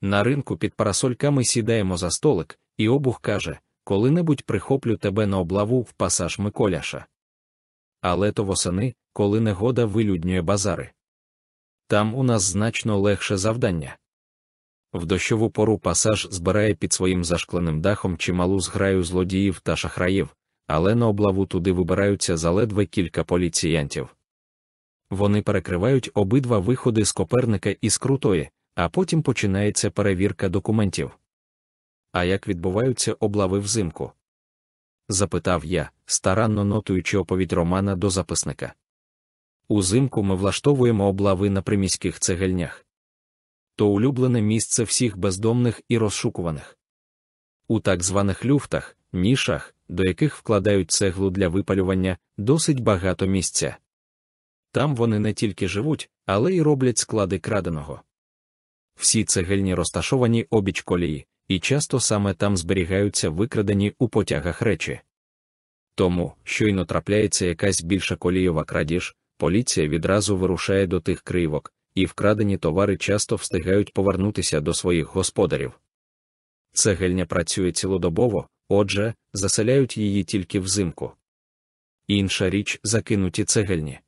На ринку під парасольками сідаємо за столик, і обух каже коли-небудь прихоплю тебе на облаву в пасаж Миколяша. Але то восени, коли негода вилюднює базари. Там у нас значно легше завдання. В дощову пору пасаж збирає під своїм зашкленим дахом чималу зграю злодіїв та шахраїв, але на облаву туди вибираються заледве кілька поліціянтів. Вони перекривають обидва виходи з Коперника і з Крутої, а потім починається перевірка документів. А як відбуваються облави взимку? запитав я, старанно нотуючи оповідь Романа до записника. Узимку ми влаштовуємо облави на приміських цегельнях. То улюблене місце всіх бездомних і розшукуваних. У так званих люфтах, нішах, до яких вкладають цеглу для випалювання, досить багато місця. Там вони не тільки живуть, але й роблять склади краденого. Всі цегельні розташовані обіч колії, і часто саме там зберігаються викрадені у потягах речі. Тому, щойно трапляється якась більша колійова крадіж, поліція відразу вирушає до тих кривок, і вкрадені товари часто встигають повернутися до своїх господарів. Цегельня працює цілодобово, отже, заселяють її тільки взимку. Інша річ закинуті цегельні.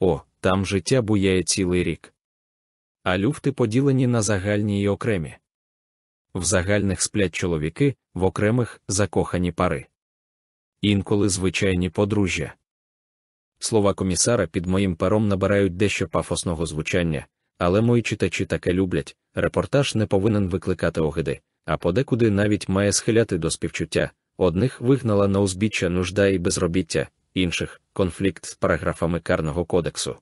О, там життя буяє цілий рік. А люфти поділені на загальні й окремі. В загальних сплять чоловіки, в окремих закохані пари. Інколи звичайні подружжя. Слова комісара під моїм пером набирають дещо пафосного звучання, але мої читачі таке люблять. Репортаж не повинен викликати огиди, а подекуди навіть має схиляти до співчуття. Одних вигнала на узбіччя нужда і безробіття, інших конфлікт з параграфами карного кодексу.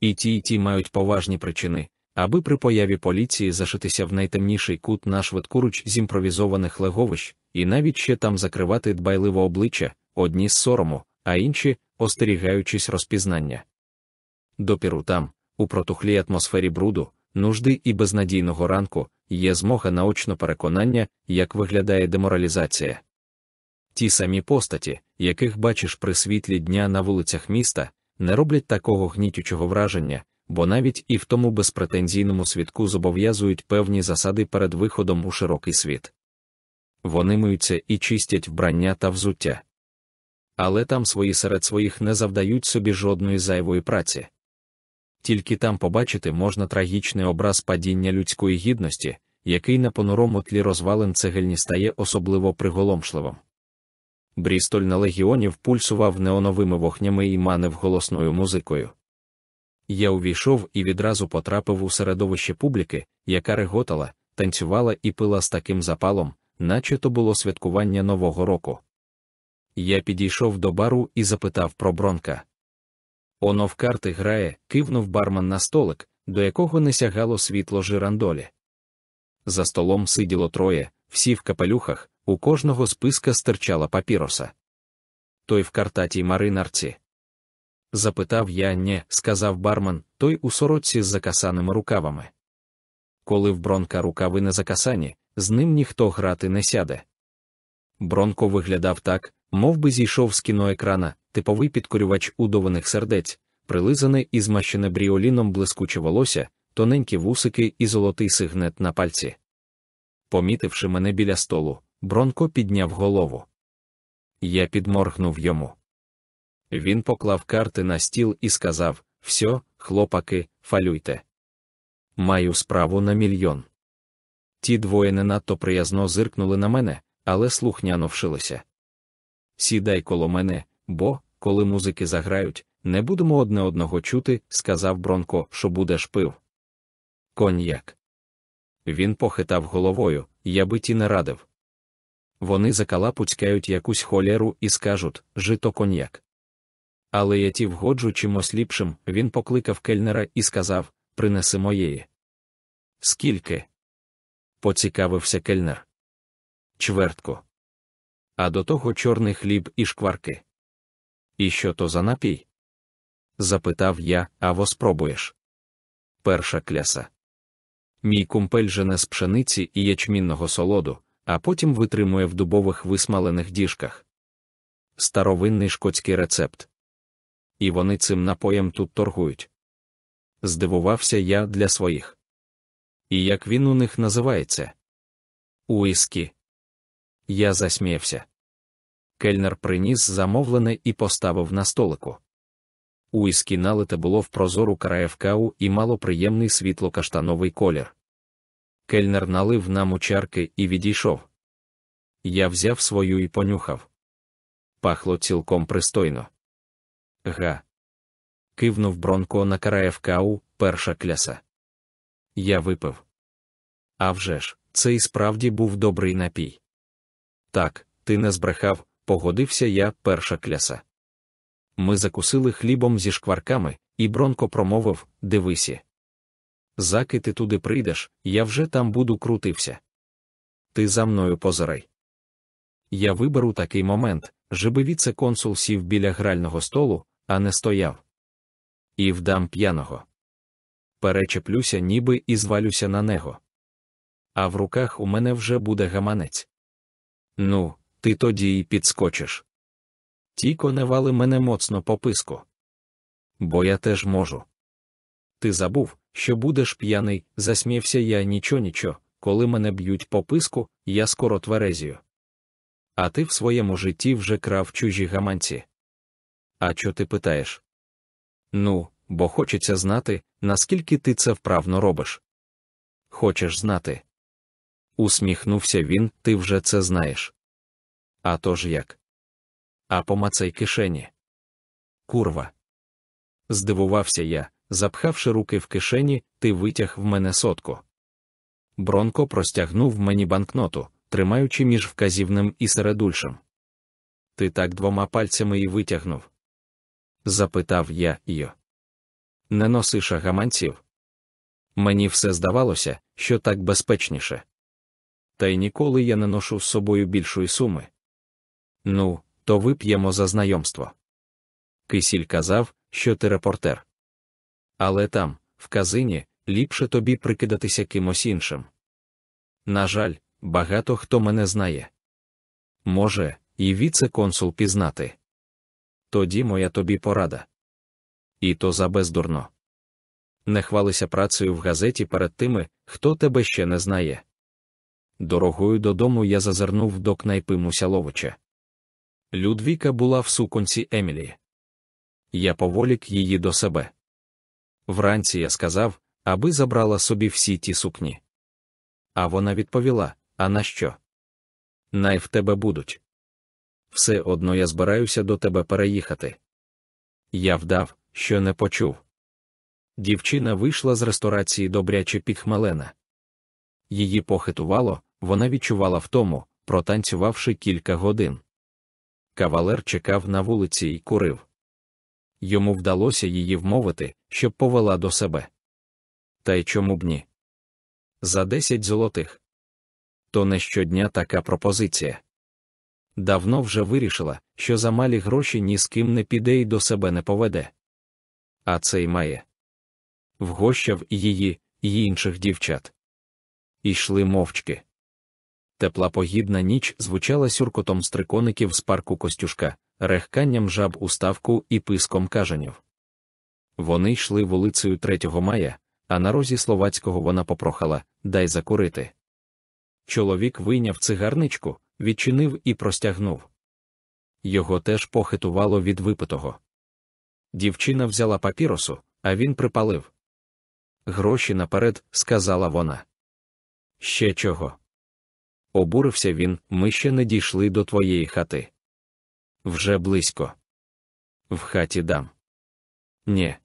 І ті, і ті мають поважні причини, аби при появі поліції зашитися в найтемніший кут на швидкоруч з імпровізованих леговищ, і навіть ще там закривати дбайливо обличчя, одні з сорому, а інші, остерігаючись розпізнання. допіру там, у протухлій атмосфері бруду, нужди і безнадійного ранку, є змога наочно переконання, як виглядає деморалізація. Ті самі постаті, яких бачиш при світлі дня на вулицях міста, не роблять такого гнітючого враження, бо навіть і в тому безпретензійному свідку зобов'язують певні засади перед виходом у широкий світ. Вони миються і чистять вбрання та взуття. Але там свої серед своїх не завдають собі жодної зайвої праці. Тільки там побачити можна трагічний образ падіння людської гідності, який на понурому тлі розвалин цегельні стає особливо приголомшливим. Брістоль на легіонів пульсував неоновими вогнями і манив голосною музикою. Я увійшов і відразу потрапив у середовище публіки, яка реготала, танцювала і пила з таким запалом, наче то було святкування Нового року. Я підійшов до бару і запитав про бронка. Оно в карти грає, кивнув бармен на столик, до якого не сягало світло жирандолі. За столом сиділо троє, всі в капелюхах, у кожного списка стирчала папіроса. Той в картатій маринарці. Запитав я «Нє», сказав бармен, той у сорочці з закасаними рукавами. Коли в бронка рукави не закасані, з ним ніхто грати не сяде. Бронко виглядав так, мов би зійшов з кіноекрана, типовий підкорювач удованих сердець, прилизане і змащене бріоліном блискуче волосся, тоненькі вусики і золотий сигнет на пальці. Помітивши мене біля столу, Бронко підняв голову. Я підморгнув йому. Він поклав карти на стіл і сказав: Все, хлопаки, фалюйте. Маю справу на мільйон. Ті двоє не надто приязно зиркнули на мене, але слухняно вшилися. Сідай коло мене, бо, коли музики заграють, не будемо одне одного чути, сказав Бронко, що будеш пив. Коньяк. Він похитав головою, я би ті не радив. Вони закалапуцькають якусь холєру і скажуть жито коньяк. Але я ті вгоджу чимось ліпшим, він покликав кельнера і сказав принеси моєї. Скільки? поцікавився кельнер. Чвертку. А до того чорний хліб і шкварки. І що то за напій? запитав я, аво спробуєш. Перша кляса. Мій кумпель жене з пшениці і ячмінного солоду, а потім витримує в дубових висмалених діжках. Старовинний шкотський рецепт. І вони цим напоєм тут торгують. Здивувався я для своїх. І як він у них називається? Уіскі. Я засміявся. Кельнер приніс замовлене і поставив на столику. Уіскі налите було в прозору караєвкау і мало приємний світло-каштановий колір. Кельнер налив нам у чарки і відійшов. Я взяв свою і понюхав. Пахло цілком пристойно. Га. Кивнув Бронко на караєвкау, перша кляса. Я випив. А вже ж, це і справді був добрий напій. Так, ти не збрехав, погодився я, перша кляса. Ми закусили хлібом зі шкварками, і Бронко промовив Дивисі. Заки ти туди прийдеш, я вже там буду крутився. Ти за мною позирай. Я виберу такий момент, жеби віце-консул сів біля грального столу, а не стояв. І вдам п'яного. Перечеплюся, ніби і звалюся на него. А в руках у мене вже буде гаманець. Ну, ти тоді й підскочиш. Тіко не вали мене моцно по писку. Бо я теж можу. Ти забув, що будеш п'яний, засміявся я нічо нічо, коли мене б'ють по писку, я скоро тверезію. А ти в своєму житті вже крав чужі гаманці. А чо ти питаєш? Ну, бо хочеться знати, наскільки ти це вправно робиш. Хочеш знати? Усміхнувся він, ти вже це знаєш. А то ж як? А помацай кишені. Курва. Здивувався я, запхавши руки в кишені, ти витяг в мене сотку. Бронко простягнув мені банкноту, тримаючи між вказівним і середульшим. Ти так двома пальцями і витягнув? запитав я йо. Не носиш гаманців? Мені все здавалося, що так безпечніше. Та й ніколи я не ношу з собою більшої суми. Ну, то вип'ємо за знайомство. Кисіль казав, що ти репортер. Але там, в казині, ліпше тобі прикидатися кимось іншим. На жаль, багато хто мене знає. Може, і віце-консул пізнати. Тоді моя тобі порада. І то за бездурно. Не хвалися працею в газеті перед тими, хто тебе ще не знає. Дорогою додому я зазирнув до кнайпи Мусяловича. Людвіка була в суконці Емілі. Я поволік її до себе. Вранці я сказав, аби забрала собі всі ті сукні. А вона відповіла: А на що? Най в тебе будуть. Все одно я збираюся до тебе переїхати. Я вдав, що не почув. Дівчина вийшла з ресторації добряче підхмелена. Її похитувало, вона відчувала втому, протанцювавши кілька годин. Кавалер чекав на вулиці і курив. Йому вдалося її вмовити, щоб повела до себе. Та й чому б ні? За десять золотих. То не щодня така пропозиція. Давно вже вирішила, що за малі гроші ні з ким не піде і до себе не поведе. А цей має. Вгощав її, і інших дівчат. Ішли мовчки. Тепла погідна ніч звучала сюркотом стрикоників з парку Костюшка, рехканням жаб у ставку і писком кажанів. Вони йшли вулицею 3 мая, а на розі словацького вона попрохала дай закурити. Чоловік вийняв цигарничку, відчинив і простягнув. Його теж похитувало від випитого. Дівчина взяла папіросу, а він припалив. Гроші наперед, сказала вона. Ще чого? Обурився він, ми ще не дійшли до твоєї хати. Вже близько. В хаті дам. Нє.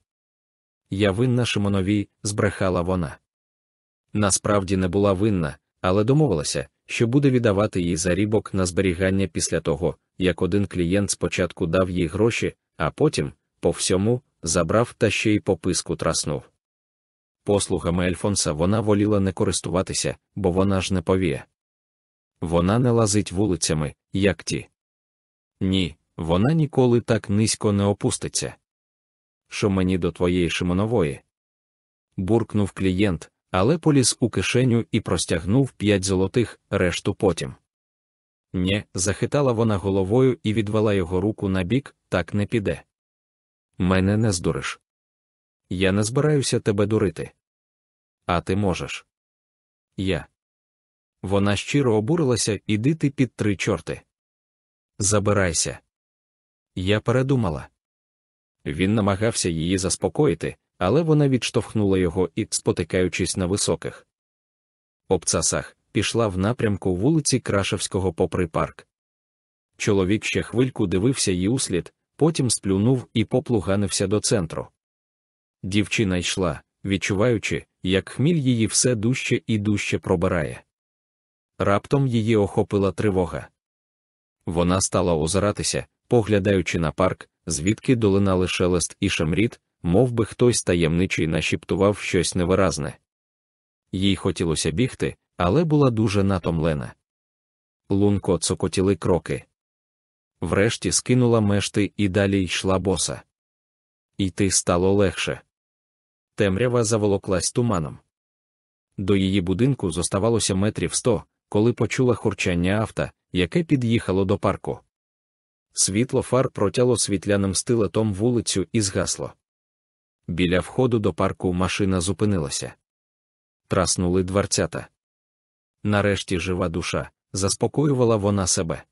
Я винна Шимоновій, збрехала вона. Насправді не була винна, але домовилася, що буде віддавати їй зарібок на зберігання після того, як один клієнт спочатку дав їй гроші, а потім, по всьому, забрав та ще й по писку траснув. Послугами Альфонса вона воліла не користуватися, бо вона ж не повіє. Вона не лазить вулицями, як ті. Ні, вона ніколи так низько не опуститься. Що мені до твоєї Шимонової? Буркнув клієнт, але поліз у кишеню і простягнув п'ять золотих, решту потім. Нє, захитала вона головою і відвела його руку на бік, так не піде. Мене не здуриш. Я не збираюся тебе дурити. А ти можеш. Я. Вона щиро обурилася, іди ти під три чорти. Забирайся. Я передумала. Він намагався її заспокоїти, але вона відштовхнула його і, спотикаючись на високих обцасах, пішла в напрямку вулиці Крашевського попри парк. Чоловік ще хвильку дивився їй услід, потім сплюнув і поплуганився до центру. Дівчина йшла, відчуваючи, як хміль її все дужче і дужче пробирає. Раптом її охопила тривога. Вона стала озиратися, поглядаючи на парк, звідки долинали шелест і шамріт, мов би хтось таємничий нашіптував щось невиразне. Їй хотілося бігти, але була дуже натомлена. Лунко цокотіли кроки. Врешті скинула мешти і далі йшла боса. Йти стало легше. Темрява заволоклась туманом. До її будинку зоставалося метрів сто, коли почула хурчання авто, яке під'їхало до парку. Світло фар протяло світляним стилетом вулицю і згасло. Біля входу до парку машина зупинилася. Траснули дверцята. Нарешті жива душа, заспокоювала вона себе.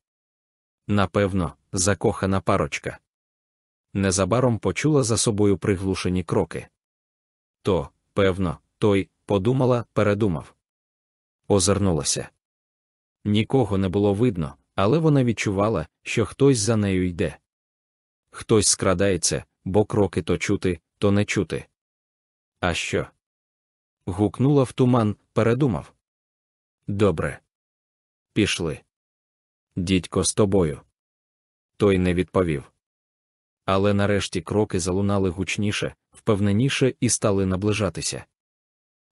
Напевно, закохана парочка. Незабаром почула за собою приглушені кроки. То, певно, той, подумала, передумав. Озирнулася. Нікого не було видно, але вона відчувала, що хтось за нею йде. Хтось скрадається, бо кроки то чути, то не чути. А що? Гукнула в туман, передумав. Добре. Пішли. Дідько з тобою. Той не відповів. Але нарешті кроки залунали гучніше, впевненіше і стали наближатися.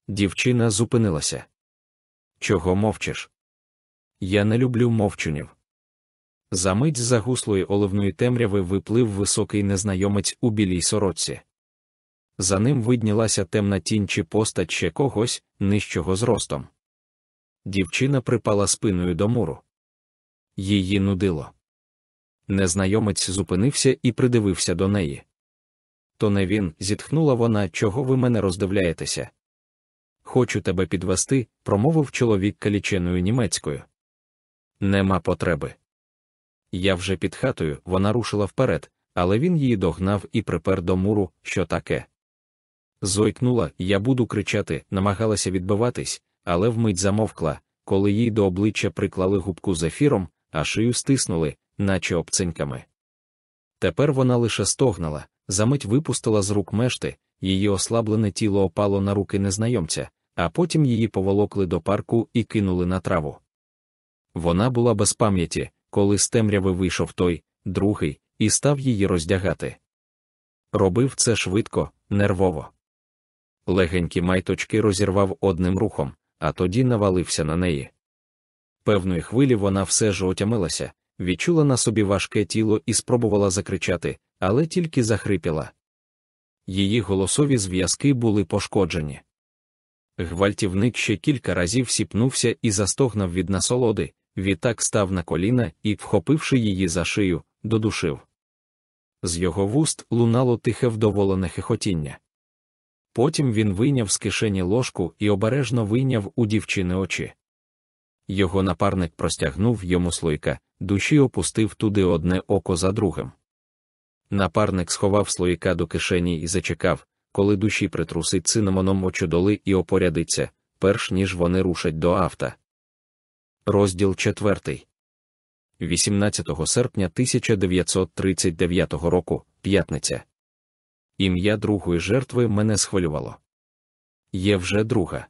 Дівчина зупинилася. Чого мовчиш? Я не люблю мовчунів. Замить з загуслої оливної темряви виплив високий незнайомець у білій сорочці. За ним виднілася темна тінь чи постать ще когось нижчого зростом. Дівчина припала спиною до муру. Її нудило. Незнайомець зупинився і придивився до неї. То не він, зітхнула вона, чого ви мене роздивляєтеся. Хочу тебе підвести, промовив чоловік каліченою німецькою. Нема потреби. Я вже під хатою, вона рушила вперед, але він її догнав і припер до муру, що таке. Зойкнула, я буду кричати, намагалася відбиватись, але вмить замовкла, коли їй до обличчя приклали губку з ефіром, а шию стиснули, наче обциньками. Тепер вона лише стогнала, замить випустила з рук мешти, її ослаблене тіло опало на руки незнайомця, а потім її поволокли до парку і кинули на траву. Вона була без пам'яті, коли з темряви вийшов той, другий, і став її роздягати. Робив це швидко, нервово. Легенькі майточки розірвав одним рухом, а тоді навалився на неї. Певної хвилі вона все ж отямилася, відчула на собі важке тіло і спробувала закричати, але тільки захрипіла. Її голосові зв'язки були пошкоджені. Гвальтівник ще кілька разів сіпнувся і застогнав від насолоди, відтак став на коліна і, вхопивши її за шию, додушив. З його вуст лунало тихе вдоволене хихотіння. Потім він вийняв з кишені ложку і обережно вийняв у дівчини очі. Його напарник простягнув йому слойка, душі опустив туди одне око за другим. Напарник сховав слоїка до кишені і зачекав, коли душі притрусить цинамоном очудоли і опорядиться, перш ніж вони рушать до авто. Розділ 4. 18 серпня 1939 року, п'ятниця. Ім'я другої жертви мене схвилювало. Є вже друга.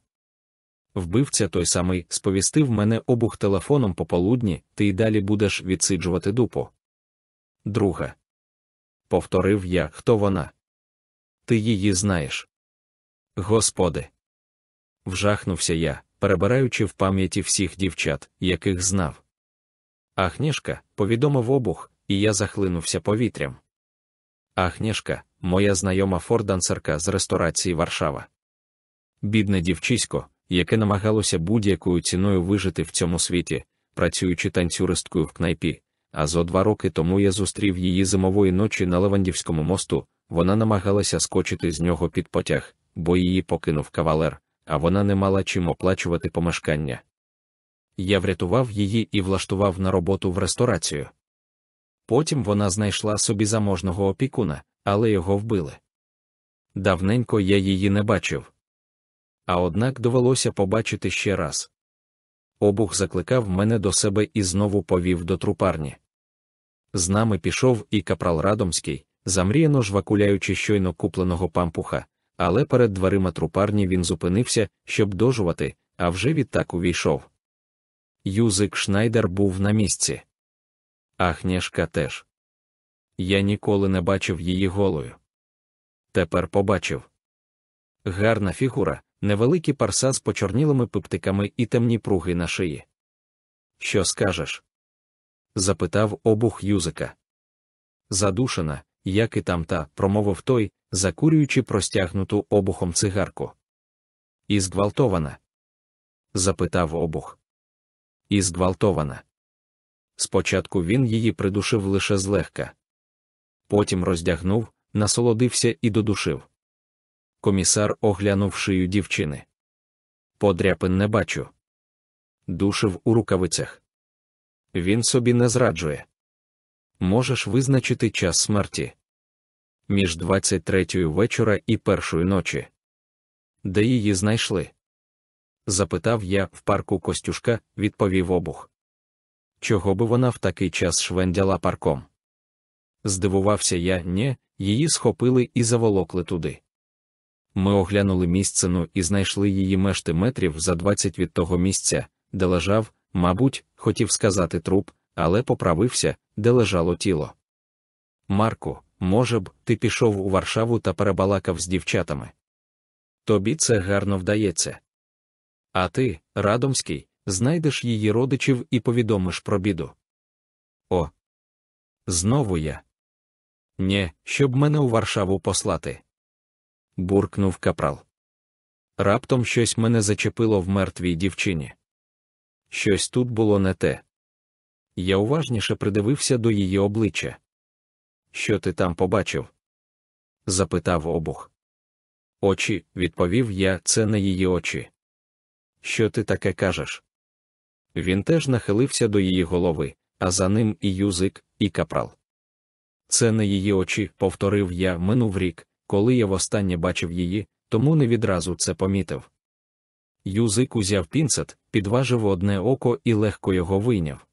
Вбивця той самий сповістив мене обух телефоном пополудні, ти й далі будеш відсиджувати дупу. Друга. Повторив я, хто вона. Ти її знаєш. Господи. Вжахнувся я, перебираючи в пам'яті всіх дівчат, яких знав. Ахнєшка, повідомив обух, і я захлинувся повітрям. Ахнєшка, моя знайома фордансерка з ресторації Варшава. Бідне дівчисько, яке намагалося будь-якою ціною вижити в цьому світі, працюючи танцюристкою в кнайпі. А зо два роки тому я зустрів її зимової ночі на Левандівському мосту, вона намагалася скочити з нього під потяг, бо її покинув кавалер, а вона не мала чим оплачувати помешкання. Я врятував її і влаштував на роботу в ресторацію. Потім вона знайшла собі заможного опікуна, але його вбили. Давненько я її не бачив. А однак довелося побачити ще раз. Обух закликав мене до себе і знову повів до трупарні. З нами пішов і капрал Радомський, замріяно жвакуляючи щойно купленого пампуха, але перед дверима трупарні він зупинився, щоб дожувати, а вже відтак увійшов. Юзик Шнайдер був на місці. Ахнєшка теж. Я ніколи не бачив її голою. Тепер побачив. Гарна фігура, невеликий парса з почорнілими пиптиками і темні пруги на шиї. Що скажеш? запитав обух юзика. Задушена, як і там та, промовив той, закурюючи простягнуту обухом цигарку. І зґвалтована? запитав обух. І зґвалтована. Спочатку він її придушив лише злегка. Потім роздягнув, насолодився і додушив. Комісар оглянув шию дівчини. Подряпин не бачу. Душив у рукавицях. Він собі не зраджує. Можеш визначити час смерті між 23 вечора і першої ночі. Де її знайшли? запитав я в парку Костюшка, відповів обух. Чого би вона в такий час швендяла парком? Здивувався я, ні, її схопили і заволокли туди. Ми оглянули місцину і знайшли її мешти метрів за 20 від того місця, де лежав, мабуть, хотів сказати труп, але поправився, де лежало тіло. Марку, може б, ти пішов у Варшаву та перебалакав з дівчатами. Тобі це гарно вдається. А ти, Радомський, знайдеш її родичів і повідомиш про біду. О. Знову я. Нє, щоб мене у Варшаву послати. буркнув капрал. Раптом щось мене зачепило в мертвій дівчині. Щось тут було не те. Я уважніше придивився до її обличчя. Що ти там побачив? запитав обух. Очі, відповів я, це не її очі. Що ти таке кажеш? Він теж нахилився до її голови, а за ним і юзик, і капрал. Це не її очі, повторив я, минув рік, коли я востаннє бачив її, тому не відразу це помітив. Юзик узяв пінцет, підважив одне око і легко його вийняв.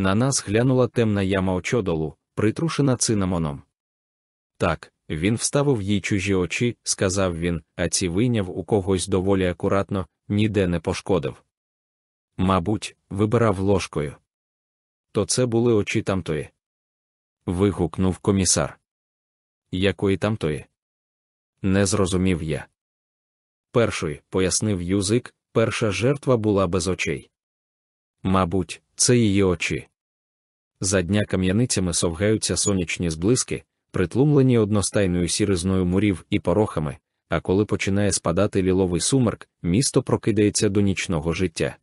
На нас глянула темна яма очодолу, притрушена цинамоном. Так, він вставив їй чужі очі, сказав він, а ці вийняв у когось доволі акуратно, ніде не пошкодив. Мабуть, вибирав ложкою. То це були очі тамтої. вигукнув комісар. Якої тамтої? Не зрозумів я. Першої, пояснив юзик, перша жертва була без очей. Мабуть, це її очі. За дня кам'яницями совгаються сонячні зблиски, притлумлені одностайною сіризною мурів і порохами, а коли починає спадати ліловий сумерк, місто прокидається до нічного життя.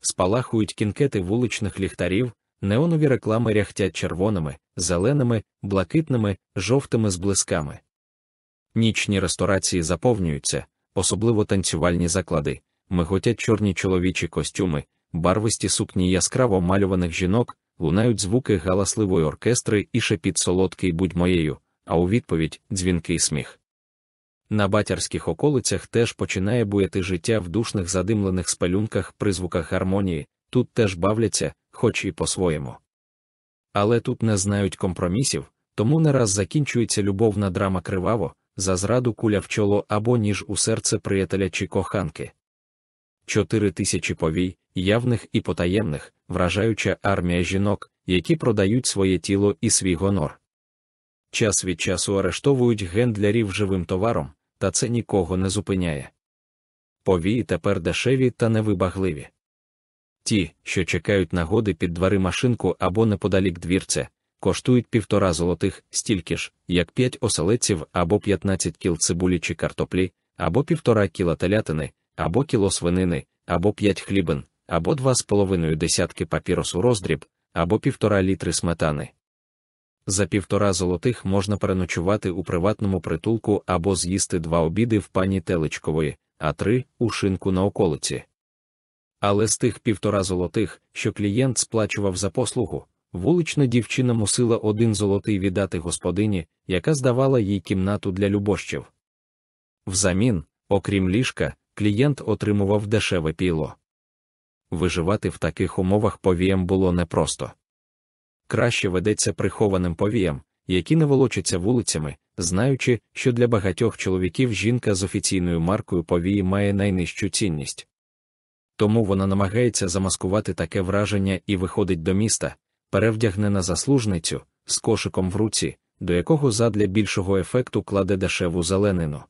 Спалахують кінкети вуличних ліхтарів, неонові реклами ряхтять червоними, зеленими, блакитними, жовтими зблисками. Нічні ресторації заповнюються, особливо танцювальні заклади, миготять чорні чоловічі костюми, барвисті сукні яскраво малюваних жінок, лунають звуки галасливої оркестри і шепіт солодкий будь моєю, а у відповідь дзвінкий сміх. На батярських околицях теж починає буяти життя в душних задимлених спалюнках при звуках гармонії, тут теж бавляться, хоч і по-своєму. Але тут не знають компромісів, тому не раз закінчується любовна драма криваво, за зраду куля в чоло або ніж у серце приятеля чи коханки. Чотири тисячі повій, явних і потаємних, вражаюча армія жінок, які продають своє тіло і свій гонор. Час від часу арештовують гендлярів живим товаром, та це нікого не зупиняє. Повії тепер дешеві та невибагливі. Ті, що чекають нагоди під дверима шинку або неподалік двірця, коштують півтора золотих стільки ж, як п'ять оселедців або п'ятнадцять кіл цибулі чи картоплі, або півтора кіла телятини, або кіло свинини, або п'ять хлібин, або два з половиною десятки папіросу роздріб, або півтора літри сметани. За півтора золотих можна переночувати у приватному притулку або з'їсти два обіди в пані Телечкової, а три у шинку на околиці. Але з тих півтора золотих, що клієнт сплачував за послугу, вулична дівчина мусила один золотий віддати господині, яка здавала їй кімнату для любощів. Взамін, окрім ліжка, клієнт отримував дешеве піло. Виживати в таких умовах повіям було непросто. Краще ведеться прихованим повіям, які не волочаться вулицями, знаючи, що для багатьох чоловіків жінка з офіційною маркою повії має найнижчу цінність. Тому вона намагається замаскувати таке враження і виходить до міста, перевдягнена заслужницю, з кошиком в руці, до якого задля більшого ефекту кладе дешеву зеленину.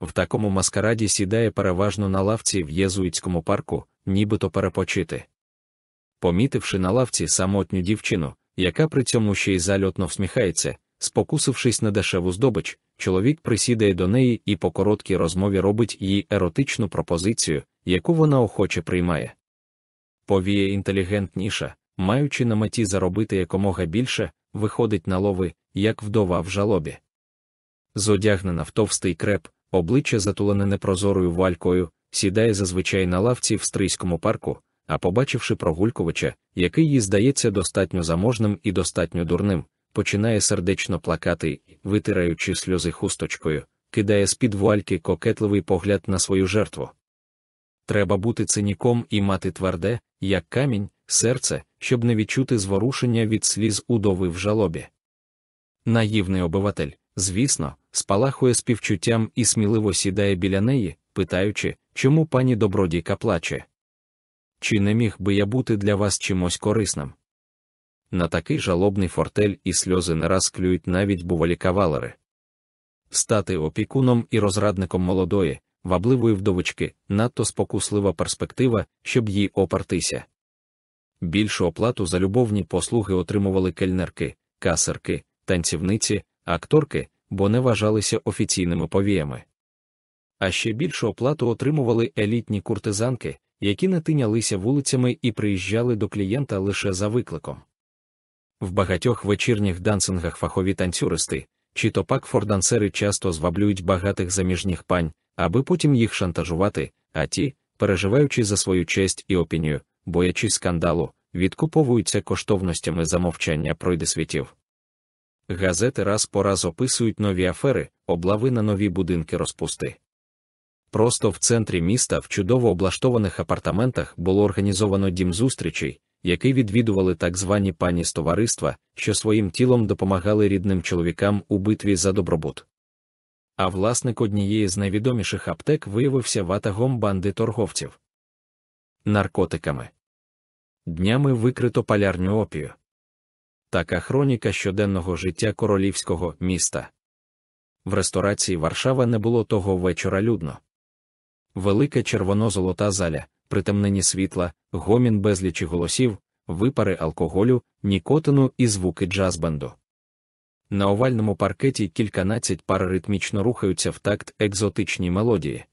В такому маскараді сідає переважно на лавці в єзуїтському парку, нібито перепочити. Помітивши на лавці самотню дівчину, яка при цьому ще й зальотно всміхається, спокусившись на дешеву здобич, чоловік присідає до неї і по короткій розмові робить їй еротичну пропозицію, яку вона охоче приймає. Повіє інтелігентніша, маючи на меті заробити якомога більше, виходить на лови, як вдова в жалобі. Зодягнена в товстий креп, обличчя затулене непрозорою валькою, сідає зазвичай на лавці в стрийському парку, а побачивши прогулькувача, який їй здається достатньо заможним і достатньо дурним, починає сердечно плакати, витираючи сльози хусточкою, кидає з-під вуальки кокетливий погляд на свою жертву. Треба бути циніком і мати тверде, як камінь, серце, щоб не відчути зворушення від сліз удови в жалобі. Наївний обиватель, звісно, спалахує співчуттям і сміливо сідає біля неї, питаючи, чому пані добродійка плаче. Чи не міг би я бути для вас чимось корисним? На такий жалобний фортель і сльози не раз клюють навіть бувалі кавалери. Стати опікуном і розрадником молодої, вабливої вдовички, надто спокуслива перспектива, щоб їй опертися. Більшу оплату за любовні послуги отримували кельнерки, касерки, танцівниці, акторки, бо не вважалися офіційними повіями. А ще більшу оплату отримували елітні куртизанки, які не тинялися вулицями і приїжджали до клієнта лише за викликом. В багатьох вечірніх дансингах фахові танцюристи, чи то пак фордансери часто зваблюють багатих заміжніх пань, аби потім їх шантажувати, а ті, переживаючи за свою честь і опінію, боячись скандалу, відкуповуються коштовностями замовчання пройдесвітів. Газети раз по раз описують нові афери, облави на нові будинки розпусти. Просто в центрі міста в чудово облаштованих апартаментах було організовано дім зустрічей, який відвідували так звані пані з товариства, що своїм тілом допомагали рідним чоловікам у битві за добробут. А власник однієї з найвідоміших аптек виявився ватагом банди торговців наркотиками. Днями викрито палярню опію. Така хроніка щоденного життя королівського міста. В ресторації Варшава не було того вечора людно. Велика червоно-золота заля, притемнені світла, гомін безлічі голосів, випари алкоголю, нікотину і звуки джазбенду. На овальному паркеті кільканадцять пар ритмічно рухаються в такт екзотичній мелодії.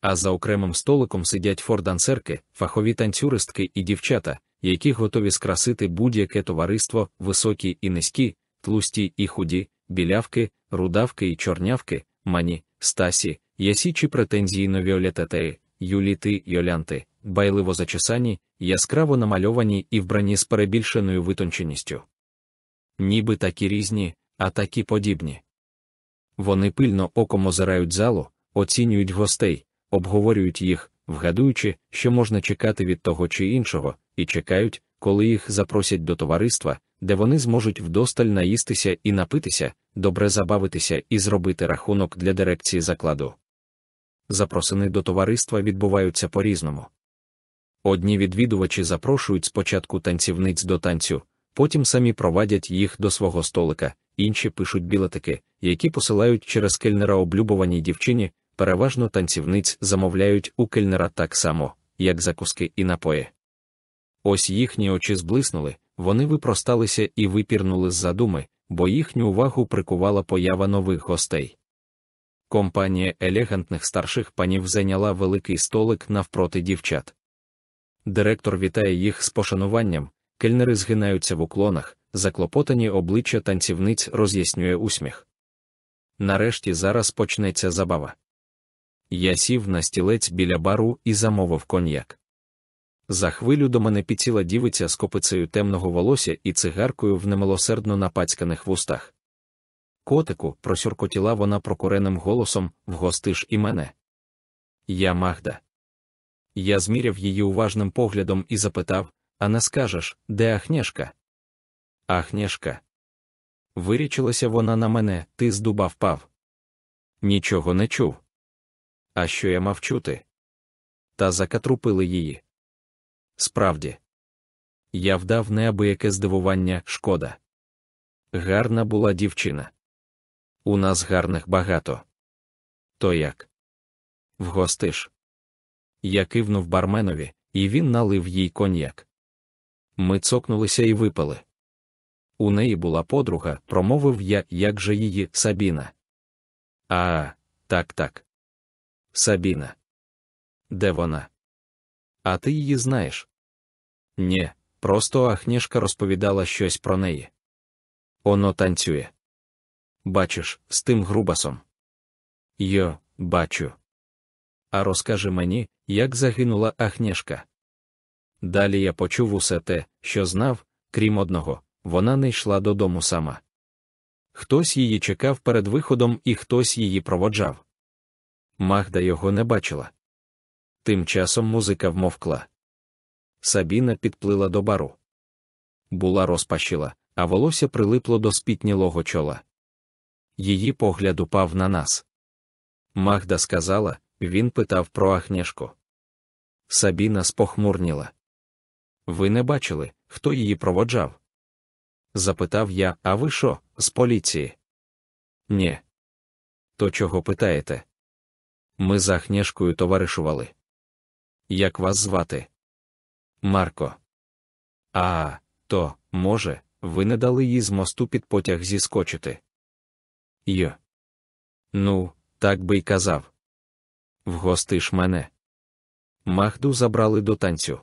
А за окремим столиком сидять фордансерки, фахові танцюристки і дівчата, які готові скрасити будь-яке товариство, високі і низькі, тлусті і худі, білявки, рудавки і чорнявки, мані, стасі, ясічі претензійно віолететеї, юліти йолянти, байливо зачесані, яскраво намальовані і вбрані з перебільшеною витонченістю. Ніби такі різні, а такі подібні. Вони пильно оком озирають залу, оцінюють гостей, обговорюють їх, вгадуючи, що можна чекати від того чи іншого, і чекають, коли їх запросять до товариства, де вони зможуть вдосталь наїстися і напитися, добре забавитися і зробити рахунок для дирекції закладу. Запросини до товариства відбуваються по різному. Одні відвідувачі запрошують спочатку танцівниць до танцю, потім самі провадять їх до свого столика, інші пишуть білетики, які посилають через кельнера облюбованій дівчині, переважно танцівниць замовляють у кельнера так само, як закуски і напої. Ось їхні очі зблиснули, вони випросталися і випірнули з задуми, бо їхню увагу прикувала поява нових гостей. Компанія елегантних старших панів зайняла великий столик навпроти дівчат. Директор вітає їх з пошануванням, кельнери згинаються в уклонах, заклопотані обличчя танцівниць роз'яснює усміх. Нарешті зараз почнеться забава. Я сів на стілець біля бару і замовив коньяк. За хвилю до мене підсіла дівиця з копицею темного волосся і цигаркою в немилосердно напацьканих вустах. Котику, просюркотіла вона прокуреним голосом, вгостиш і мене. Я Магда. Я зміряв її уважним поглядом і запитав А не скажеш, де Ахнєшка? Ахнєшка. Вирічилася вона на мене, ти з дуба впав. Нічого не чув. А що я мав чути? Та закатрупили її. Справді, я вдав неабияке здивування, шкода. Гарна була дівчина. У нас гарних багато. То як? Вгостиш. Я кивнув барменові, і він налив їй коньяк. Ми цокнулися і випили. У неї була подруга, промовив я, як же її Сабіна. А, так, так. Сабіна. Де вона? А ти її знаєш? Нє, просто Ахнішка розповідала щось про неї. Оно танцює. Бачиш, з тим грубасом. Йо, бачу. А розкажи мені, як загинула Ахнєшка. Далі я почув усе те, що знав, крім одного, вона не йшла додому сама. Хтось її чекав перед виходом і хтось її проводжав. Магда його не бачила. Тим часом музика вмовкла. Сабіна підплила до бару. Була розпашіла, а волосся прилипло до спітнілого чола. Її погляд упав на нас. Магда сказала, він питав про Ахнєшку. Сабіна спохмурніла. Ви не бачили, хто її проводжав? Запитав я, а ви що, з поліції? Нє. То чого питаєте? Ми з Ахнєшкою товаришували. Як вас звати? Марко. А, то, може, ви не дали їй з мосту під потяг зіскочити. Йо. Ну, так би й казав. Вгостиш мене. Махду забрали до танцю.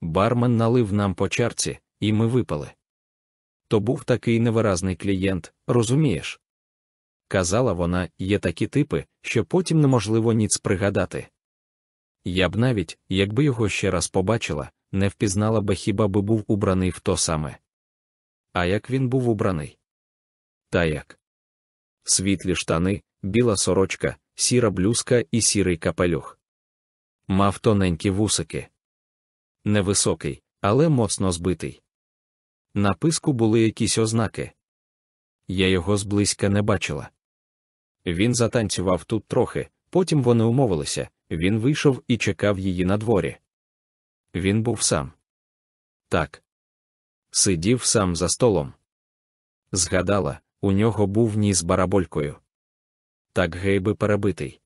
Бармен налив нам по чарці, і ми випали. То був такий невиразний клієнт, розумієш? Казала вона, є такі типи, що потім неможливо ніц пригадати. Я б навіть, якби його ще раз побачила, не впізнала би хіба би був убраний в то саме. А як він був убраний? Та як? Світлі штани, біла сорочка, сіра блюзка і сірий капелюх. Мав тоненькі вусики. Невисокий, але моцно збитий. На писку були якісь ознаки. Я його зблизька не бачила. Він затанцював тут трохи, потім вони умовилися, він вийшов і чекав її на дворі. Він був сам. Так. Сидів сам за столом. Згадала, у нього був ніс бараболькою. Так гейби перебитий.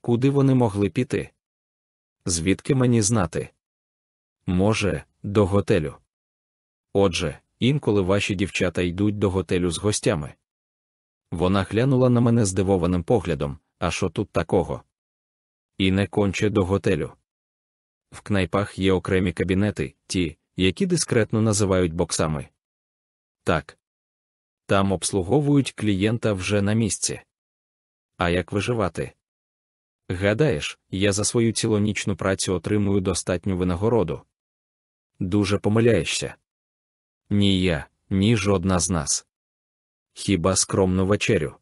Куди вони могли піти? Звідки мені знати? Може, до готелю. Отже, інколи ваші дівчата йдуть до готелю з гостями. Вона глянула на мене здивованим поглядом, а що тут такого? І не конче до готелю. В кнайпах є окремі кабінети, ті, які дискретно називають боксами. Так. Там обслуговують клієнта вже на місці. А як виживати? Гадаєш, я за свою цілонічну працю отримую достатню винагороду. Дуже помиляєшся. Ні я, ні жодна з нас. Хіба скромну вечерю.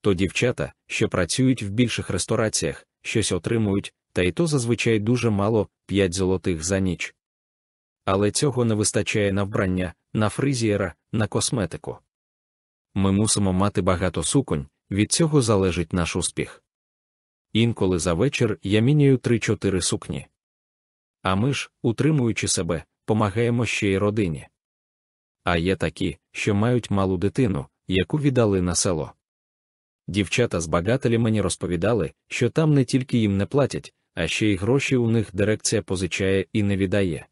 То дівчата, що працюють в більших рестораціях, щось отримують, та й то зазвичай дуже мало п'ять золотих за ніч. Але цього не вистачає на вбрання, на фризієра, на косметику. Ми мусимо мати багато суконь, від цього залежить наш успіх. Інколи за вечір я міняю три-чотири сукні. А ми ж, утримуючи себе, помагаємо ще й родині. А є такі, що мають малу дитину, яку віддали на село. Дівчата з багателі мені розповідали, що там не тільки їм не платять, а ще й гроші у них дирекція позичає і не віддає.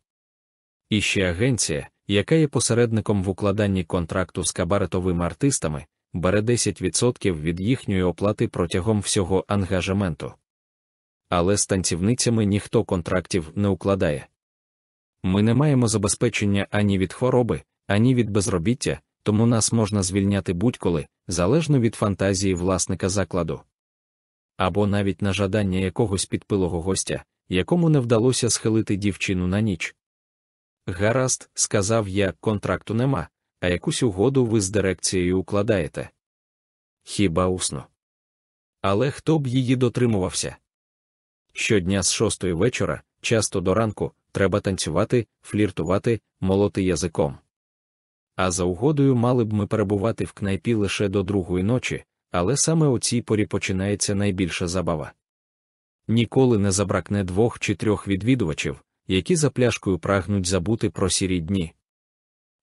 І ще агенція, яка є посередником в укладанні контракту з кабаретовими артистами, бере 10% від їхньої оплати протягом всього ангажементу. Але з танцівницями ніхто контрактів не укладає. Ми не маємо забезпечення ані від хвороби, ані від безробіття, тому нас можна звільняти будь-коли, залежно від фантазії власника закладу. Або навіть на жадання якогось підпилого гостя, якому не вдалося схилити дівчину на ніч. Гаразд, сказав я, контракту нема, а якусь угоду ви з дирекцією укладаєте. Хіба усно. Але хто б її дотримувався? Щодня з шостої вечора, часто до ранку, треба танцювати, фліртувати, молоти язиком. А за угодою мали б ми перебувати в кнайпі лише до другої ночі, але саме о цій порі починається найбільша забава. Ніколи не забракне двох чи трьох відвідувачів, які за пляшкою прагнуть забути про сірі дні.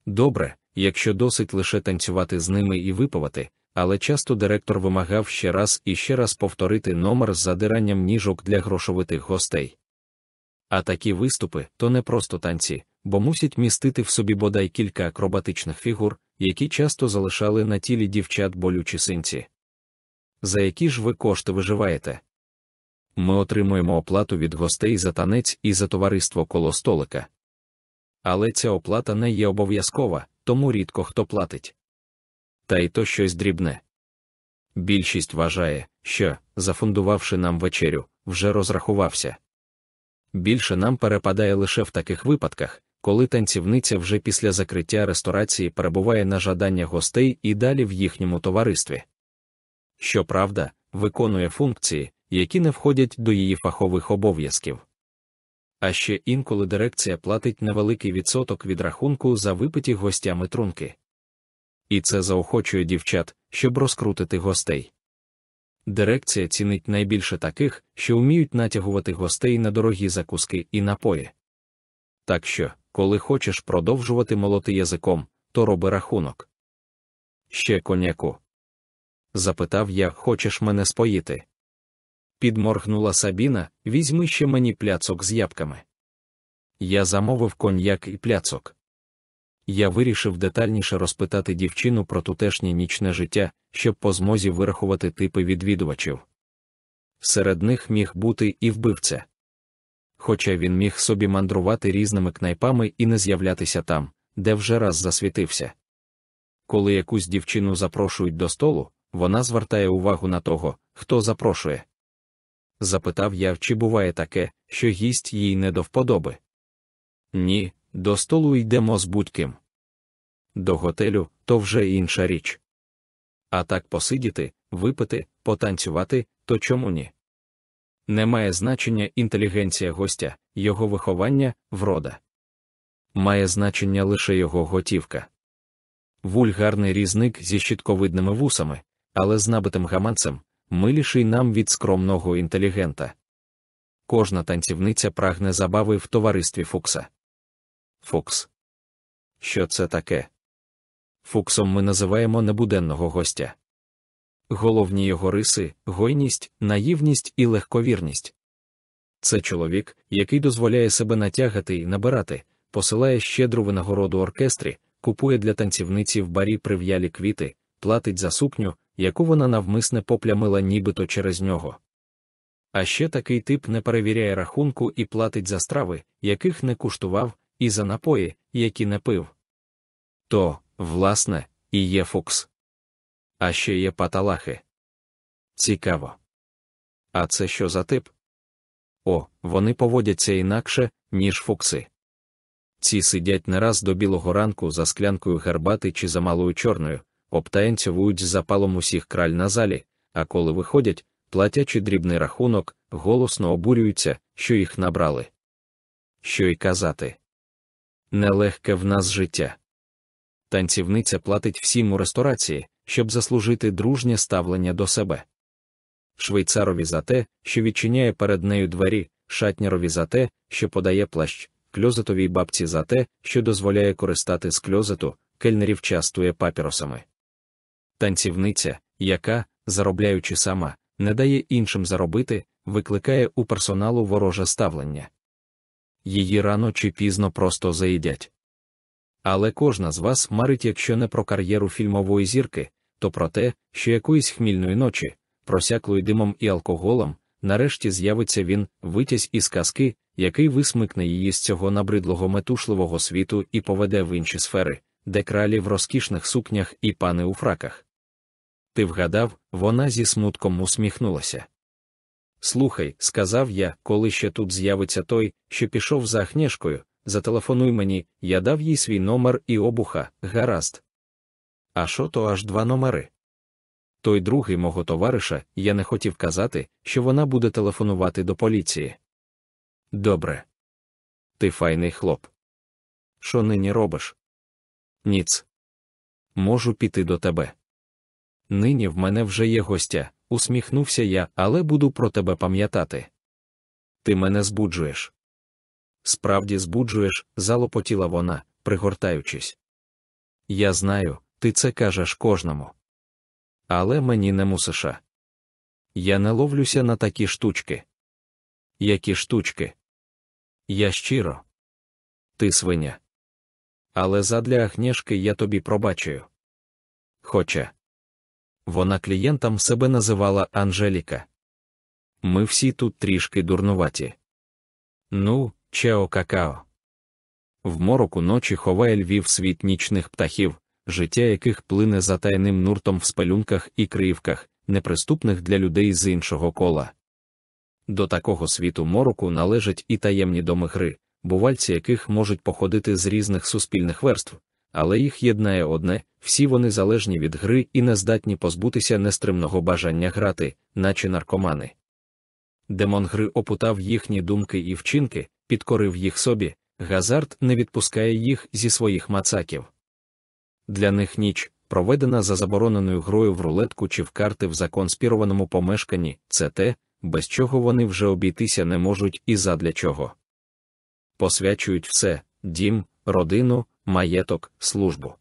Добре, якщо досить лише танцювати з ними і випивати, але часто директор вимагав ще раз і ще раз повторити номер з задиранням ніжок для грошовитих гостей. А такі виступи то не просто танці, бо мусять містити в собі бодай кілька акробатичних фігур, які часто залишали на тілі дівчат болючі синці. За які ж ви кошти виживаєте? Ми отримуємо оплату від гостей за танець і за товариство коло столика. Але ця оплата не є обов'язкова, тому рідко хто платить. Та й то щось дрібне. Більшість вважає, що, зафундувавши нам вечерю, вже розрахувався. Більше нам перепадає лише в таких випадках, коли танцівниця вже після закриття ресторації перебуває на жадання гостей і далі в їхньому товаристві. Щоправда, виконує функції, які не входять до її фахових обов'язків. А ще інколи дирекція платить невеликий відсоток від рахунку за випиті гостями трунки. І це заохочує дівчат, щоб розкрутити гостей. Дирекція цінить найбільше таких, що вміють натягувати гостей на дорогі закуски і напої. Так що, коли хочеш продовжувати молоти язиком, то роби рахунок. Ще коняку. Запитав я, хочеш мене споїти? Підморгнула Сабіна, візьми ще мені пляцок з ябками. Я замовив коньяк і пляцок. я вирішив детальніше розпитати дівчину про тутешнє нічне життя, щоб по змозі вирахувати типи відвідувачів. Серед них міг бути і вбивця. Хоча він міг собі мандрувати різними кнайпами і не з'являтися там, де вже раз засвітився. Коли якусь дівчину запрошують до столу, вона звертає увагу на того, хто запрошує. Запитав я, чи буває таке, що гість їй не до вподоби. Ні, до столу йдемо з будь-ким. До готелю то вже інша річ. А так посидіти, випити, потанцювати, то чому ні? Не має значення інтелігенція гостя, його виховання, врода. Має значення лише його готівка. Вульгарний різник зі щитковидними вусами, але з набитим гаманцем, миліший нам від скромного інтелігента. Кожна танцівниця прагне забави в товаристві Фукса. Фукс. Що це таке? Фуксом ми називаємо небуденного гостя. Головні його риси, гойність, наївність і легковірність. Це чоловік, який дозволяє себе натягати і набирати, посилає щедру винагороду оркестрі, купує для танцівниці в барі прив'ялі квіти, платить за сукню, яку вона навмисне поплямила нібито через нього. А ще такий тип не перевіряє рахунку і платить за страви, яких не куштував, і за напої, які не пив. То, власне, і є фукс. А ще є паталахи. Цікаво. А це що за тип? О, вони поводяться інакше, ніж фукси. Ці сидять не раз до білого ранку за склянкою гарбати чи за малою чорною, обтаянцьовують з запалом усіх краль на залі, а коли виходять, платячи дрібний рахунок, голосно обурюються, що їх набрали. Що й казати. Нелегке в нас життя. Танцівниця платить всім у ресторації, щоб заслужити дружнє ставлення до себе. Швейцарові за те, що відчиняє перед нею двері, шатнярові за те, що подає плащ, кльозетовій бабці за те, що дозволяє користати з кльозету, кельнерів частує папіросами. Танцівниця, яка, заробляючи сама, не дає іншим заробити, викликає у персоналу вороже ставлення. Її рано чи пізно просто заїдять. Але кожна з вас марить, якщо не про кар'єру фільмової зірки, то про те, що якоїсь хмільної ночі, просяклої димом і алкоголем, нарешті з'явиться він, витязь із казки, який висмикне її з цього набридлого метушливого світу і поведе в інші сфери, де кралі в розкішних сукнях і пани у фраках. Ти вгадав, вона зі смутком усміхнулася. Слухай, сказав я, коли ще тут з'явиться той, що пішов за Ахнєшкою, зателефонуй мені, я дав їй свій номер і обуха, гаразд. А що то аж два номери? Той другий мого товариша, я не хотів казати, що вона буде телефонувати до поліції. Добре. Ти файний хлоп. Що нині робиш? Ніц. Можу піти до тебе. Нині в мене вже є гостя, усміхнувся я, але буду про тебе пам'ятати. Ти мене збуджуєш. Справді збуджуєш, залопотіла вона, пригортаючись. Я знаю, ти це кажеш кожному. Але мені не мусиша. Я не ловлюся на такі штучки. Які штучки? Я щиро. Ти свиня. Але задля Агнєшки я тобі пробачую. Хоча вона клієнтам себе називала Анжеліка. Ми всі тут трішки дурнуваті. Ну, чао какао. В мороку ночі ховає львів світ нічних птахів, життя яких плине за тайним нуртом в спалюнках і криївках, неприступних для людей з іншого кола. До такого світу мороку належать і таємні доми гри, бувальці яких можуть походити з різних суспільних верств, але їх єднає одне всі вони залежні від гри і не здатні позбутися нестримного бажання грати, наче наркомани. Демон гри опутав їхні думки і вчинки, підкорив їх собі, Газард не відпускає їх зі своїх мацаків. Для них ніч, проведена за забороненою грою в рулетку чи в карти в законспірованому помешканні, це те, без чого вони вже обійтися не можуть і задля чого. Посвячують все дім, родину, маєток, службу.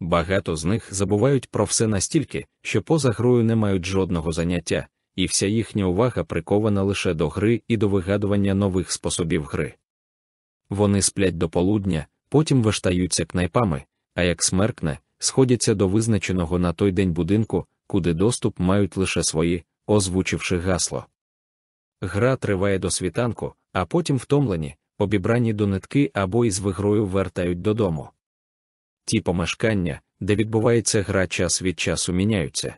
Багато з них забувають про все настільки, що поза грою не мають жодного заняття, і вся їхня увага прикована лише до гри і до вигадування нових способів гри. Вони сплять до полудня, потім вештаються кнайпами, а як смеркне, сходяться до визначеного на той день будинку, куди доступ мають лише свої, озвучивши гасло. Гра триває до світанку, а потім втомлені, обібрані до нитки або із вигрою вертають додому. Ті помешкання, де відбувається гра час від часу міняються.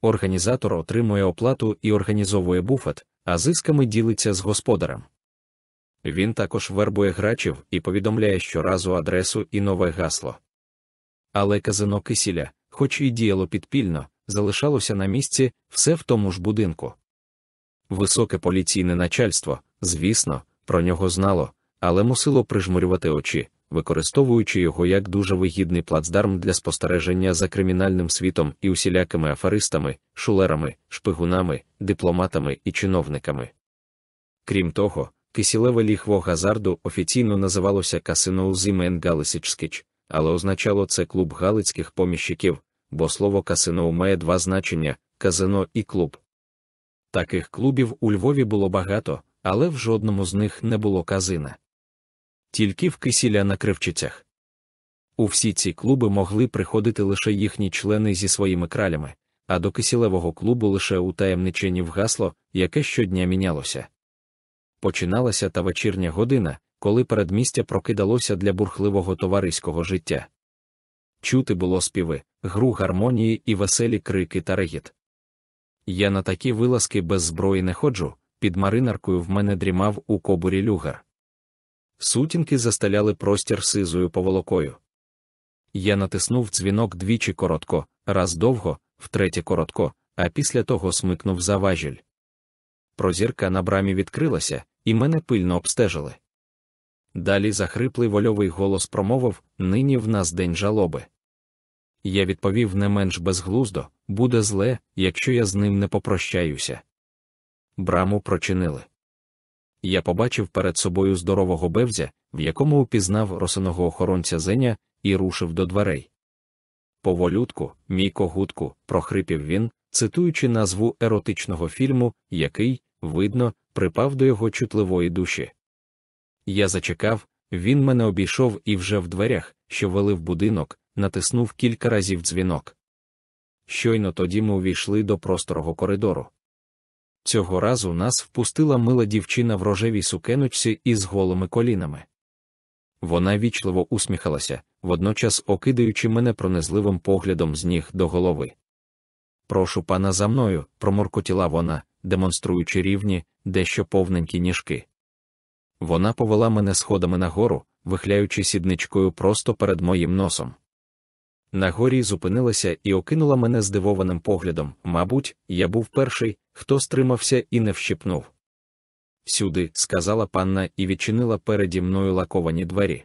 Організатор отримує оплату і організовує буфет, а зисками ділиться з господарем. Він також вербує грачів і повідомляє щоразу адресу і нове гасло. Але казино кисіля, хоч і діяло підпільно, залишалося на місці все в тому ж будинку. Високе поліційне начальство, звісно, про нього знало, але мусило прижмурювати очі, використовуючи його як дуже вигідний плацдарм для спостереження за кримінальним світом і усілякими аферистами, шулерами, шпигунами, дипломатами і чиновниками. Крім того, кисілеве ліхво Газарду офіційно називалося Касино Зімен Галисичскіч, але означало це клуб галицьких поміщиків, бо слово касино має два значення казино і клуб. Таких клубів у Львові було багато, але в жодному з них не було казина. Тільки в кисіля на кривчицях. У всі ці клуби могли приходити лише їхні члени зі своїми кралями, а до кисілевого клубу лише утаємничені в гасло, яке щодня мінялося. Починалася та вечірня година, коли передмістя прокидалося для бурхливого товариського життя. Чути було співи, гру гармонії і веселі крики та регіт. Я на такі вилазки без зброї не ходжу, під маринаркою в мене дрімав у кобурі люгар. Сутінки застеляли простір сизою поволокою. Я натиснув дзвінок двічі коротко, раз довго, втретє коротко, а після того смикнув за важіль. Прозірка на брамі відкрилася, і мене пильно обстежили. Далі захриплий вольовий голос промовив Нині в нас день жалоби. Я відповів не менш безглуздо буде зле, якщо я з ним не попрощаюся. Браму прочинили. Я побачив перед собою здорового бевзя, в якому упізнав росиного охоронця Зеня, і рушив до дверей. Поволютку, мій когутку, прохрипів він, цитуючи назву еротичного фільму, який, видно, припав до його чутливої душі. Я зачекав, він мене обійшов і вже в дверях, що вели в будинок, натиснув кілька разів дзвінок. Щойно тоді ми увійшли до просторого коридору. Цього разу нас впустила мила дівчина в рожевій сукеночці із голими колінами. Вона вічливо усміхалася, водночас окидаючи мене пронизливим поглядом з ніг до голови. Прошу пана за мною, проморкотіла вона, демонструючи рівні, дещо повненькі ніжки. Вона повела мене сходами нагору, вихляючи сідничкою просто перед моїм носом. На горі зупинилася і окинула мене здивованим поглядом. Мабуть, я був перший, хто стримався і не вщипнув. Сюди, сказала панна і відчинила переді мною лаковані двері.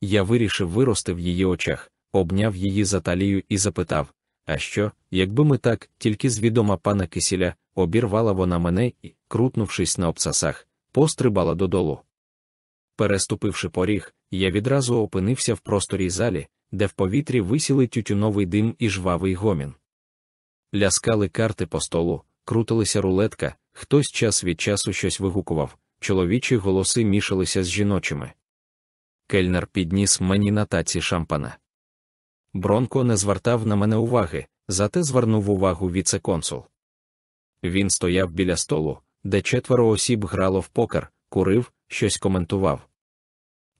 Я вирішив вирости в її очах, обняв її за талію і запитав А що, якби ми так, тільки з відома пана кисіля, обірвала вона мене і, крутнувшись на обсасах, пострибала додолу. Переступивши поріг, я відразу опинився в просторій залі, де в повітрі висіли тютюновий дим і жвавий гомін. Ляскали карти по столу, крутилася рулетка, хтось час від часу щось вигукував, чоловічі голоси мішалися з жіночими. Кельнер підніс мені на таці шампана. Бронко не звертав на мене уваги, зате звернув увагу віце-консул. Він стояв біля столу, де четверо осіб грало в покер, курив, щось коментував.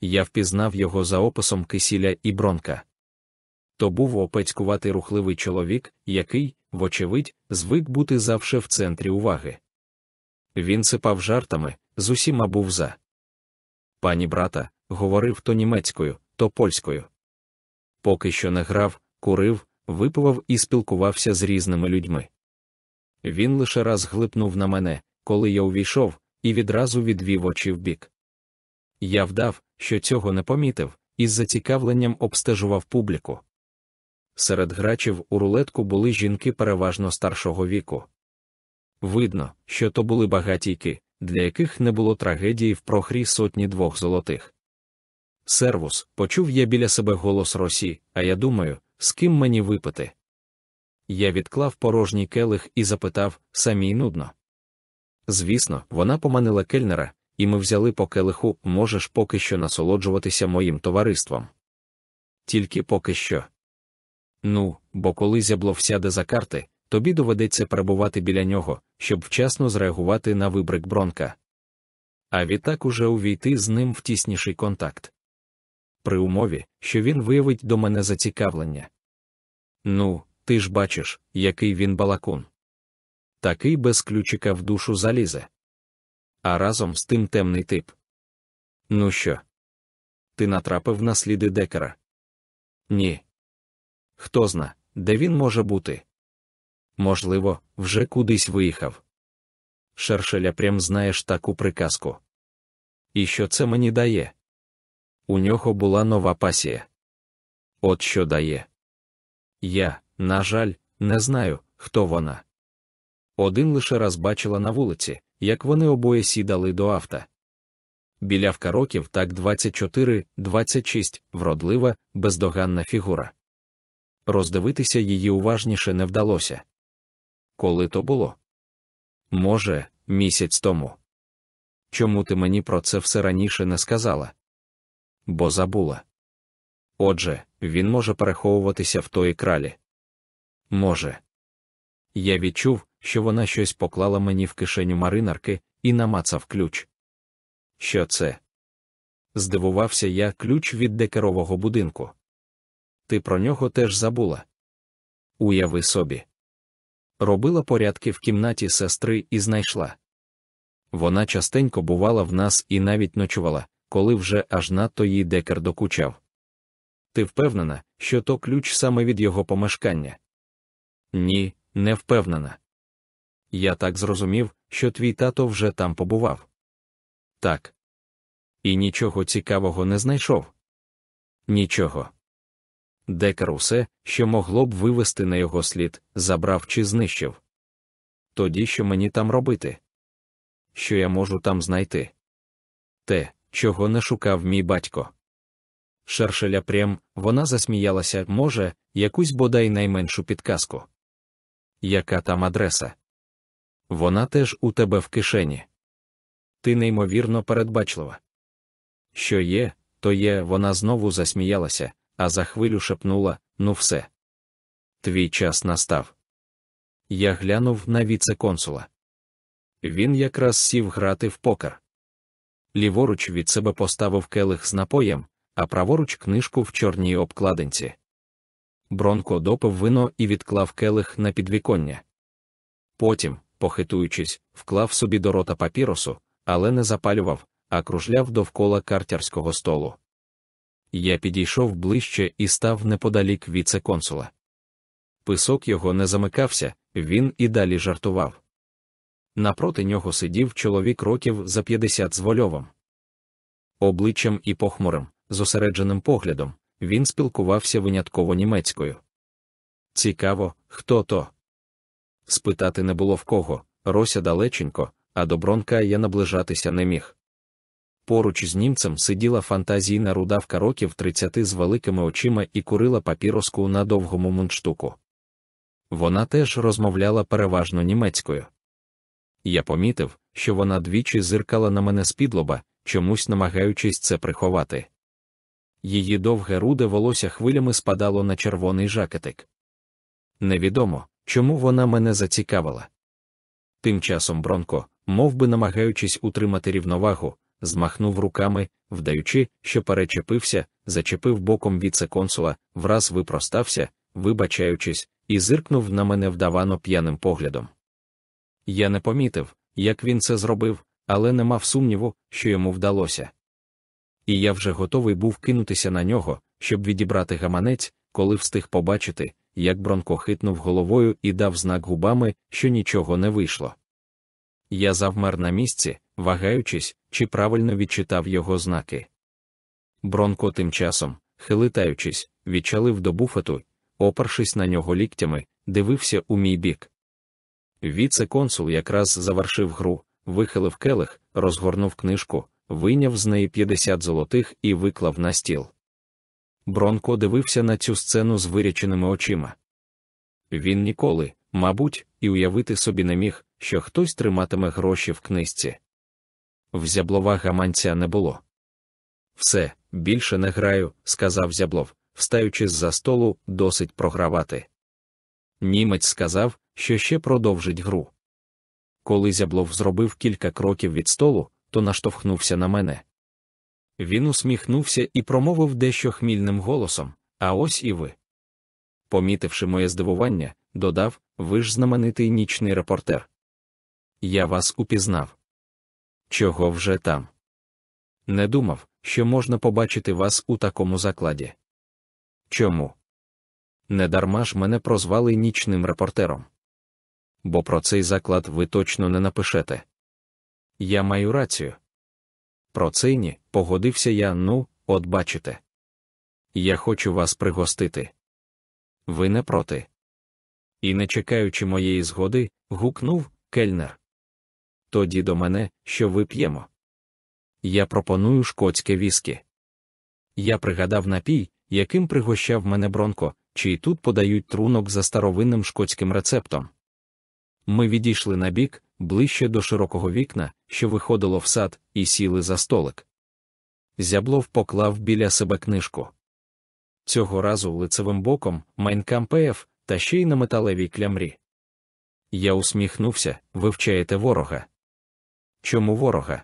Я впізнав його за описом кисіля і бронка. То був опецькуватий рухливий чоловік, який, вочевидь, звик бути завше в центрі уваги. Він сипав жартами, з усіма був за. Пані брата, говорив то німецькою, то польською. Поки що не грав, курив, випивав і спілкувався з різними людьми. Він лише раз глипнув на мене, коли я увійшов, і відразу відвів очі вбік. Я вдав, що цього не помітив, і з зацікавленням обстежував публіку. Серед грачів у рулетку були жінки переважно старшого віку. Видно, що то були багатійки, для яких не було трагедії в прохрі сотні двох золотих. Сервус, почув я біля себе голос Росі, а я думаю, з ким мені випити. Я відклав порожній келих і запитав самій нудно. Звісно, вона поманила кельнера, і ми взяли по келиху, можеш поки що насолоджуватися моїм товариством. Тільки поки що. Ну, бо коли зябло всяде за карти, тобі доведеться перебувати біля нього, щоб вчасно зреагувати на вибрик бронка. А відтак уже увійти з ним в тісніший контакт. При умові, що він виявить до мене зацікавлення. Ну, ти ж бачиш, який він балакун. Такий без ключика в душу залізе. А разом з тим темний тип. Ну що? Ти натрапив на сліди декера? Ні. Хто зна, де він може бути? Можливо, вже кудись виїхав. Шершеля прям знаєш таку приказку. І що це мені дає? У нього була нова пасія. От що дає. Я, на жаль, не знаю, хто вона. Один лише раз бачила на вулиці, як вони обоє сідали до авто. Білявка років так 24-26, вродлива, бездоганна фігура. Роздивитися її уважніше не вдалося. Коли то було? Може, місяць тому. Чому ти мені про це все раніше не сказала? Бо забула. Отже, він може переховуватися в тої кралі. Може. Я відчув, що вона щось поклала мені в кишеню маринарки і намацав ключ. Що це? Здивувався я ключ від декерового будинку. Ти про нього теж забула. Уяви собі. Робила порядки в кімнаті сестри і знайшла. Вона частенько бувала в нас і навіть ночувала, коли вже аж надто їй декер докучав. Ти впевнена, що то ключ саме від його помешкання? Ні, не впевнена. Я так зрозумів, що твій тато вже там побував. Так. І нічого цікавого не знайшов. Нічого. Декар усе, що могло б вивести на його слід, забрав чи знищив. Тоді що мені там робити? Що я можу там знайти? Те, чого не шукав мій батько. Шершеля прям, вона засміялася, може, якусь бодай найменшу підказку. Яка там адреса? Вона теж у тебе в кишені. Ти неймовірно передбачлива. Що є, то є, вона знову засміялася, а за хвилю шепнула ну все. Твій час настав. Я глянув на віце-консула. Він якраз сів грати в покер. Ліворуч від себе поставив келих з напоєм, а праворуч книжку в чорній обкладинці. Бронко допив вино і відклав келих на підвіконня. Потім, похитуючись, вклав собі до рота папіросу, але не запалював, а кружляв довкола картярського столу. Я підійшов ближче і став неподалік віце-консула. Писок його не замикався, він і далі жартував. Напроти нього сидів чоловік років за 50 з вольовом. Обличчям і похмурим, зосередженим поглядом, він спілкувався винятково німецькою. Цікаво, хто то? Спитати не було в кого, рося далеченько, а до бронка я наближатися не міг. Поруч з німцем сиділа фантазійна рудавка років 30 з великими очима і курила папіроску на довгому мундштуку. Вона теж розмовляла переважно німецькою. Я помітив, що вона двічі зиркала на мене з лоба, чомусь намагаючись це приховати. Її довге руде волосся хвилями спадало на червоний жакетик. Невідомо, чому вона мене зацікавила. Тим часом Бронко, мов би намагаючись утримати рівновагу, змахнув руками, вдаючи, що перечепився, зачепив боком віце-консула, враз випростався, вибачаючись, і зиркнув на мене вдавано п'яним поглядом. Я не помітив, як він це зробив, але не мав сумніву, що йому вдалося. І я вже готовий був кинутися на нього, щоб відібрати гаманець, коли встиг побачити, як Бронко хитнув головою і дав знак губами, що нічого не вийшло. Я завмер на місці, вагаючись, чи правильно відчитав його знаки. Бронко тим часом, хилитаючись, відчалив до буфету, опершись на нього ліктями, дивився у мій бік. Віце-консул якраз завершив гру, вихилив келих, розгорнув книжку, вийняв з неї 50 золотих і виклав на стіл. Бронко дивився на цю сцену з виряченими очима. Він ніколи, мабуть, і уявити собі не міг, що хтось триматиме гроші в книжці. в зяблова гаманця не було. Все, більше не граю, сказав зяблов, встаючи з-за столу, досить програвати. Німець сказав, що ще продовжить гру. Коли зяблов зробив кілька кроків від столу, то наштовхнувся на мене. Він усміхнувся і промовив дещо хмільним голосом, а ось і ви. Помітивши моє здивування, додав ви ж знаменитий нічний репортер. Я вас упізнав. Чого вже там? Не думав, що можна побачити вас у такому закладі. Чому? Недарма ж мене прозвали нічним репортером. Бо про цей заклад ви точно не напишете. Я маю рацію. Про ні, погодився я, ну, от бачите. Я хочу вас пригостити. Ви не проти. І, не чекаючи моєї згоди, гукнув кельнер. Тоді до мене, що вип'ємо. Я пропоную шкотське віскі. Я пригадав напій, яким пригощав мене Бронко, чи й тут подають трунок за старовинним шкотським рецептом. Ми відійшли на бік, ближче до широкого вікна, що виходило в сад, і сіли за столик. Зяблов поклав біля себе книжку. Цього разу лицевим боком Майнкам ПФ та ще й на металевій клямрі. Я усміхнувся, вивчаєте ворога. Чому ворога?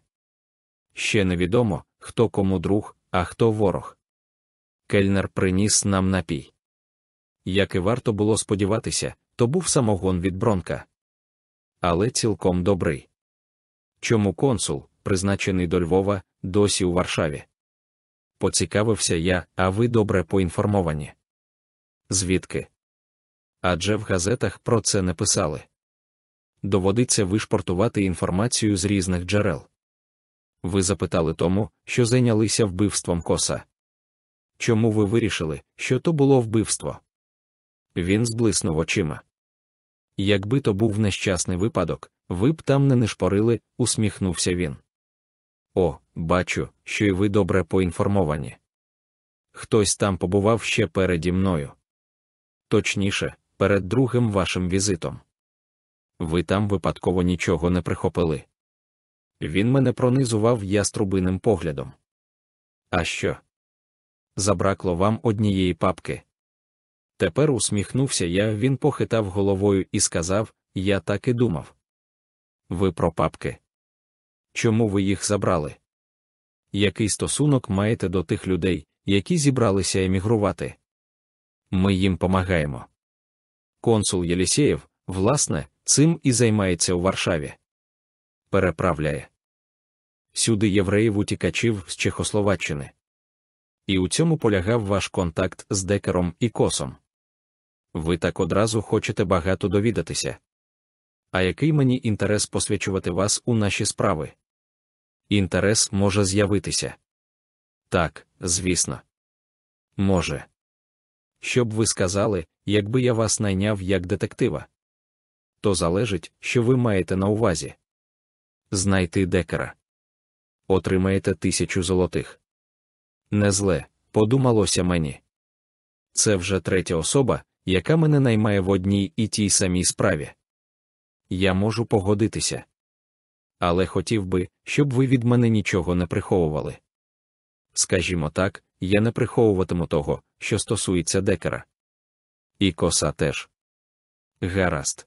Ще невідомо, хто кому друг, а хто ворог. Кельнер приніс нам напій. Як і варто було сподіватися, то був самогон від бронка. Але цілком добрий. Чому консул, призначений до Львова, досі у Варшаві? Поцікавився я, а ви добре поінформовані. Звідки? Адже в газетах про це не писали. Доводиться вишпортувати інформацію з різних джерел. Ви запитали тому, що зайнялися вбивством коса. Чому ви вирішили, що то було вбивство? Він зблиснув очима. Якби то був нещасний випадок, ви б там не нишпорили, усміхнувся він. О, бачу, що й ви добре поінформовані. Хтось там побував ще переді мною. Точніше, перед другим вашим візитом. Ви там випадково нічого не прихопили. Він мене пронизував яструбиним поглядом. А що? Забракло вам однієї папки. Тепер усміхнувся я, він похитав головою і сказав: Я так і думав. Ви про папки. Чому ви їх забрали? Який стосунок маєте до тих людей, які зібралися емігрувати? Ми їм помагаємо. Консул Єлісєєв, власне, цим і займається у Варшаві. Переправляє сюди євреїв утікачів з Чехословаччини. І у цьому полягав ваш контакт з декером і косом. Ви так одразу хочете багато довідатися. А який мені інтерес посвячувати вас у наші справи? Інтерес може з'явитися. Так, звісно. Може. Що б ви сказали, якби я вас найняв як детектива? То залежить, що ви маєте на увазі. Знайти декера. Отримаєте тисячу золотих. Не зле, подумалося мені. Це вже третя особа, яка мене наймає в одній і тій самій справі. Я можу погодитися. Але хотів би, щоб ви від мене нічого не приховували. Скажімо так, я не приховуватиму того, що стосується декера. І коса теж. Гаразд.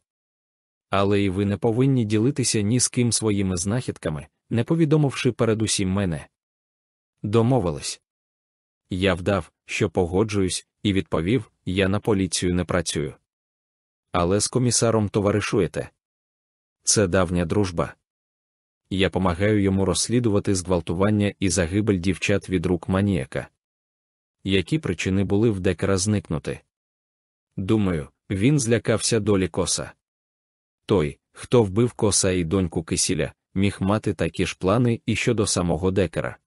Але і ви не повинні ділитися ні з ким своїми знахідками, не повідомивши передусім мене. Домовились. Я вдав, що погоджуюсь, і відповів: я на поліцію не працюю. Але з комісаром товаришуєте. Це давня дружба. Я помагаю йому розслідувати зґвалтування і загибель дівчат від рук маніяка. Які причини були в декара зникнути? Думаю, він злякався долі коса. Той, хто вбив коса і доньку кисіля, міг мати такі ж плани і щодо самого декара.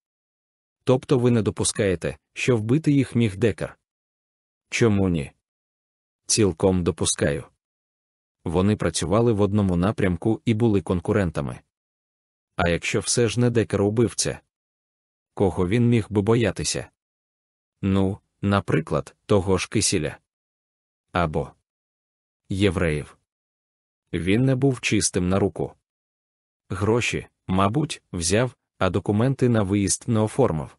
Тобто ви не допускаєте, що вбити їх міг декар? Чому ні? Цілком допускаю. Вони працювали в одному напрямку і були конкурентами. А якщо все ж не декар убивця, кого він міг би боятися? Ну, наприклад, того ж кисіля. Або євреїв. Він не був чистим на руку. Гроші, мабуть, взяв, а документи на виїзд не оформив.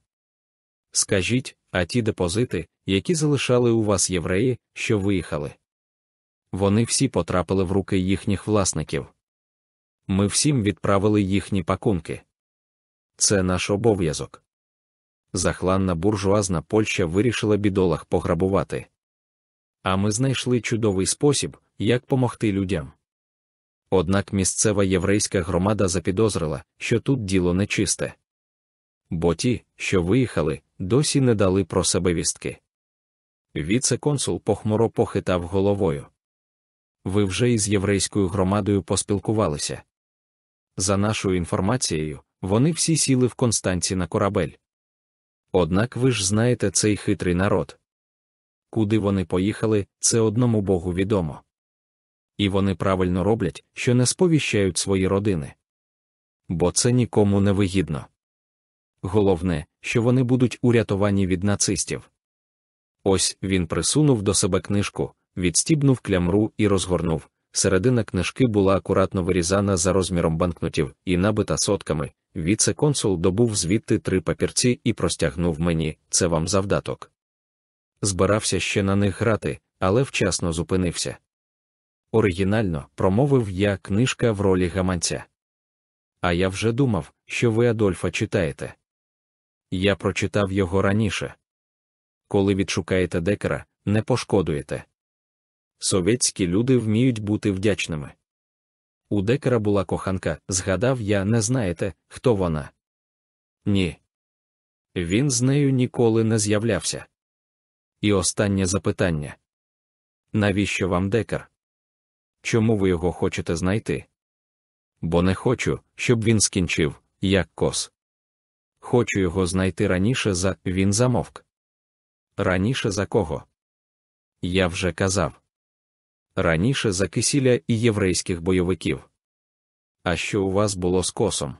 Скажіть, а ті депозити, які залишали у вас євреї, що виїхали? Вони всі потрапили в руки їхніх власників. Ми всім відправили їхні пакунки. Це наш обов'язок. Захланна буржуазна Польща вирішила бідолах пограбувати. А ми знайшли чудовий спосіб, як помогти людям. Однак місцева єврейська громада запідозрила, що тут діло нечисте. Бо ті, що виїхали, досі не дали про себе вістки. Віце-консул похмуро похитав головою. Ви вже із єврейською громадою поспілкувалися. За нашою інформацією, вони всі сіли в Констанці на корабель. Однак ви ж знаєте цей хитрий народ. Куди вони поїхали, це одному Богу відомо. І вони правильно роблять, що не сповіщають свої родини. Бо це нікому не вигідно. Головне, що вони будуть урятовані від нацистів. Ось він присунув до себе книжку, відстібнув клямру і розгорнув. Середина книжки була акуратно вирізана за розміром банкнотів і набита сотками. Віце-консул добув звідти три папірці і простягнув мені це вам завдаток. Збирався ще на них грати, але вчасно зупинився. Оригінально промовив я книжка в ролі гаманця. А я вже думав, що ви Адольфа читаєте. Я прочитав його раніше. Коли відшукаєте декера, не пошкодуєте. Совєтські люди вміють бути вдячними. У декера була коханка, згадав я, не знаєте, хто вона? Ні. Він з нею ніколи не з'являвся. І останнє запитання. Навіщо вам декар? Чому ви його хочете знайти? Бо не хочу, щоб він скінчив, як кос. Хочу його знайти раніше за він замовк. Раніше за кого? Я вже казав. Раніше за кисіля і єврейських бойовиків. А що у вас було з косом?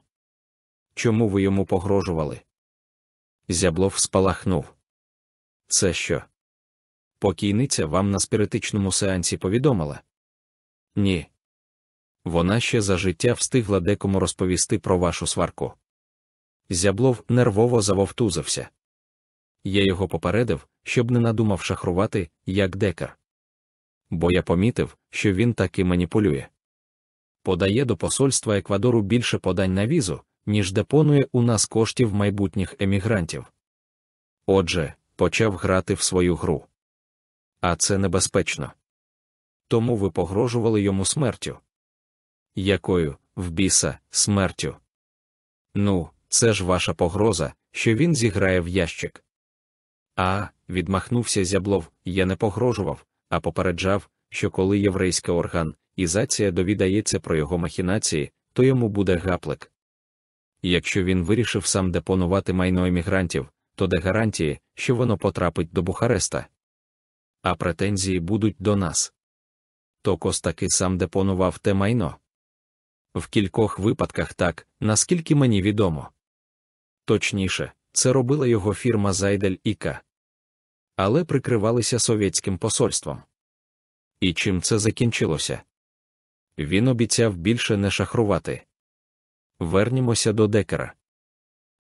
Чому ви йому погрожували? Зяблов спалахнув. Це що? Покійниця вам на спіритичному сеансі повідомила? Ні. Вона ще за життя встигла декому розповісти про вашу сварку. Зяблов нервово завовтузився. Я його попередив, щоб не надумав шахрувати, як декар. Бо я помітив, що він таки маніпулює. Подає до посольства Еквадору більше подань на візу, ніж депонує у нас коштів майбутніх емігрантів. Отже, почав грати в свою гру. А це небезпечно. Тому ви погрожували йому смертю. Якою, в біса, смертю? Ну, це ж ваша погроза, що він зіграє в ящик. А, відмахнувся зяблов, я не погрожував, а попереджав, що коли єврейська організація довідається про його махінації, то йому буде гаплик. Якщо він вирішив сам депонувати майно емігрантів, то де гарантії, що воно потрапить до Бухареста? А претензії будуть до нас. То Кос таки сам депонував те майно. В кількох випадках так, наскільки мені відомо. Точніше, це робила його фірма Зайдель Іка. Але прикривалися совєтським посольством. І чим це закінчилося? Він обіцяв більше не шахрувати. Вернімося до декера.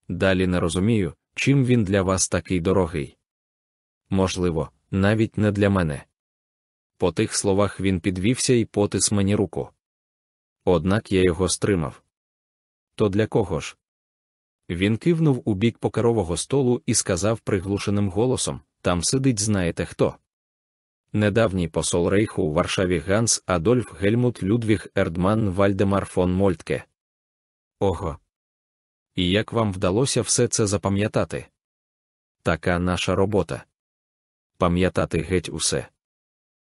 Далі не розумію, чим він для вас такий дорогий. Можливо, навіть не для мене. По тих словах він підвівся і потис мені руку. Однак я його стримав. То для кого ж? Він кивнув у бік покерового столу і сказав приглушеним голосом там сидить, знаєте хто. Недавній посол Рейху у Варшаві Ганс Адольф Гельмут Людвіг Ердман Вальдемар фон Мольтке. Ого. І як вам вдалося все це запам'ятати? Така наша робота. Пам'ятати геть усе.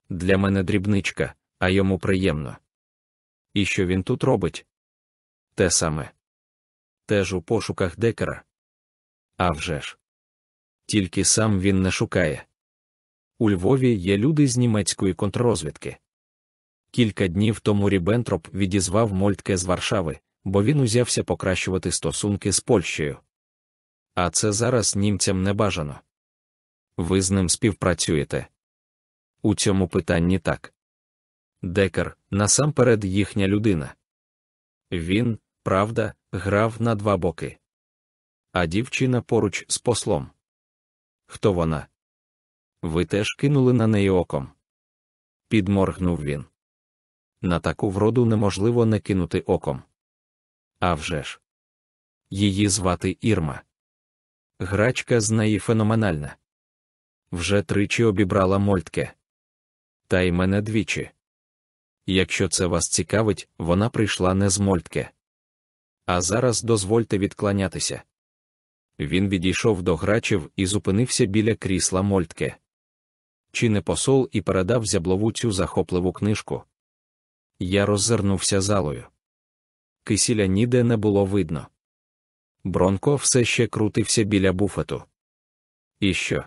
Для мене дрібничка, а йому приємно. І що він тут робить? Те саме. Теж у пошуках декера. Авжеж. Тільки сам він не шукає. У Львові є люди з німецької контррозвідки. Кілька днів тому Рібентроп відізвав Мольтке з Варшави, бо він узявся покращувати стосунки з Польщею. А це зараз німцям не бажано. Ви з ним співпрацюєте. У цьому питанні так. Декар насамперед їхня людина. Він, правда, грав на два боки. а дівчина поруч з послом. Хто вона? Ви теж кинули на неї оком. Підморгнув він. На таку вроду неможливо не кинути оком. А вже ж. Її звати Ірма. Грачка з неї феноменальна. Вже тричі обібрала мольтке. Та й мене двічі. Якщо це вас цікавить, вона прийшла не з мольтке. А зараз дозвольте відкланятися. Він відійшов до грачів і зупинився біля крісла мольтке. Чи не посол і передав зяблову цю захопливу книжку? Я роззирнувся залою. Кисіля ніде не було видно. Бронко все ще крутився біля буфету. І що?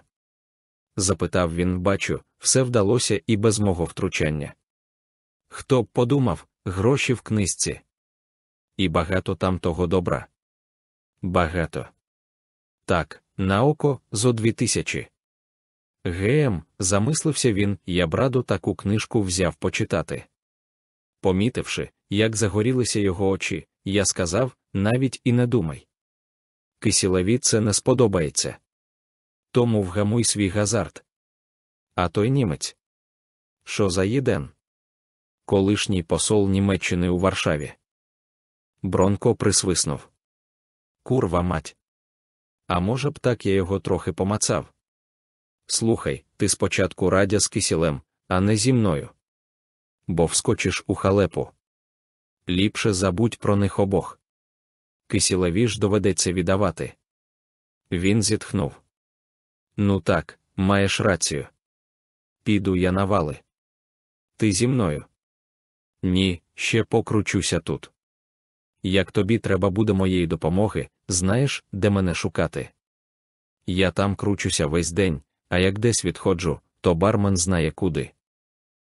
запитав він, бачу, все вдалося і без мого втручання. Хто б подумав, гроші в книжці. І багато там того добра. Багато. Так, на око зо дві тисячі. Гем, замислився він, я б радо таку книжку взяв почитати. Помітивши, як загорілися його очі, я сказав навіть і не думай. Кисілеві це не сподобається. Тому вгамуй свій газард. А той німець. Що за єден? Колишній посол Німеччини у Варшаві. Бронко присвиснув. Курва мать. А може б так я його трохи помацав. Слухай, ти спочатку радя з кисілем, а не зі мною. Бо вскочиш у халепу. Ліпше забудь про них обох. Кисілеві ж доведеться віддавати. Він зітхнув. Ну так, маєш рацію. Піду я на вали. Ти зі мною? Ні, ще покручуся тут. Як тобі треба буде моєї допомоги, знаєш, де мене шукати. Я там кручуся весь день, а як десь відходжу, то бармен знає куди.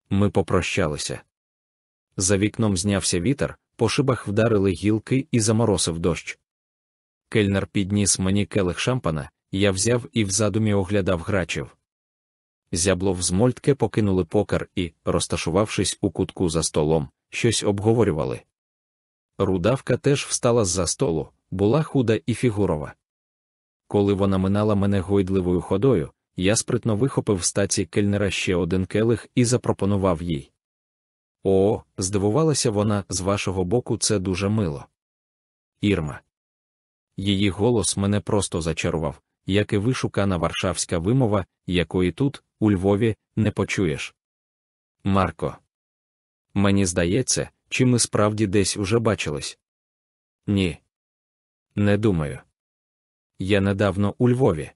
Ми попрощалися. За вікном знявся вітер, по шибах вдарили гілки і заморосив дощ. Кельнер підніс мені келих шампана, я взяв і в задумі оглядав грачів. Зяблов з мольтке покинули покер і, розташувавшись у кутку за столом, щось обговорювали. Рудавка теж встала з за столу, була худа і фігурова. Коли вона минала мене гойдливою ходою, я спритно вихопив з таці кельнера ще один келих і запропонував їй. О, здивувалася вона, з вашого боку, це дуже мило. Ірма. Її голос мене просто зачарував, як і вишукана варшавська вимова, якої тут, у Львові, не почуєш. Марко. Мені здається, чи ми справді десь уже бачились? Ні. Не думаю. Я недавно у Львові.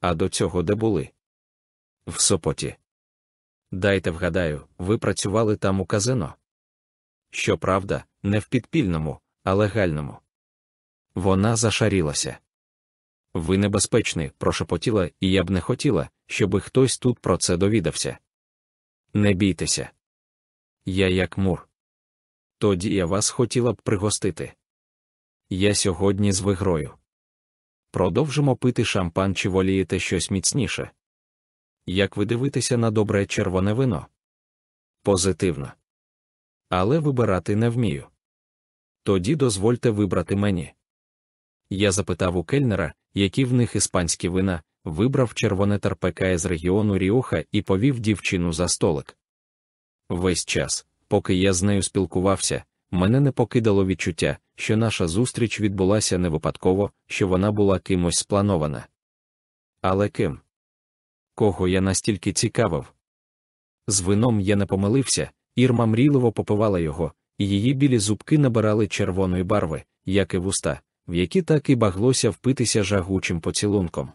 А до цього де були? В Сопоті. Дайте вгадаю, ви працювали там у казино? Щоправда, не в підпільному, а легальному. Вона зашарілася. Ви небезпечний, прошепотіла, і я б не хотіла, щоби хтось тут про це довідався. Не бійтеся. Я як мур. Тоді я вас хотіла б пригостити. Я сьогодні з вигрою. Продовжимо пити шампан чи волієте щось міцніше. Як ви дивитеся на добре червоне вино? Позитивно. Але вибирати не вмію. Тоді дозвольте вибрати мені. Я запитав у кельнера, які в них іспанські вина, вибрав червоне терпека з регіону Ріоха і повів дівчину за столик. Весь час, поки я з нею спілкувався, мене не покидало відчуття, що наша зустріч відбулася не випадково, що вона була кимось спланована. Але ким? Кого я настільки цікавив? З вином я не помилився, Ірма мрійливо попивала його, і її білі зубки набирали червоної барви, як і вуста, в які так і баглося впитися жагучим поцілунком.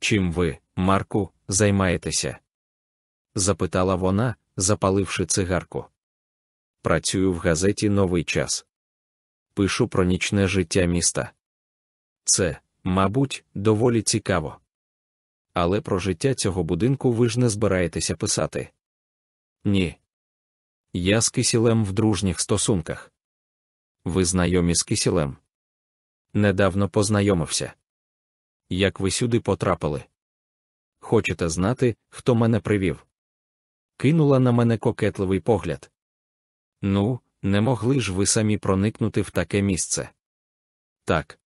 Чим ви, Марку, займаєтеся? запитала вона, запаливши цигарку. Працюю в газеті Новий час. Пишу про нічне життя міста. Це, мабуть, доволі цікаво. Але про життя цього будинку ви ж не збираєтеся писати. Ні. Я з кисілем в дружніх стосунках. Ви знайомі з кисілем? Недавно познайомився. Як ви сюди потрапили? Хочете знати, хто мене привів? Кинула на мене кокетливий погляд. Ну, не могли ж ви самі проникнути в таке місце? Так.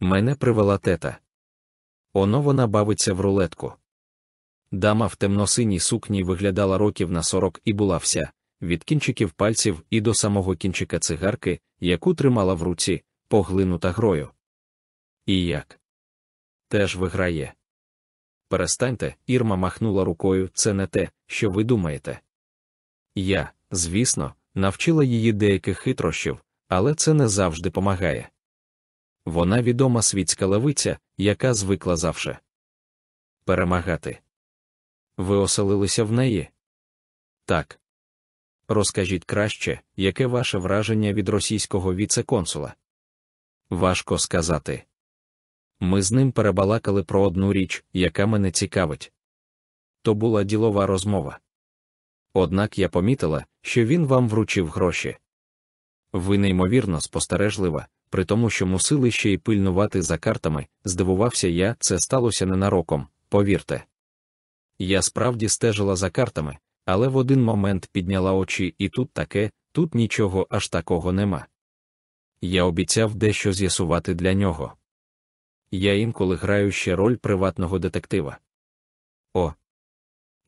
Мене привела тета. Оно вона бавиться в рулетку. Дама в темно-синій сукні виглядала років на сорок і була вся, від кінчиків пальців і до самого кінчика цигарки, яку тримала в руці, поглинута грою. І як? Теж виграє. Перестаньте, Ірма махнула рукою, це не те, що ви думаєте. Я, звісно, навчила її деяких хитрощів, але це не завжди помагає. Вона відома світська левиця, яка звикла завше перемагати. Ви оселилися в неї? Так. Розкажіть краще, яке ваше враження від російського віце-консула? Важко сказати. Ми з ним перебалакали про одну річ, яка мене цікавить. То була ділова розмова. Однак я помітила, що він вам вручив гроші. Ви неймовірно спостережлива, при тому, що мусили ще й пильнувати за картами, здивувався я, це сталося ненароком, повірте. Я справді стежила за картами, але в один момент підняла очі, і тут таке, тут нічого аж такого нема. Я обіцяв дещо з'ясувати для нього. Я інколи граю ще роль приватного детектива. О,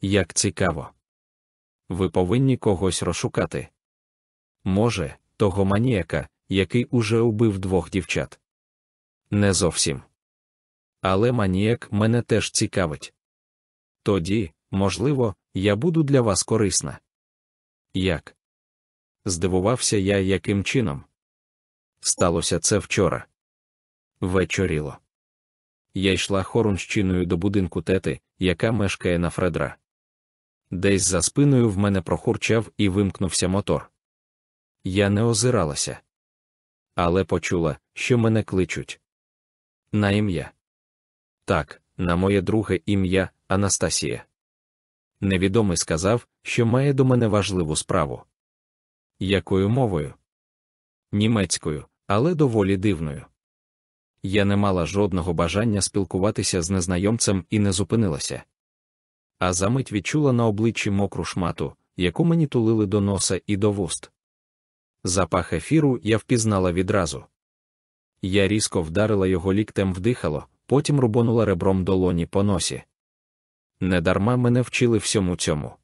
як цікаво. Ви повинні когось розшукати. Може, того маніяка, який уже убив двох дівчат. Не зовсім. Але маніяк мене теж цікавить. Тоді, можливо, я буду для вас корисна. Як? Здивувався я, яким чином. Сталося це вчора. Вечоріло. Я йшла хорунщиною до будинку тети, яка мешкає на Фредра. Десь за спиною в мене прохурчав і вимкнувся мотор. Я не озиралася, але почула, що мене кличуть. На ім'я. Так, на моє друге ім'я Анастасія. Невідомий сказав, що має до мене важливу справу. Якою мовою? Німецькою, але доволі дивною. Я не мала жодного бажання спілкуватися з незнайомцем і не зупинилася. А замить відчула на обличчі мокру шмату, яку мені тулили до носа і до вуст. Запах ефіру я впізнала відразу. Я різко вдарила його ліктем вдихало, потім рубонула ребром долоні по носі. Недарма мене вчили всьому цьому.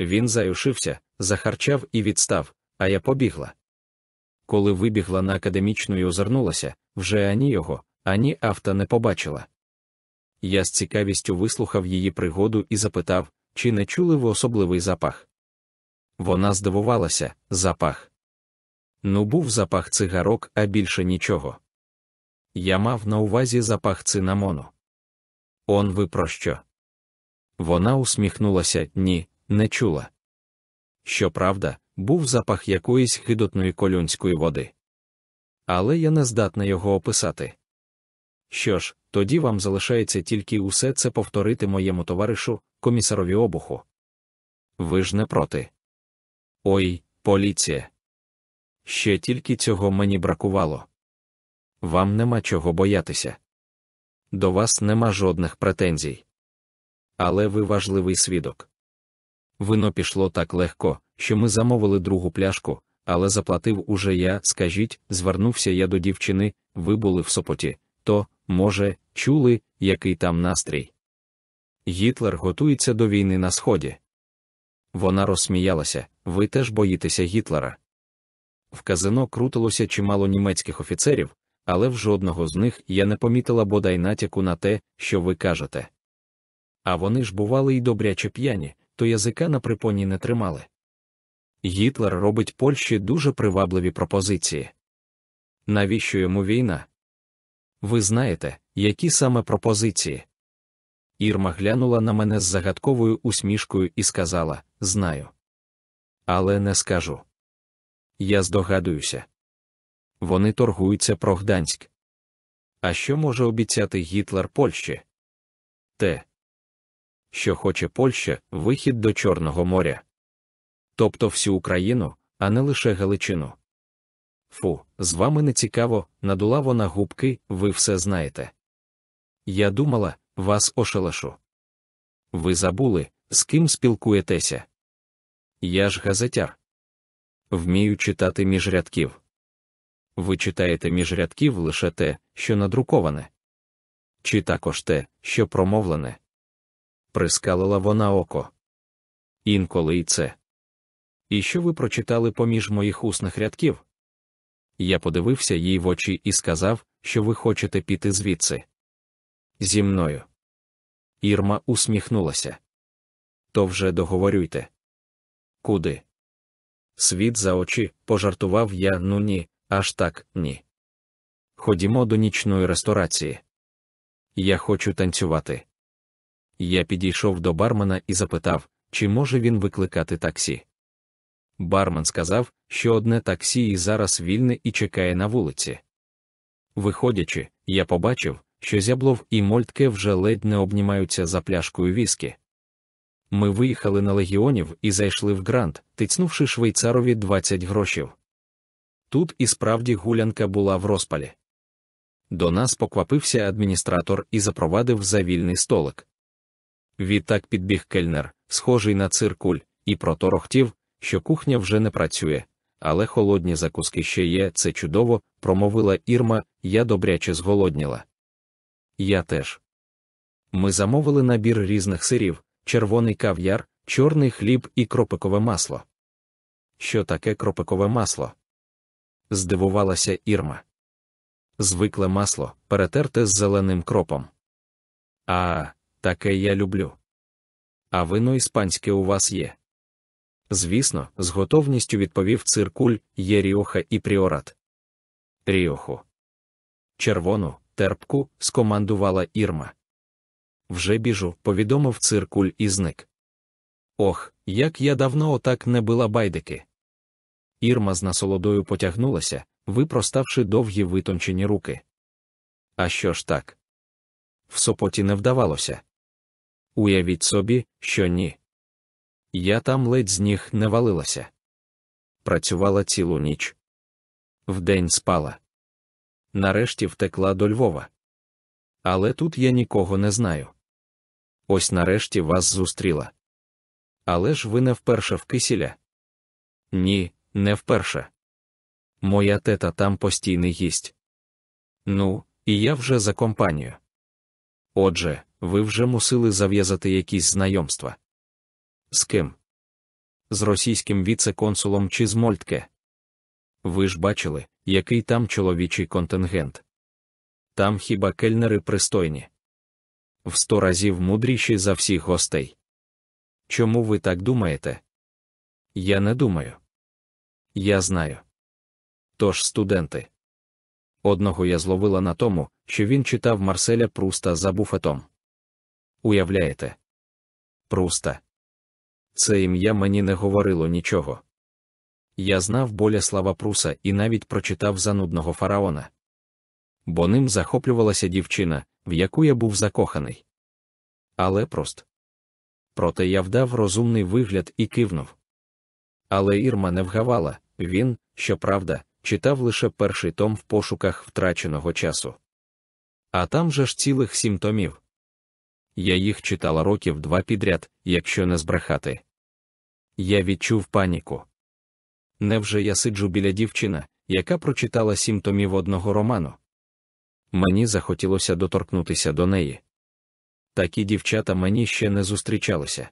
Він заюшився, захарчав і відстав, а я побігла. Коли вибігла на академічну і озирнулася, вже ані його, ані авто не побачила. Я з цікавістю вислухав її пригоду і запитав, чи не чули ви особливий запах. Вона здивувалася запах. Ну, був запах цигарок, а більше нічого. Я мав на увазі запах цинамону. Он ви про що? Вона усміхнулася ні, не чула. Щоправда, був запах якоїсь гидотної колюнської води. Але я не здатна його описати. Що ж, тоді вам залишається тільки усе це повторити моєму товаришу, комісарові обуху. Ви ж не проти. Ой, поліція. Ще тільки цього мені бракувало. Вам нема чого боятися. До вас нема жодних претензій. Але ви важливий свідок. Вино пішло так легко, що ми замовили другу пляшку, але заплатив уже я, скажіть, звернувся я до дівчини, ви були в сопоті, то, може, чули, який там настрій. Гітлер готується до війни на сході. Вона розсміялася, ви теж боїтеся Гітлера. В казино крутилося чимало німецьких офіцерів, але в жодного з них я не помітила бодай натяку на те, що ви кажете. А вони ж бували й добряче п'яні, то язика на припоні не тримали. Гітлер робить Польщі дуже привабливі пропозиції. Навіщо йому війна? Ви знаєте, які саме пропозиції? Ірма глянула на мене з загадковою усмішкою і сказала: Знаю. Але не скажу. Я здогадуюся. Вони торгуються про Гданськ. А що може обіцяти Гітлер Польщі? Те, що хоче Польща, вихід до Чорного моря. Тобто всю Україну, а не лише Галичину. Фу, з вами не цікаво, надула вона губки, ви все знаєте. Я думала, вас ошелешу. Ви забули, з ким спілкуєтеся. Я ж газетяр. Вмію читати між рядків. Ви читаєте між рядків лише те, що надруковане, чи також те, що промовлене. Прискалила вона око. Інколи і це. І що ви прочитали поміж моїх усних рядків? Я подивився їй в очі і сказав, що ви хочете піти звідси. Зі мною. Ірма усміхнулася. То вже договорюйте. Куди? Світ за очі, пожартував я, ну ні, аж так, ні. Ходімо до нічної ресторації. Я хочу танцювати. Я підійшов до бармена і запитав, чи може він викликати таксі. Бармен сказав, що одне таксі і зараз вільне і чекає на вулиці. Виходячи, я побачив, що зяблов і Мольтке вже ледь не обнімаються за пляшкою віскі. Ми виїхали на легіонів і зайшли в грант, тицнувши швейцарові 20 грошів. Тут і справді гулянка була в розпалі. До нас поквапився адміністратор і запровадив за вільний столик. Відтак підбіг кельнер, схожий на циркуль, і проторохтів, що кухня вже не працює, але холодні закуски ще є, це чудово, промовила Ірма, я добряче зголодніла. Я теж. Ми замовили набір різних сирів, червоний кав'яр, чорний хліб і кропикове масло. Що таке кропикове масло? Здивувалася Ірма. Звикле масло, перетерте з зеленим кропом. А, таке я люблю. А вино іспанське у вас є. Звісно, з готовністю відповів циркуль, є ріоха і пріорат. Ріоху. Червону, терпку, скомандувала Ірма. Вже біжу, повідомив циркуль і зник. Ох, як я давно отак не била байдики. Ірма з насолодою потягнулася, випроставши довгі витончені руки. А що ж так? В сопоті не вдавалося. Уявіть собі, що ні. Я там ледь з ніг не валилася. Працювала цілу ніч. Вдень спала. Нарешті втекла до Львова. Але тут я нікого не знаю. Ось нарешті вас зустріла. Але ж ви не вперше в кисіля? Ні, не вперше. Моя тета там постійний гість. Ну, і я вже за компанію. Отже, ви вже мусили зав'язати якісь знайомства. З ким? З російським віце-консулом чи з Мольтке? Ви ж бачили, який там чоловічий контингент. Там хіба кельнери пристойні? В сто разів мудріші за всіх гостей. Чому ви так думаєте? Я не думаю. Я знаю. Тож, студенти. Одного я зловила на тому, що він читав Марселя Пруста за буфетом. Уявляєте? Пруста. Це ім'я мені не говорило нічого. Я знав Боляслава Пруса і навіть прочитав занудного фараона. Бо ним захоплювалася дівчина, в яку я був закоханий. Але прост. Проте я вдав розумний вигляд і кивнув. Але Ірма не вгавала, він, щоправда, читав лише перший том в пошуках втраченого часу. А там же ж цілих сім томів. Я їх читала років два підряд, якщо не збрехати. Я відчув паніку. Невже я сиджу біля дівчина, яка прочитала сім томів одного роману? Мені захотілося доторкнутися до неї. Такі дівчата мені ще не зустрічалися.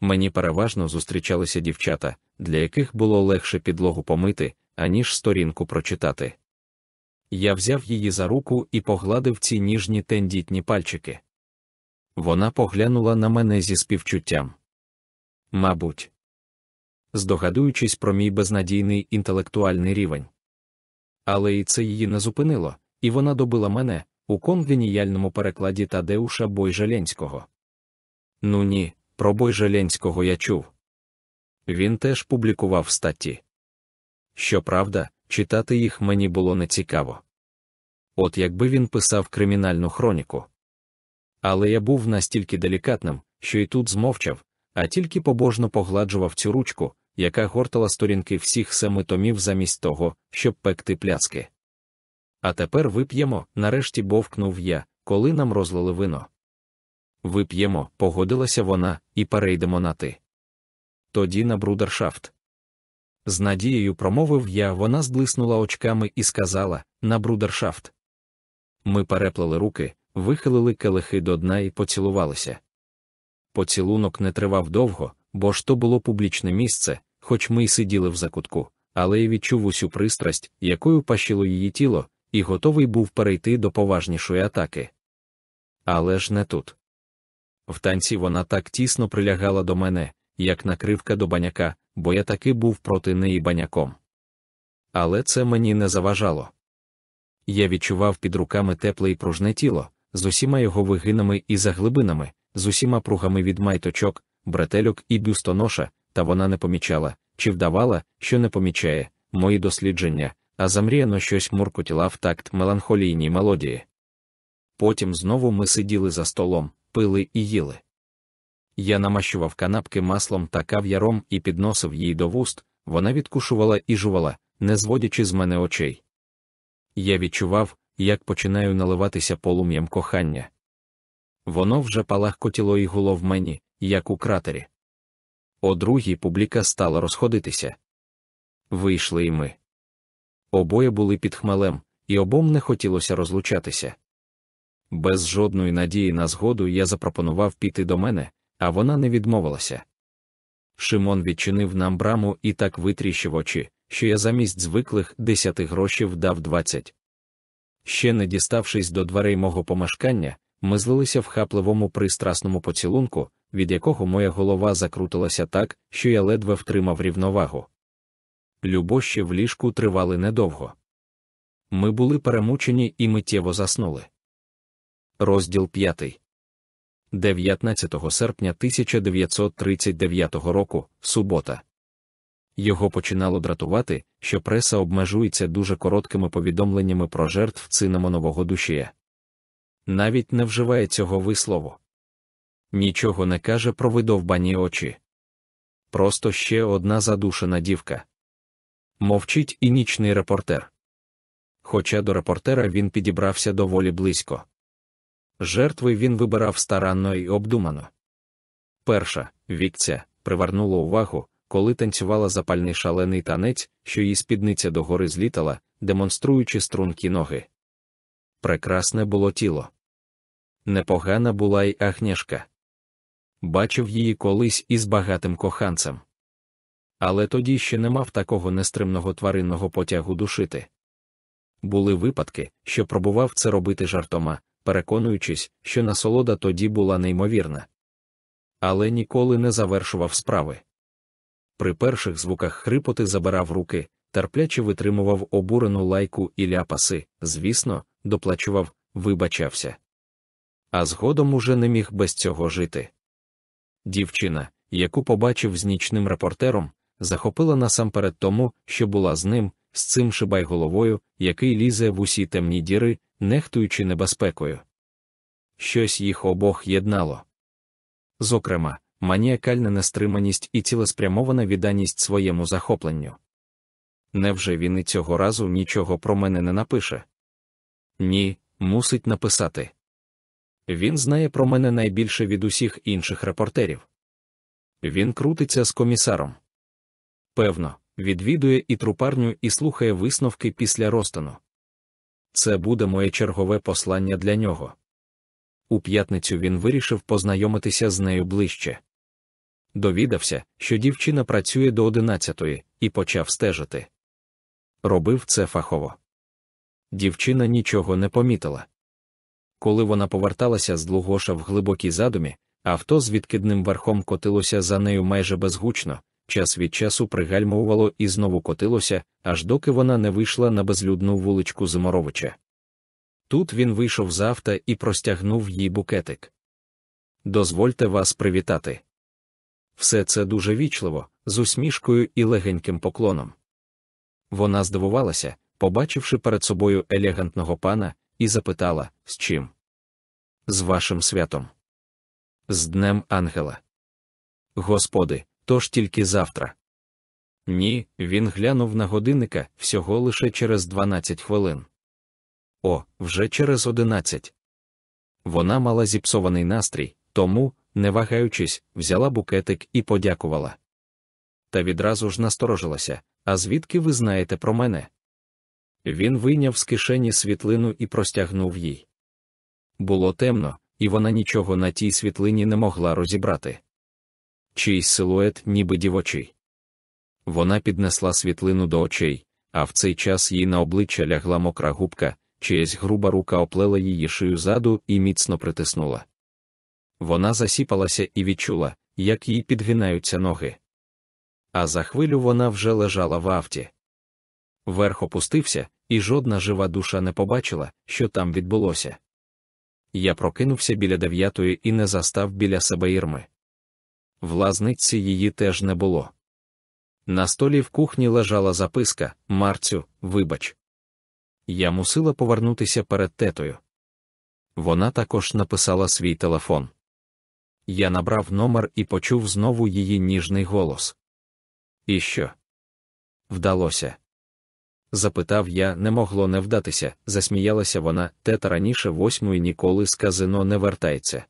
Мені переважно зустрічалися дівчата, для яких було легше підлогу помити, аніж сторінку прочитати. Я взяв її за руку і погладив ці ніжні тендітні пальчики. Вона поглянула на мене зі співчуттям. Мабуть, здогадуючись про мій безнадійний інтелектуальний рівень. Але і це її не зупинило, і вона добила мене у конвеніяльному перекладі Тадеуша Бойжеленського. Ну ні, про Бойжеленського я чув. Він теж публікував статті. Щоправда, читати їх мені було нецікаво. От якби він писав кримінальну хроніку. Але я був настільки делікатним, що і тут змовчав, а тільки побожно погладжував цю ручку, яка гортала сторінки всіх семи томів замість того, щоб пекти пляцки. А тепер вип'ємо, нарешті бовкнув я, коли нам розлили вино. Вип'ємо, погодилася вона, і перейдемо на ти. Тоді на брудершафт. З надією промовив я, вона зблиснула очками і сказала на брудершафт. Ми переплели руки, вихилили келихи до дна і поцілувалися. Поцілунок не тривав довго, бо ж то було публічне місце, хоч ми й сиділи в закутку, але й відчув усю пристрасть, якою пащило її тіло, і готовий був перейти до поважнішої атаки. Але ж не тут. В танці вона так тісно прилягала до мене, як накривка до баняка, бо я таки був проти неї баняком. Але це мені не заважало. Я відчував під руками тепле і пружне тіло, з усіма його вигинами і заглибинами, з усіма пругами від майточок, бретельок і бюстоноша, та вона не помічала, чи вдавала, що не помічає, мої дослідження, а замріяно щось муркотіла в такт меланхолійній мелодії. Потім знову ми сиділи за столом, пили і їли. Я намащував канапки маслом та кав'яром і підносив їй до вуст, вона відкушувала і жувала, не зводячи з мене очей. Я відчував, як починаю наливатися полум'ям кохання. Воно вже палахкотіло і гуло в мені, як у кратері. О другій публіка стала розходитися. Вийшли і ми. Обоє були під хмелем, і обом не хотілося розлучатися. Без жодної надії на згоду я запропонував піти до мене, а вона не відмовилася. Шимон відчинив нам браму і так витріщив очі, що я замість звиклих десяти грошів дав двадцять. Ще не діставшись до дверей мого помешкання, ми злилися в хапливому пристрасному поцілунку, від якого моя голова закрутилася так, що я ледве втримав рівновагу. Любощі в ліжку тривали недовго. Ми були перемучені і миттєво заснули. Розділ 5. 19 серпня 1939 року, субота. Його починало дратувати, що преса обмежується дуже короткими повідомленнями про жертв цинамонового душія. Навіть не вживає цього вислову. Нічого не каже про видовбані очі. Просто ще одна задушена дівка. Мовчить і нічний репортер. Хоча до репортера він підібрався доволі близько. Жертви він вибирав старанно і обдумано. Перша вікця привернула увагу, коли танцювала запальний шалений танець, що її спідниця догори злітала, демонструючи стрункі ноги. Прекрасне було тіло. Непогана була й Агнєшка. Бачив її колись із багатим коханцем. Але тоді ще не мав такого нестримного тваринного потягу душити. Були випадки, що пробував це робити жартома, переконуючись, що насолода тоді була неймовірна. Але ніколи не завершував справи. При перших звуках хрипоти забирав руки, терпляче витримував обурену лайку і ляпаси, звісно, доплачував, вибачався. А згодом уже не міг без цього жити. Дівчина, яку побачив з нічним репортером, захопила насамперед тому, що була з ним, з цим шибай головою, який лізе в усі темні діри, нехтуючи небезпекою. Щось їх обох єднало. Зокрема, маніакальна нестриманість і цілеспрямована відданість своєму захопленню. Невже він і цього разу нічого про мене не напише? Ні, мусить написати. Він знає про мене найбільше від усіх інших репортерів. Він крутиться з комісаром. Певно, відвідує і трупарню і слухає висновки після розтану. Це буде моє чергове послання для нього. У п'ятницю він вирішив познайомитися з нею ближче. Довідався, що дівчина працює до одинадцятої, і почав стежити. Робив це фахово. Дівчина нічого не помітила. Коли вона поверталася з Длугоша в глибокій задумі, авто з відкидним верхом котилося за нею майже безгучно, час від часу пригальмувало і знову котилося, аж доки вона не вийшла на безлюдну вуличку Зиморовича. Тут він вийшов з авто і простягнув їй букетик. Дозвольте вас привітати. Все це дуже вічливо, з усмішкою і легеньким поклоном. Вона здивувалася, побачивши перед собою елегантного пана, і запитала, з чим? З вашим святом. З Днем Ангела. Господи, тож тільки завтра. Ні, він глянув на годинника всього лише через 12 хвилин. О, вже через 11. Вона мала зіпсований настрій, тому, не вагаючись, взяла букетик і подякувала. Та відразу ж насторожилася, а звідки ви знаєте про мене? Він вийняв з кишені світлину і простягнув їй. Було темно, і вона нічого на тій світлині не могла розібрати. Чийсь силует, ніби дівочий. Вона піднесла світлину до очей, а в цей час їй на обличчя лягла мокра губка, чиясь груба рука оплела її шию заду і міцно притиснула. Вона засіпалася і відчула, як їй підгинаються ноги. А за хвилю вона вже лежала в авті. Верх опустився, і жодна жива душа не побачила, що там відбулося. Я прокинувся біля дев'ятої і не застав біля себе ірми. В лазниці її теж не було. На столі в кухні лежала записка Марцю, вибач. Я мусила повернутися перед тетою. Вона також написала свій телефон. Я набрав номер і почув знову її ніжний голос. І що? Вдалося? Запитав я, не могло не вдатися, засміялася вона, тета раніше восьмої ніколи з казино не вертається.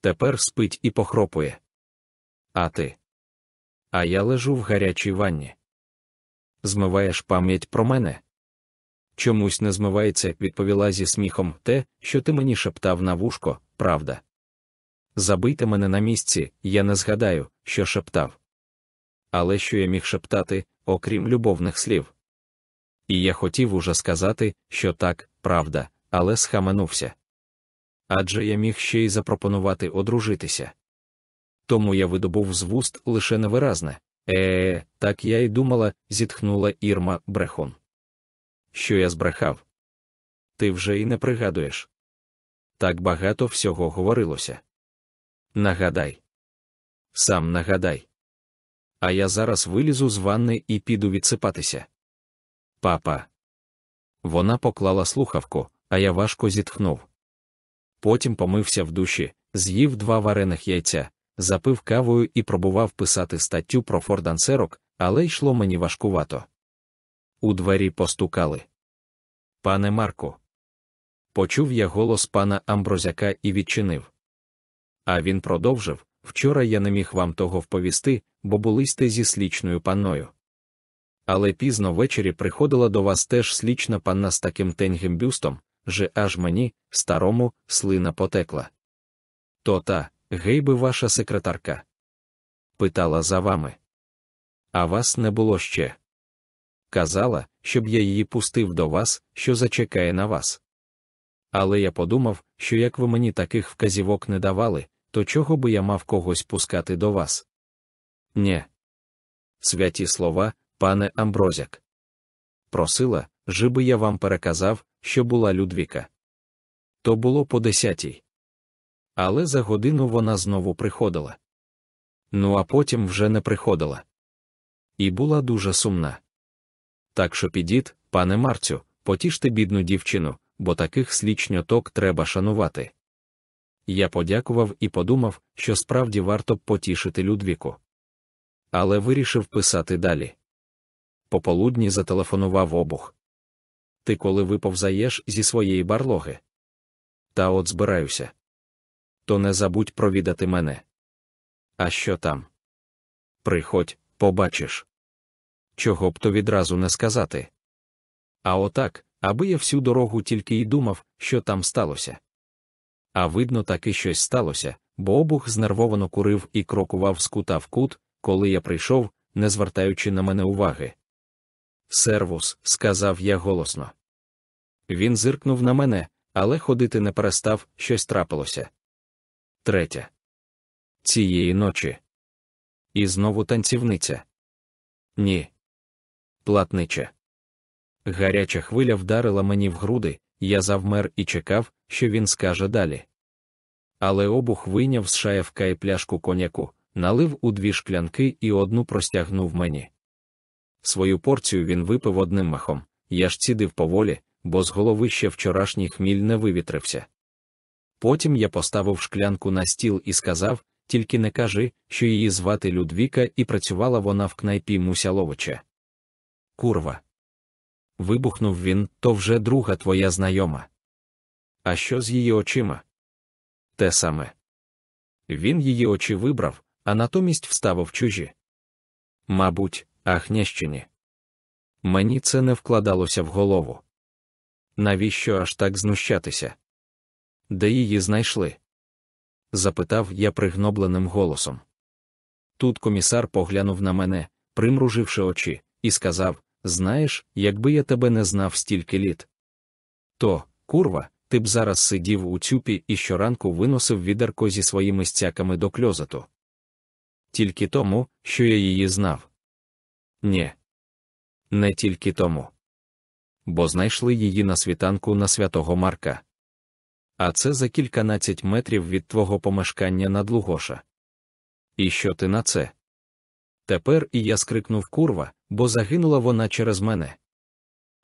Тепер спить і похропує. А ти? А я лежу в гарячій ванні. Змиваєш пам'ять про мене? Чомусь не змивається, відповіла зі сміхом те, що ти мені шептав на вушко, правда. Забийте мене на місці, я не згадаю, що шептав. Але що я міг шептати, окрім любовних слів. І я хотів уже сказати, що так, правда, але схаменувся. Адже я міг ще й запропонувати одружитися. Тому я видобув з вуст лише невиразне. Е, так я й думала, зітхнула Ірма брехун. Що я збрехав? Ти вже й не пригадуєш. Так багато всього говорилося. Нагадай. Сам нагадай. А я зараз вилізу з ванни і піду відсипатися. Папа. Вона поклала слухавку, а я важко зітхнув. Потім помився в душі, з'їв два варених яйця, запив кавою і пробував писати статтю про фордансерок, але йшло мені важкувато. У двері постукали. Пане Марко. Почув я голос пана Амброзяка і відчинив. А він продовжив вчора я не міг вам того вповісти, бо були сте зі слічною панною. Але пізно ввечері приходила до вас теж слічна панна з таким теньгим бюстом, же аж мені, старому, слина потекла. То та, гей би ваша секретарка. Питала за вами. А вас не було ще. Казала, щоб я її пустив до вас, що зачекає на вас. Але я подумав, що як ви мені таких вказівок не давали, то чого би я мав когось пускати до вас? Нє. Святі слова, пане Амброзяк. Просила, жиби я вам переказав, що була Людвіка. То було по десятій. Але за годину вона знову приходила. Ну а потім вже не приходила. І була дуже сумна. Так що підіть, пане Марцю, потіште бідну дівчину, бо таких слічньоток треба шанувати. Я подякував і подумав, що справді варто б потішити Людвіку. Але вирішив писати далі. Пополудні зателефонував обух. Ти коли виповзаєш зі своєї барлоги? Та от збираюся. То не забудь провідати мене. А що там? Приходь, побачиш. Чого б то відразу не сказати. А отак, аби я всю дорогу тільки й думав, що там сталося. А видно, таки щось сталося, бо обух знервовано курив і крокував з кута в кут, коли я прийшов, не звертаючи на мене уваги. Сервус, сказав я голосно. Він зиркнув на мене, але ходити не перестав, щось трапилося. Третя. Цієї ночі. І знову танцівниця. Ні. Платнича. Гаряча хвиля вдарила мені в груди, я завмер і чекав, що він скаже далі. Але обух вийняв з шаєвка і пляшку коняку, налив у дві шклянки і одну простягнув мені. Свою порцію він випив одним махом, я ж цідив поволі, бо з голови ще вчорашній хміль не вивітрився. Потім я поставив шклянку на стіл і сказав тільки не кажи, що її звати Людвіка, і працювала вона в кнайпі Мусяловича. Курва. Вибухнув він, то вже друга твоя знайома. А що з її очима? Те саме. Він її очі вибрав, а натомість вставив чужі. Мабуть, Ахнящині. Мені це не вкладалося в голову. Навіщо аж так знущатися? Де її знайшли? запитав я пригнобленим голосом. Тут комісар поглянув на мене, примруживши очі, і сказав: Знаєш, якби я тебе не знав стільки літ. То, курва, ти б зараз сидів у цюпі і щоранку виносив відерко зі своїми стяками до кльозету. Тільки тому, що я її знав. Ні. Не тільки тому. Бо знайшли її на світанку на святого Марка. А це за кільканадцять метрів від твого помешкання над Лугоша. І що ти на це? Тепер і я скрикнув курва, бо загинула вона через мене.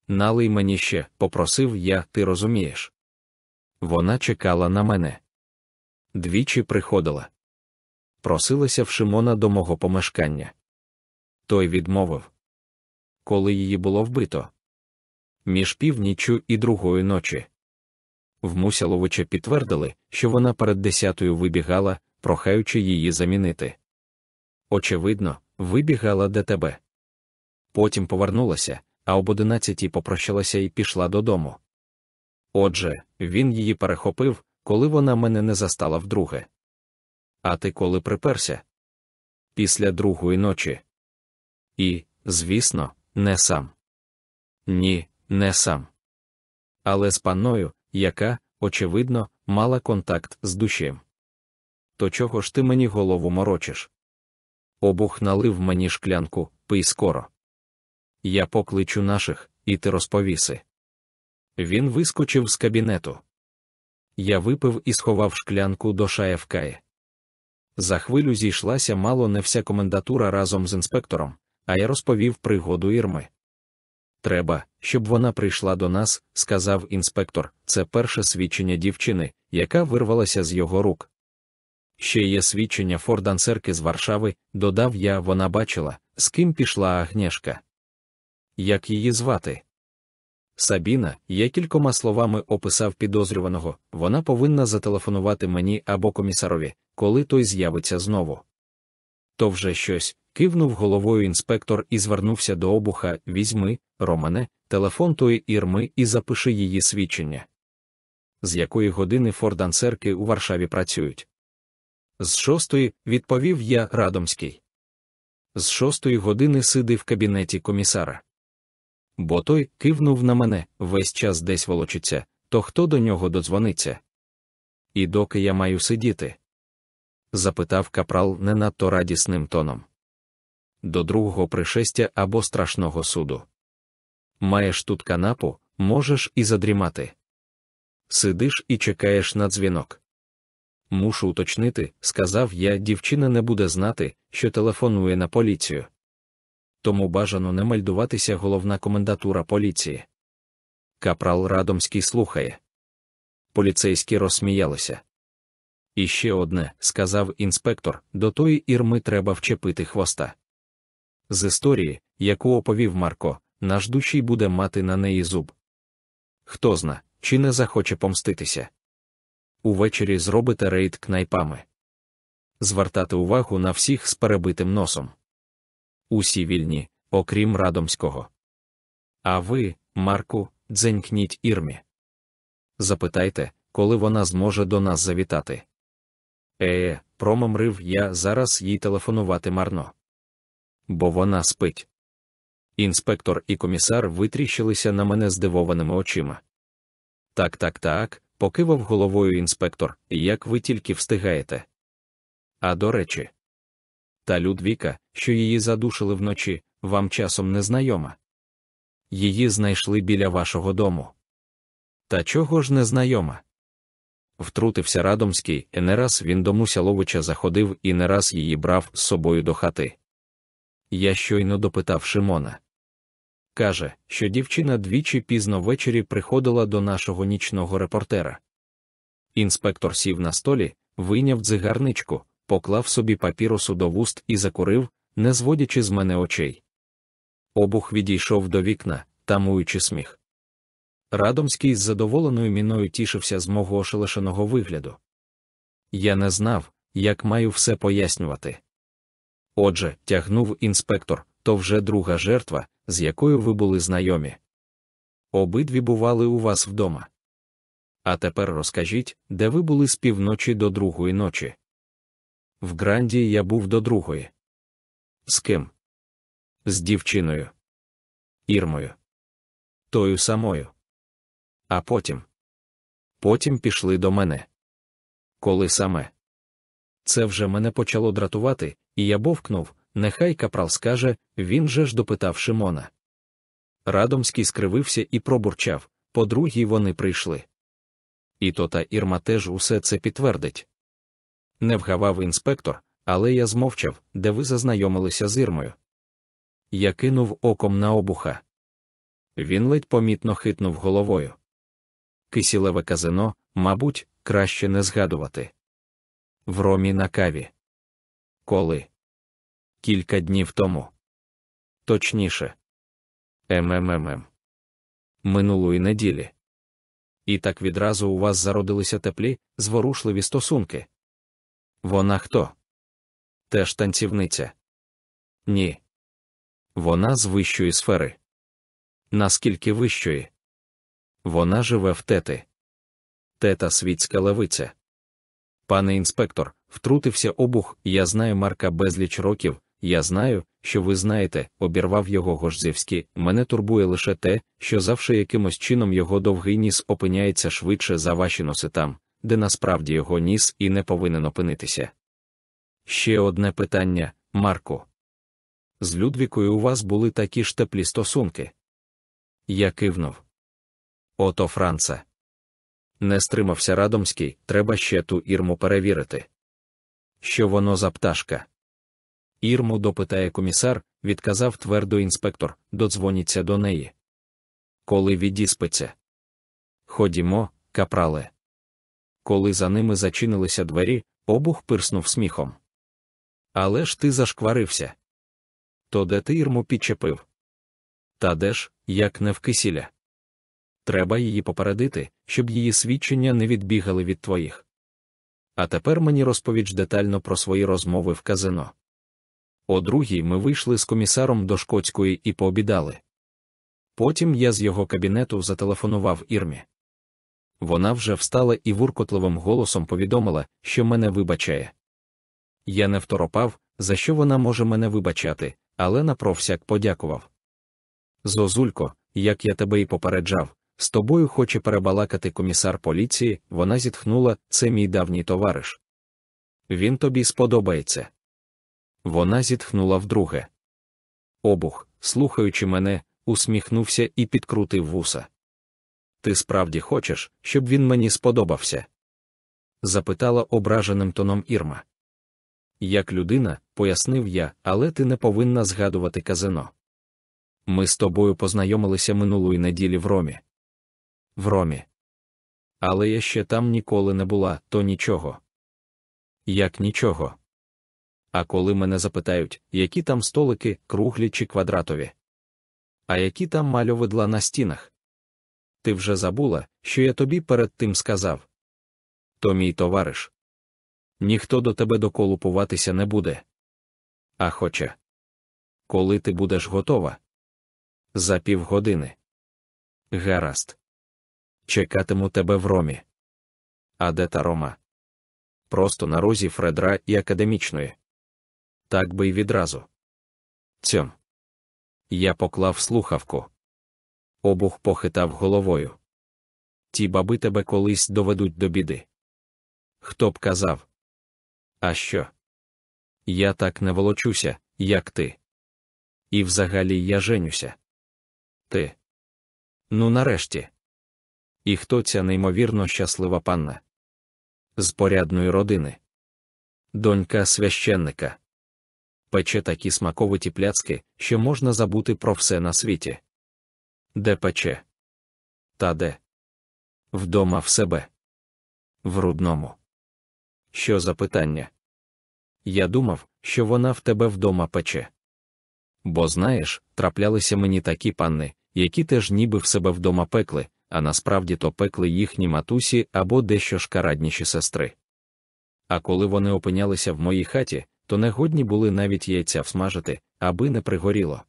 Налий мені ще, попросив я, ти розумієш. Вона чекала на мене. Двічі приходила. Просилася в Шимона до мого помешкання. Той відмовив. Коли її було вбито. Між північю і другої ночі. В Мусяловича підтвердили, що вона перед десятою вибігала, прохаючи її замінити. Очевидно, вибігала до тебе. Потім повернулася, а об одинадцятій попрощалася і пішла додому. Отже, він її перехопив, коли вона мене не застала вдруге. А ти коли приперся? Після другої ночі. І, звісно, не сам. Ні, не сам. Але з панною, яка, очевидно, мала контакт з душем. То чого ж ти мені голову морочиш? Обух налив мені шклянку, пий скоро. Я покличу наших, і ти розповіси. Він вискочив з кабінету. Я випив і сховав шклянку до шаєвкає. За хвилю зійшлася мало не вся комендатура разом з інспектором, а я розповів пригоду Ірми. Треба, щоб вона прийшла до нас, сказав інспектор. Це перше свідчення дівчини, яка вирвалася з його рук. Ще є свідчення фордансерки з Варшави, додав я, вона бачила, з ким пішла Агнєшка. Як її звати? Сабіна, я кількома словами описав підозрюваного, вона повинна зателефонувати мені або комісарові, коли той з'явиться знову. То вже щось, кивнув головою інспектор і звернувся до обуха візьми, Романе, телефон тої ірми і запиши її свідчення. З якої години фордансерки у Варшаві працюють? З шостої, відповів я Радомський. З шостої години сиди в кабінеті комісара. Бо той кивнув на мене, весь час десь волочиться, то хто до нього додзвониться? І доки я маю сидіти? запитав капрал не надто радісним тоном. До другого пришестя або страшного суду. Маєш тут канапу, можеш і задрімати. Сидиш і чекаєш на дзвінок. Мушу уточнити, сказав я, дівчина не буде знати, що телефонує на поліцію. Тому бажано не мальдуватися головна комендатура поліції. Капрал Радомський слухає. Поліцейські розсміялися. І ще одне, сказав інспектор, до тої ірми треба вчепити хвоста. З історії, яку оповів Марко, наш душій буде мати на неї зуб. Хто зна, чи не захоче помститися. Увечері зробите рейд кнайпами. Звертати увагу на всіх з перебитим носом. Усі вільні, окрім Радомського. А ви, Марку, дзенькніть ірмі. Запитайте, коли вона зможе до нас завітати. Е, промамрив я зараз їй телефонувати марно. Бо вона спить. Інспектор і комісар витріщилися на мене здивованими очима. Так, так, так, покивав головою інспектор, як ви тільки встигаєте. А до речі, та Людвіка, що її задушили вночі, вам часом не знайома. Її знайшли біля вашого дому. Та чого ж не знайома? Втрутився Радомський, не раз він до Мусяловича заходив і не раз її брав з собою до хати. Я щойно допитав Шимона. Каже, що дівчина двічі пізно ввечері приходила до нашого нічного репортера. Інспектор сів на столі, вийняв дзигарничку, поклав собі папіросу до вуст і закурив, не зводячи з мене очей. Обух відійшов до вікна, тамуючи сміх. Радомський з задоволеною міною тішився з мого ошелешеного вигляду. Я не знав, як маю все пояснювати. Отже, тягнув інспектор, то вже друга жертва, з якою ви були знайомі. Обидві бували у вас вдома. А тепер розкажіть, де ви були з півночі до другої ночі. В Гранді я був до другої. З ким? З дівчиною. Ірмою. Тою самою. А потім. Потім пішли до мене. Коли саме? Це вже мене почало дратувати, і я бовкнув, нехай капрал скаже, він же ж допитав Шимона. Радомський скривився і пробурчав, по другій вони прийшли. І то та Ірма теж усе це підтвердить. Не вгавав інспектор, але я змовчав, де ви зазнайомилися з Ірмою. Я кинув оком на обуха. Він ледь помітно хитнув головою. Кисілеве казино, мабуть, краще не згадувати. В ромі на каві. Коли? Кілька днів тому. Точніше. МММ. Минулої неділі. І так відразу у вас зародилися теплі, зворушливі стосунки. Вона хто? Теж танцівниця? Ні. Вона з вищої сфери. Наскільки вищої? Вона живе в тети. Тета світська левиця. Пане інспектор, втрутився обух, я знаю Марка безліч років, я знаю, що ви знаєте, обірвав його Гожзевський. Мене турбує лише те, що завше якимось чином його довгий ніс опиняється швидше за ваші носи там, де насправді його ніс і не повинен опинитися. Ще одне питання, Марку. З Людвікою у вас були такі ж теплі стосунки. Я кивнув. Ото Франца. Не стримався Радомський, треба ще ту ірму перевірити. Що воно за пташка? Ірму допитає комісар, відказав твердо інспектор, додзвоніться до неї. Коли відіспиться. Ходімо, капрале. Коли за ними зачинилися двері, обух пирснув сміхом. Але ж ти зашкварився. То де ти ірму підчепив? Та де ж, як не в кисіля? Треба її попередити, щоб її свідчення не відбігали від твоїх. А тепер мені розповіч детально про свої розмови в казино. О другій ми вийшли з комісаром до Шкотської і пообідали. Потім я з його кабінету зателефонував Ірмі. Вона вже встала і вуркотливим голосом повідомила, що мене вибачає. Я не второпав, за що вона може мене вибачати, але напровсяк подякував. Зозулько, як я тебе і попереджав, з тобою хоче перебалакати комісар поліції, вона зітхнула, це мій давній товариш. Він тобі сподобається. Вона зітхнула вдруге. Обух, слухаючи мене, усміхнувся і підкрутив вуса. Ти справді хочеш, щоб він мені сподобався? запитала ображеним тоном Ірма. Як людина, пояснив я, але ти не повинна згадувати казино. Ми з тобою познайомилися минулої неділі в Ромі. В Ромі. Але я ще там ніколи не була, то нічого. Як нічого. А коли мене запитають, які там столики, круглі чи квадратові? А які там мальовидла на стінах? Ти вже забула, що я тобі перед тим сказав. То мій товариш. Ніхто до тебе доколупуватися не буде. А хоча, коли ти будеш готова? За півгодини. Гаразд. Чекатиму тебе в ромі. А де та Рома? Просто на розі Фредра і академічної. Так би й відразу. Цьом. Я поклав слухавку. Обух похитав головою. Ті баби тебе колись доведуть до біди. Хто б казав? А що? Я так не волочуся, як ти. І взагалі я женюся. Ти. Ну нарешті. І хто ця неймовірно щаслива панна? З порядної родини. Донька священника. Пече такі смаковиті пляцки, що можна забути про все на світі. Де пече? Та де? Вдома в себе. В рудному. Що за питання? Я думав, що вона в тебе вдома пече. Бо знаєш, траплялися мені такі панни, які теж ніби в себе вдома пекли, а насправді то пекли їхні матусі або дещо шкарадніші сестри. А коли вони опинялися в моїй хаті, то не годні були навіть яйця всмажити, аби не пригоріло.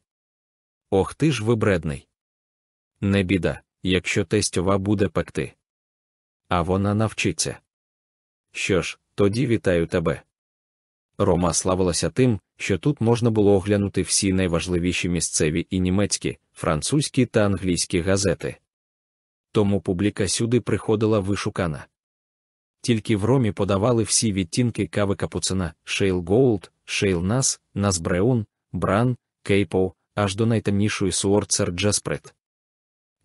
Ох ти ж вибредний. Не біда, якщо тестьова буде пекти. А вона навчиться. Що ж, тоді вітаю тебе. Рома славилася тим, що тут можна було оглянути всі найважливіші місцеві і німецькі, французькі та англійські газети. Тому публіка сюди приходила вишукана. Тільки в Ромі подавали всі відтінки кави капуцина Schale Gold, Schale Nuss, Nuss Braun, Braun, Kapo, аж до найтемнішої Schwarzer gespritzt.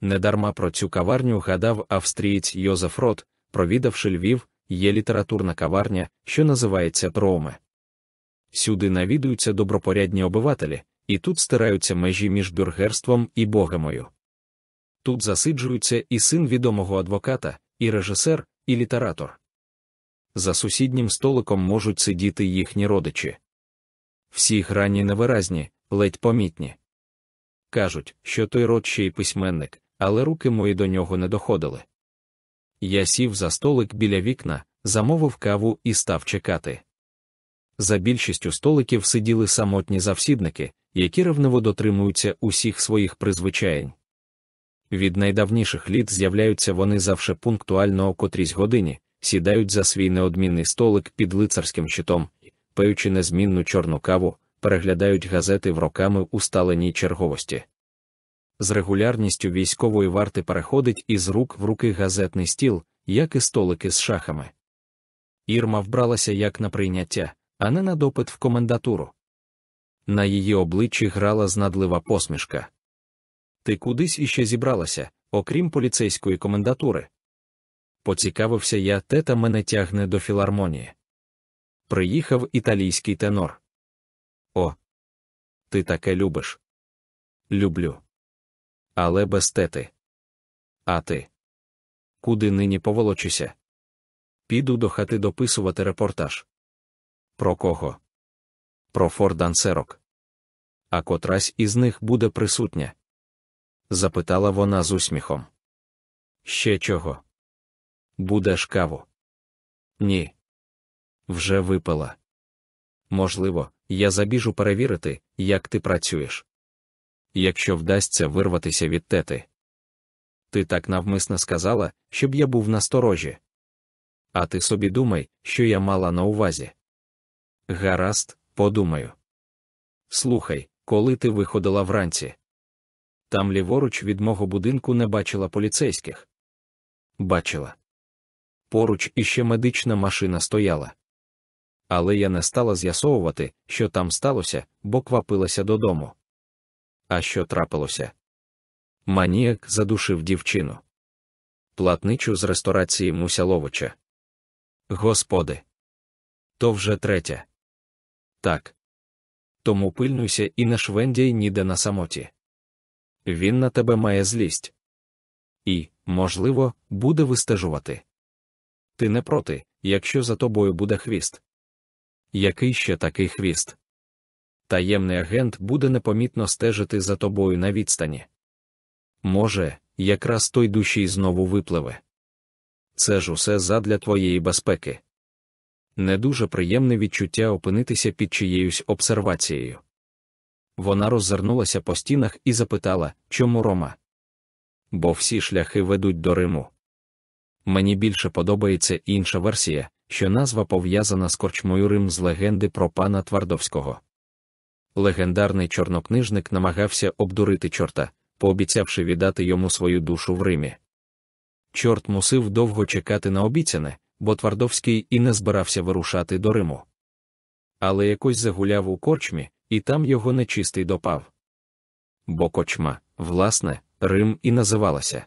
Недарма про цю каварню згадав австрієць Йозеф Рот, провідавши Львів, є літературна каварня, що називається Троуме. Сюди навідуються добропорядні обивателі, і тут стираються межі між бюргерством і богемою. Тут засиджуються і син відомого адвоката, і режисер, і літератор. За сусіднім столиком можуть сидіти їхні родичі. Всі грані невиразні, ледь помітні. Кажуть, що той род ще й письменник, але руки мої до нього не доходили. Я сів за столик біля вікна, замовив каву і став чекати. За більшістю столиків сиділи самотні завсідники, які ревниво дотримуються усіх своїх призвичаєнь. Від найдавніших літ з'являються вони завше пунктуально о котрійсь годині, сідають за свій неодмінний столик під лицарським щитом, пиючи незмінну чорну каву, переглядають газети в роками усталеній черговості. З регулярністю військової варти переходить із рук в руки газетний стіл, як і столики з шахами. Ірма вбралася як на прийняття, а не на допит в комендатуру. На її обличчі грала знадлива посмішка. Ти кудись іще зібралася, окрім поліцейської комендатури. Поцікавився я, тета мене тягне до філармонії. Приїхав італійський тенор. О, ти таке любиш. Люблю. Але без тети. А ти? Куди нині поволочуся? Піду до хати дописувати репортаж. Про кого? Про фордансерок. А котрась із них буде присутня? Запитала вона з усміхом. Ще чого? Будеш каву? Ні. Вже випила. Можливо, я забіжу перевірити, як ти працюєш. Якщо вдасться вирватися від тети. Ти так навмисно сказала, щоб я був насторожі. А ти собі думай, що я мала на увазі. Гаразд, подумаю. Слухай, коли ти виходила вранці. Там ліворуч від мого будинку не бачила поліцейських. Бачила. Поруч іще медична машина стояла. Але я не стала з'ясовувати, що там сталося, бо квапилася додому. А що трапилося? Маніяк задушив дівчину. Платничу з ресторації Мусяловича. Господи. То вже третя. Так. Тому пильнуйся і не швендяй ніде на самоті. Він на тебе має злість. І, можливо, буде вистежувати. Ти не проти, якщо за тобою буде хвіст. Який ще такий хвіст? Таємний агент буде непомітно стежити за тобою на відстані. Може, якраз той душі знову випливе. Це ж усе задля твоєї безпеки. Не дуже приємне відчуття опинитися під чиєюсь обсервацією. Вона роззирнулася по стінах і запитала, чому Рома? Бо всі шляхи ведуть до Риму. Мені більше подобається інша версія, що назва пов'язана з корчмою Рим з легенди про пана Твардовського. Легендарний чорнокнижник намагався обдурити чорта, пообіцявши віддати йому свою душу в Римі. Чорт мусив довго чекати на обіцяне, бо Твардовський і не збирався вирушати до Риму. Але якось загуляв у корчмі, і там його нечистий допав. Бо кочма, власне, Рим і називалася.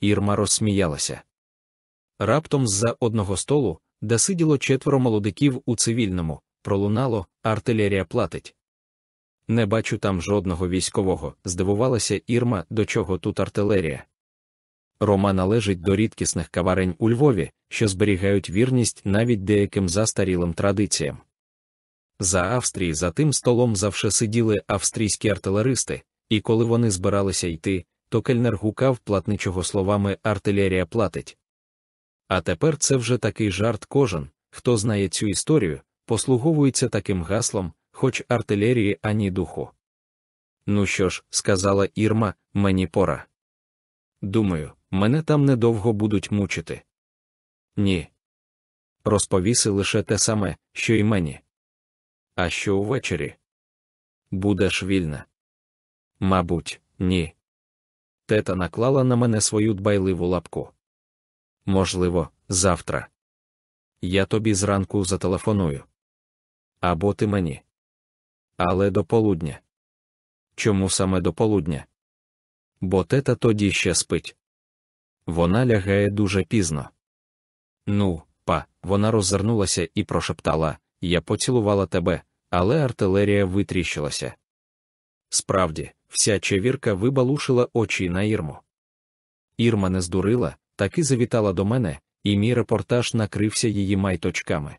Ірма розсміялася. Раптом з-за одного столу, де сиділо четверо молодиків у цивільному, пролунало, артилерія платить. Не бачу там жодного військового, здивувалася Ірма, до чого тут артилерія. Рома належить до рідкісних каварень у Львові, що зберігають вірність навіть деяким застарілим традиціям. За Австрії за тим столом завше сиділи австрійські артилеристи, і коли вони збиралися йти, то кельнер гукав платничого словами артилерія платить. А тепер це вже такий жарт кожен, хто знає цю історію, послуговується таким гаслом, хоч артилерії ані духу. Ну що ж, сказала Ірма, мені пора. Думаю, мене там недовго будуть мучити. Ні. Розповіси лише те саме, що й мені. А що увечері? Будеш вільна? Мабуть, ні. Тета наклала на мене свою дбайливу лапку. Можливо, завтра. Я тобі зранку зателефоную. Або ти мені. Але до полудня. Чому саме до полудня? Бо тета тоді ще спить. Вона лягає дуже пізно. Ну, па, вона роззирнулася і прошептала Я поцілувала тебе, але артилерія витріщилася. Справді, вся чевірка вибалушила очі на Ірму. Ірма не здурила, таки завітала до мене, і мій репортаж накрився її майточками.